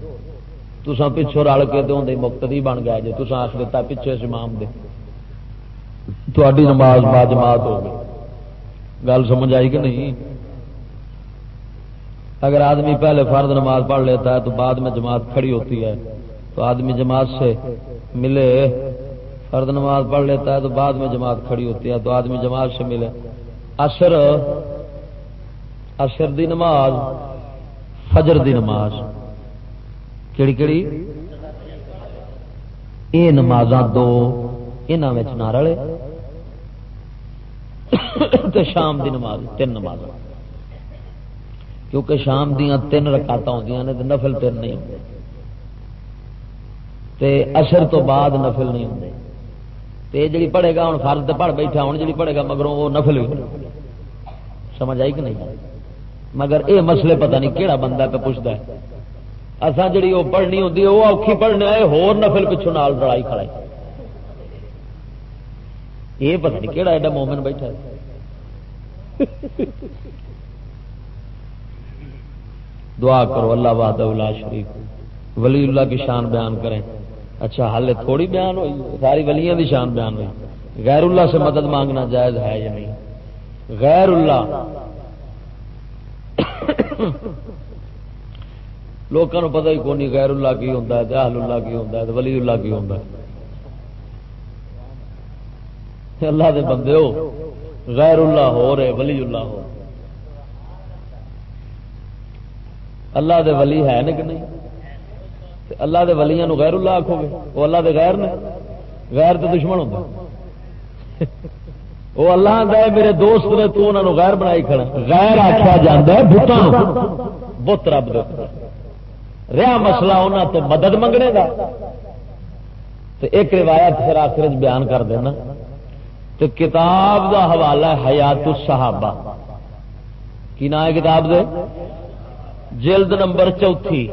تسا پچھو رل کے دوں مقتدی بن گیا جی۔ تسا آخ دیتا پیچھے امام دے۔ تھی نماز با جماعت ہو گئی۔ گل سمجھ آئی کہ نہیں؟ اگر آدمی پہلے فرد نماز پڑھ لیتا ہے تو بعد میں جماعت کھڑی ہوتی ہے۔ تو آدمی جماعت سے ملے فرد نماز پڑھ لیتا ہے تو بعد میں جماعت کھڑی ہوتی ہے، تو آدمی جماعت سے ملے۔ اثر اثر دی نماز، فجر دی نماز۔ کہڑی کہڑی یہ نماز دو یہاں نہ رلے تو شام دی نماز، تین نماز کیونکہ شام دیا تین رکاط ہوں نفل تین نہیں ہوتے اشر تو بعد نفل نہیں ہوں جی پڑھے گا ہوں فرد پڑھ بیٹھا ہوں جی پڑھے گا مگروں وہ نفل ہوئی سمجھ آئی کہ نہیں؟ مگر یہ مسئلے پتہ نہیں کہڑا بندہ پہ پوچھتا ہے۔ اصل جی وہ پڑھنی ہوتی ہے، وہ اوکھی پڑھنے آئے، ہور نفل پچھوں نال لڑائی کھڑائی یہ پتہ نہیں کہڑا ایڈا مومن بیٹھا ہے۔ دعا کرو، اللہ باد شریف ولی اللہ کی شان بیان کریں۔ اچھا حال تھوڑی بیان ہوئی، ساری ولیاں دی شان بیان ہوئی۔ غیر اللہ سے مدد مانگنا جائز ہے یا نہیں؟ غیر اللہ۔ لوگوں پتہ ہی کون غیر اللہ کی ہوتا ہے اہل اللہ کی ہوتا ہے ولی اللہ کی ہوتا ہے۔ اللہ دے بندے ہو، غیر اللہ ہو رہے، ولی اللہ ہو۔ اللہ دے ولی ہے نا کہ نہیں؟ اللہ دے ولیاں نو غیر اللہ آخو گے؟ وہ اللہ دے غیر نے؟ غیر تو دشمن ہوتا وہ اللہ دے میرے دوست نے تو انہوں غیر بنائی کھڑا۔ غیر آخیا جا بتوں بت رب رہا مسئلہ انہوں تو مدد منگنے کا تو ایک روایت پھر آخر بیان کر دینا۔ تو کتاب دا حوالہ حیات الصحابہ۔ کی نام ہے کتاب دے؟ جلد نمبر چوتھی،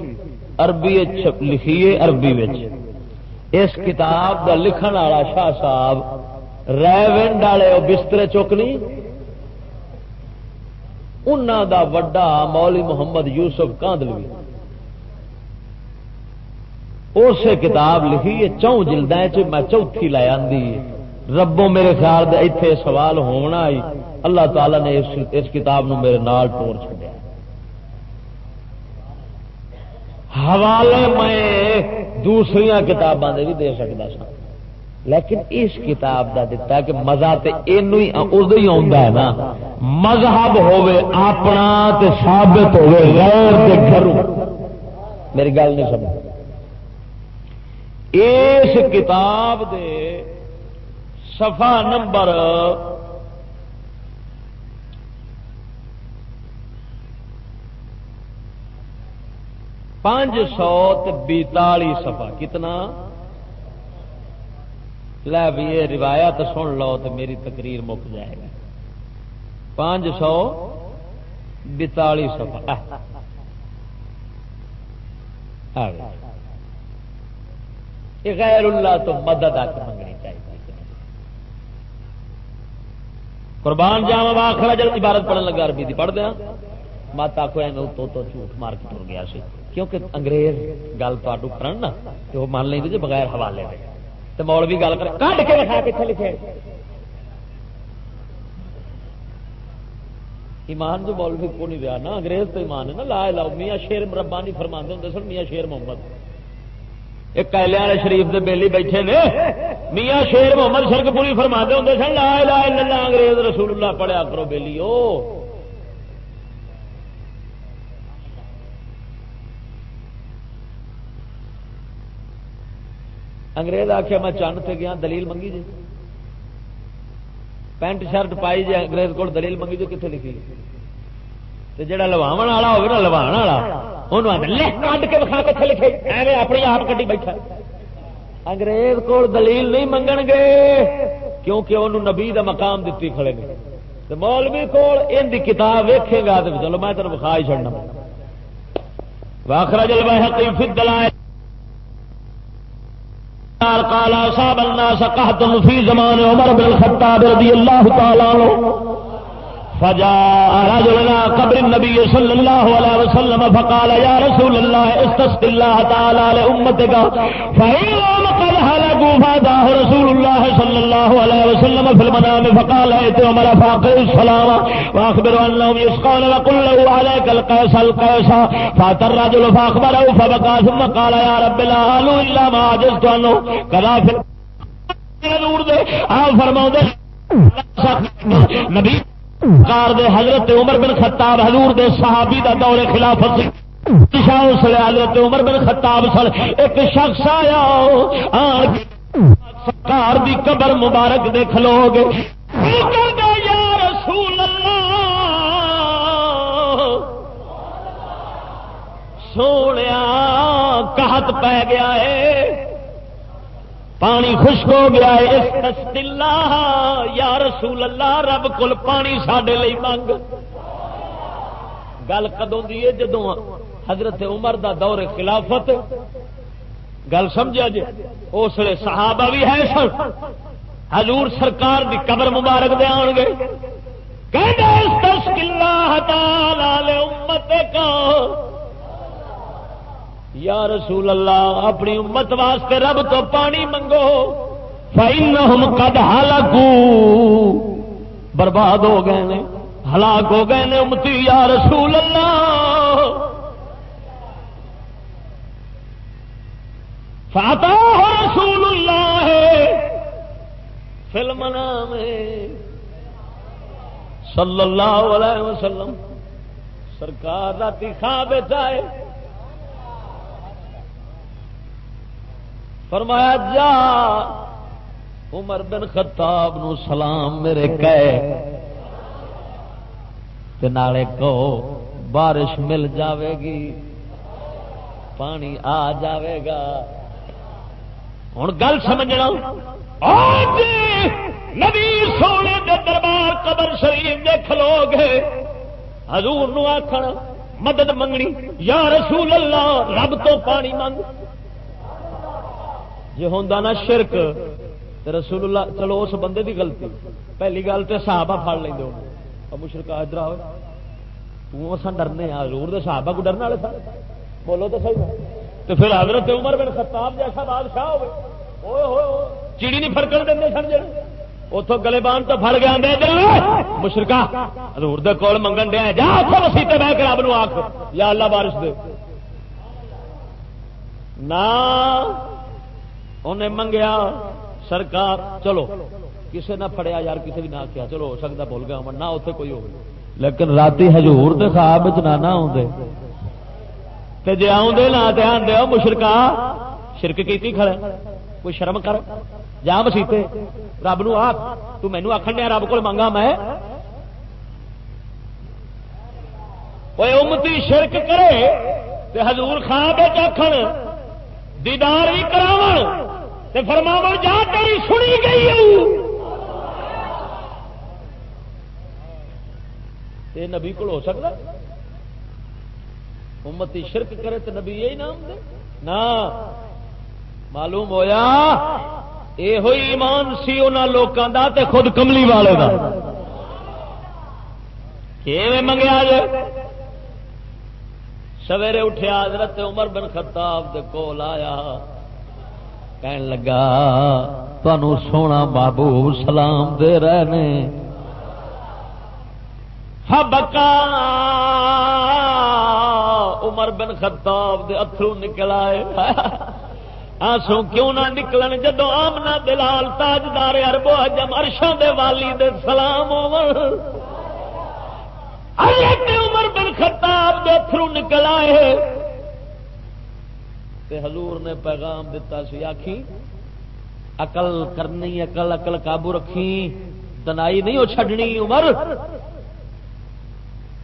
عربی لکھیے عربی اس کتاب دا لکھن والا شاہ صاحب ریونڈ والے بسترے چکنی انہوں دا وڈا مولی محمد یوسف کاندلوی۔ اسے کتاب لکھی ہے چون جلد میں چوتھی لے آدھی ربوں میرے خیال اتنے سوال ہونا ہی اللہ تعالی نے اس کتاب نو میرے نال ٹور چڑیا حوالے میں دوسری کتاباں بھی دے سکتا سا۔ لیکن اس کتاب کا دتا کہ مزہ تو یہ ادو ہی ہے نا۔ مذہب ہوے اپنا تے ثابت ہوے غیر تے گھروں۔ میری گل نہیں سمجھ۔ اس کتاب دے صفحہ نمبر پانچ سو بیتالی سفا کتنا؟ لے بھی یہ روایت سن لو تو میری تقریر مک جائے گا پانچ سو بیتالی سفا غیر اللہ تو مدد آ کے منگنی چاہیے۔ قربان جاوا آخر جلدی عبارت پڑھنے لگا، عربی پڑھ دیا۔ مت آخو تو جھوٹ مار کے تر گیا سی۔ کیونکہ انگریز گل تو کرن نا، تو وہ مان لیں جی بغیر حوالے دے۔ تو مول بھی گل کر کے لکھا کتنے لکھے۔ ایمان جو مولوی کو نہیں رہا نا، انگریز تو ایمان ہے نا۔ لا لاؤ میاں شیر ربانی فرما ہوں سن، میاں شیر محمد۔ ایک کیلے والے شریف دے بیلی بیٹھے نے، میاں شیر محمد شرک پوری فرما ہوں سن، لا لا اللہ، انگریز رسول اللہ پڑھیا کرو بیلی انگریز آخیا میں چند سے گیا، دلیل منگی جی۔ پینٹ شرٹ پائی جی انگریز کو دلیل منگی جی، جو کتنے لکھی؟ جا لواو والا ہوگا لوا کٹ کتنے لکھے؟ ایویں اپنی آپ کٹی بیٹھا۔ انگریز کو دلیل نہیں منگن گے، کیونکہ انہوں نبی دا مقام دیتی کھڑے نے۔ مولوی کول ان دی کتاب ویکھے گا چلو میں تین بخا ہی چڑنا واخرج البحقی فی الدلائل۔ قال اصاب الناس قحط في زمان عمر بن الخطاب رضي الله تعالى عنه فجاء رجلنا قبر النبي صلى الله عليه وسلم فقال يا رسول الله استسق الله تعالى لأمتك فإن قد هلكوا رسول الله صلى الله عليه وسلم في المنام فقال ائت عمر فاقر السلام وأخبر أنهم يسقون وقل له عليك القيس القيس فأتى الرجل فأخبره فبقى ثم قال يا رب لا آلوا إلا ما عجزت عنه كذا في نور دے آپ فرماؤ دے نبی کار دے حضرت عمر بن خطاب حضور دے صحابی دا دور خلافت حضرت عمر بن خطاب سر ایک شخص آیا سرکار دی قبر مبارک دے کھلو گے۔ سونے کہت پی گیا ہے، پانی خشک ہو گیا ہے۔ یا رسول اللہ، رب کل پانی سڈے منگ گل کدوں دی جدو حضرت عمر دا دور خلافت۔ گل سمجھا جی؟ اس لیے صحابہ بھی ہے سن۔ حضور سرکار دی قبر مبارک دے آن گے۔ یا رسول اللہ، اپنی امت واسطے رب تو پانی منگو۔ فائن کد ہلاکو برباد ہو گئے نے، ہلاک ہو گئے نے امتی۔ یا رسول اللہ فاتا رسول اللہ فلم نام صلی اللہ علیہ وسلم. سرکار راتی خواب چائے فرمایا، جا. عمر بن خطاب نو سلام میرے نالے کہ بارش مل جاوے گی، پانی آ جاوے گا ہوں گل سمجھنا۔ نبی سونے دے دربار قبر شریف دے کھلو گے حضور نو آخر مدد منگنی۔ یا رسول اللہ، رب تو پانی منگ۔ جی ہوں نا شرک رسول اللہ، چلو اس بندے دی غلطی۔ پہلی گل تو صحابہ پڑ لیں مشرق ادھر آؤ۔ تسان ڈرنے ہزور دے صحابہ کو ڈرنے والے سن۔ بولو تو صحیح۔ تو پھر حضرت عمر بن خطاب جیسا بادشاہ ہوئے. چیڑی نہیں فرکن دیں سن جی اتوں گلے بان تو فل گیا مشرقہ ہزور دے کول منگن دیا جا اتوں مسیح بہ کے رب نو آخ یا اللہ بارش دے. نہ انہیں منگیا سرکار، چلو کسی نہ پڑیا یار کسی بھی نہ کیا چلو، ہو سکتا بھول گیا نہ اتنے کوئی ہو لیکن رات ہزور کے خواب نہ آدھے جی آدھے نہ تے آدھے مشرقہ شرک کی کھڑے۔ کوئی شرم کر۔ جا مسیتے رب نو آ تینو آخر دیا رب کو منگا میں۔ امتی شرک کرے تے حضور خواب آخر دیدار بھی کراو فرماو جا تیری سنی گئی یہ نبی کو ہو سکتا؟ امتی شرک کرے تو نبی یہی نام دے؟ نا۔ معلوم ہویا؟ یہ ہوئی ایمان سی ان لوگوں کا تے خود کملی والے کا منگیا جائے سویرے اٹھیا حضرت عمر بن خطاب دے کول آیا۔ کہن لگا تنوع سونا بابو سلام دے رہے بکا عمر بن خطاب دے اترو نکل آئے۔ آسو کیوں نہ نکلن جدو آمنا دلال تاجدار اربو اجم ارشوں دے والی دے سلام عمر عمر بن خطاب دے اترو نکل آئے۔ تے حضور نے پیغام دیتا سی آخی اقل کرنی اقل اقل قابو رکھی دنائی نہیں وہ چڈنی عمر۔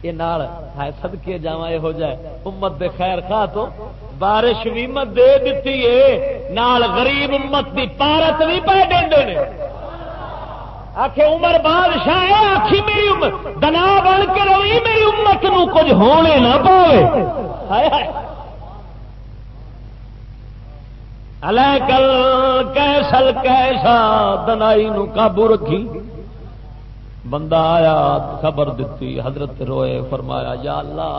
یہ سد کے جا یہ جائے امت دے خیر خواہ تو بارش بھی مت دے دیتی ہے نال غریب امت دی پارت بھی پہ دے آخ عمر بادشاہ آخی میری امت۔ دنا بن کے روی میری امت نو کچھ ہونے نہ پاوے۔ کل کیسل کیسا دنائی نو قابو رکھی۔ بندہ آیا، خبر دیتی حضرت روئے، فرمایا، یا اللہ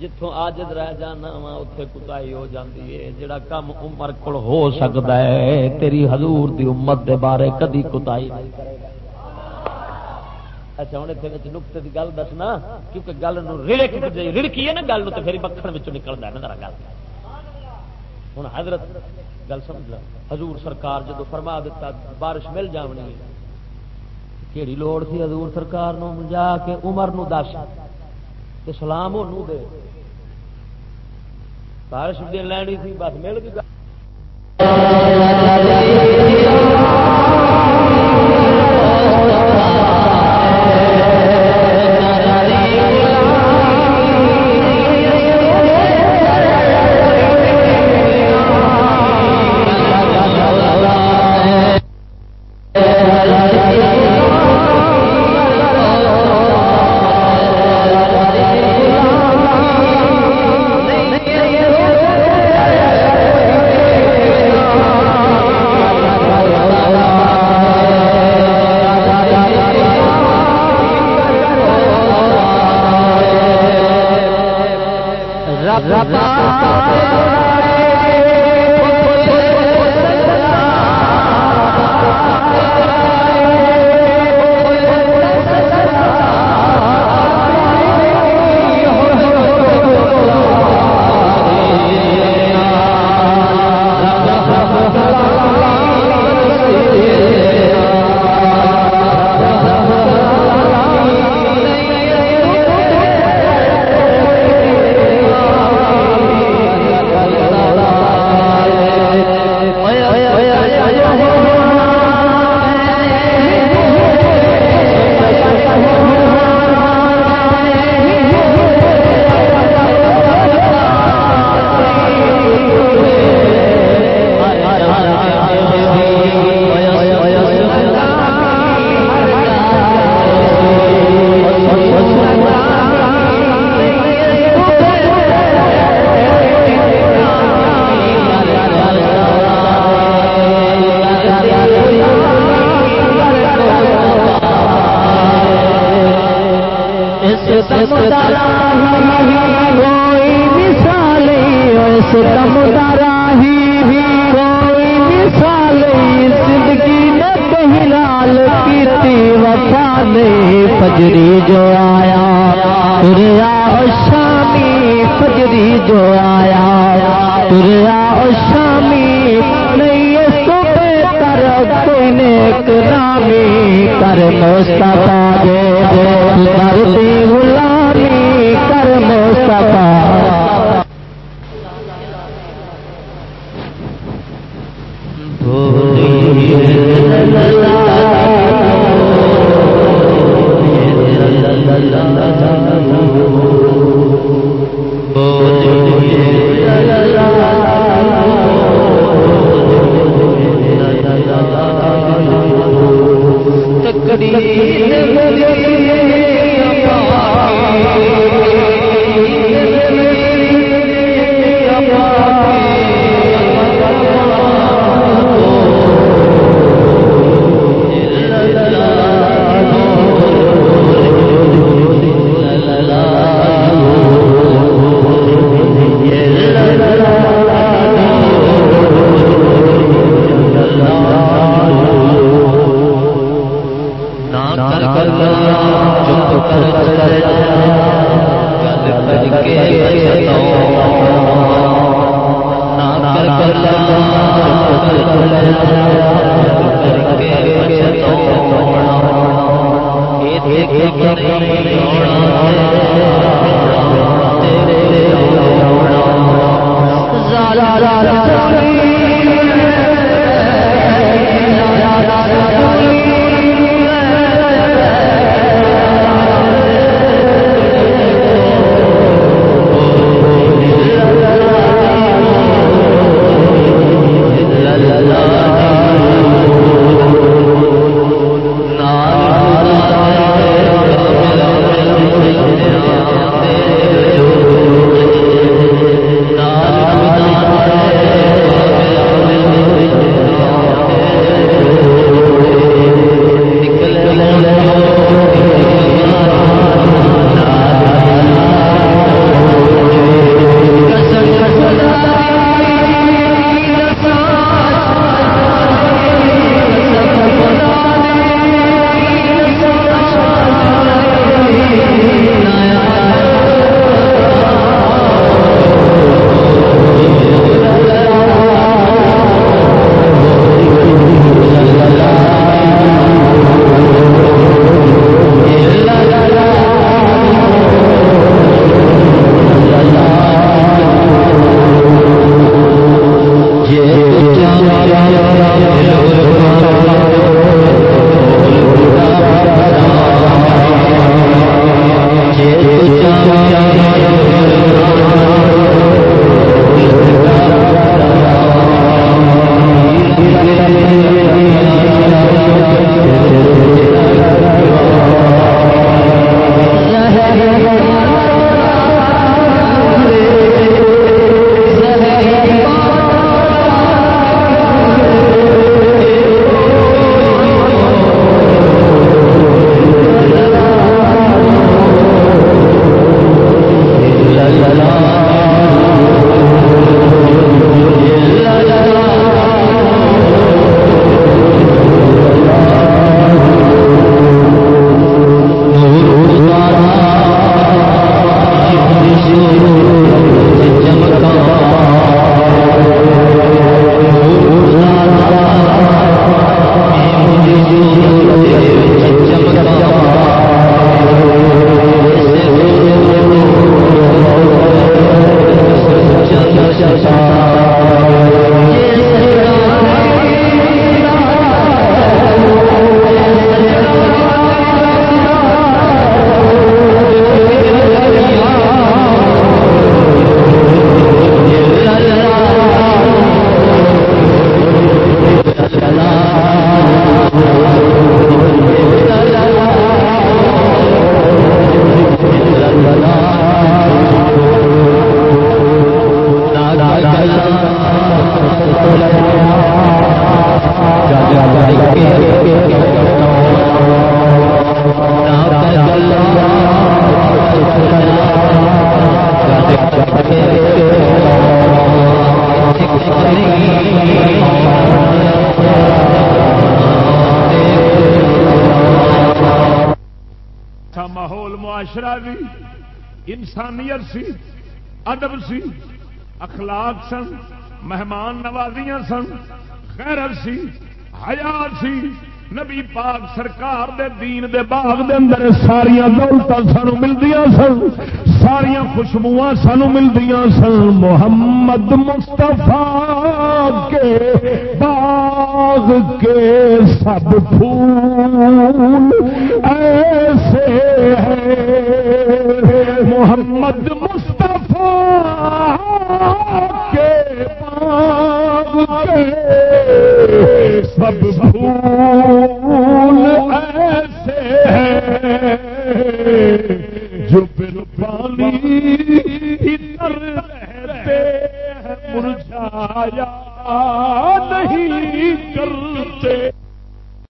جتوں آجد رہ جانا وا اتے کتائی ہو جاتی ہے، جڑا کام عمر کول ہو سکتا ہے، تیری حضور دی امت دے بارے کدی کتائی نہیں اچھا ہوں اتنے نقطے کی گل دسنا، کیونکہ گل رڑک رڑکی ہے نا گل تو پھر مکھن نکلتا ہے نا گل۔ ہوں حضرت، گل سمجھ حضور سرکار جدو فرما دیتا بارش مل جانی ہے کہڑی لوڑ تھی حضور سرکار نو، جا کے عمر نو دس کہ سلام دے۔ بارش دن لینی تھی، بس مل گئی۔ سی، اخلاق سن، مہمان نوازیاں سن، غیرت سی، حیا سی۔ نبی پاک سرکار دے، دین دے باغ دے اندر ساریا دولت سانو ملدی سن ساریا خوشبو سانو ملدی سن۔ محمد مستفا کے باغ کے سب پھول ایسے ہیں۔ محمد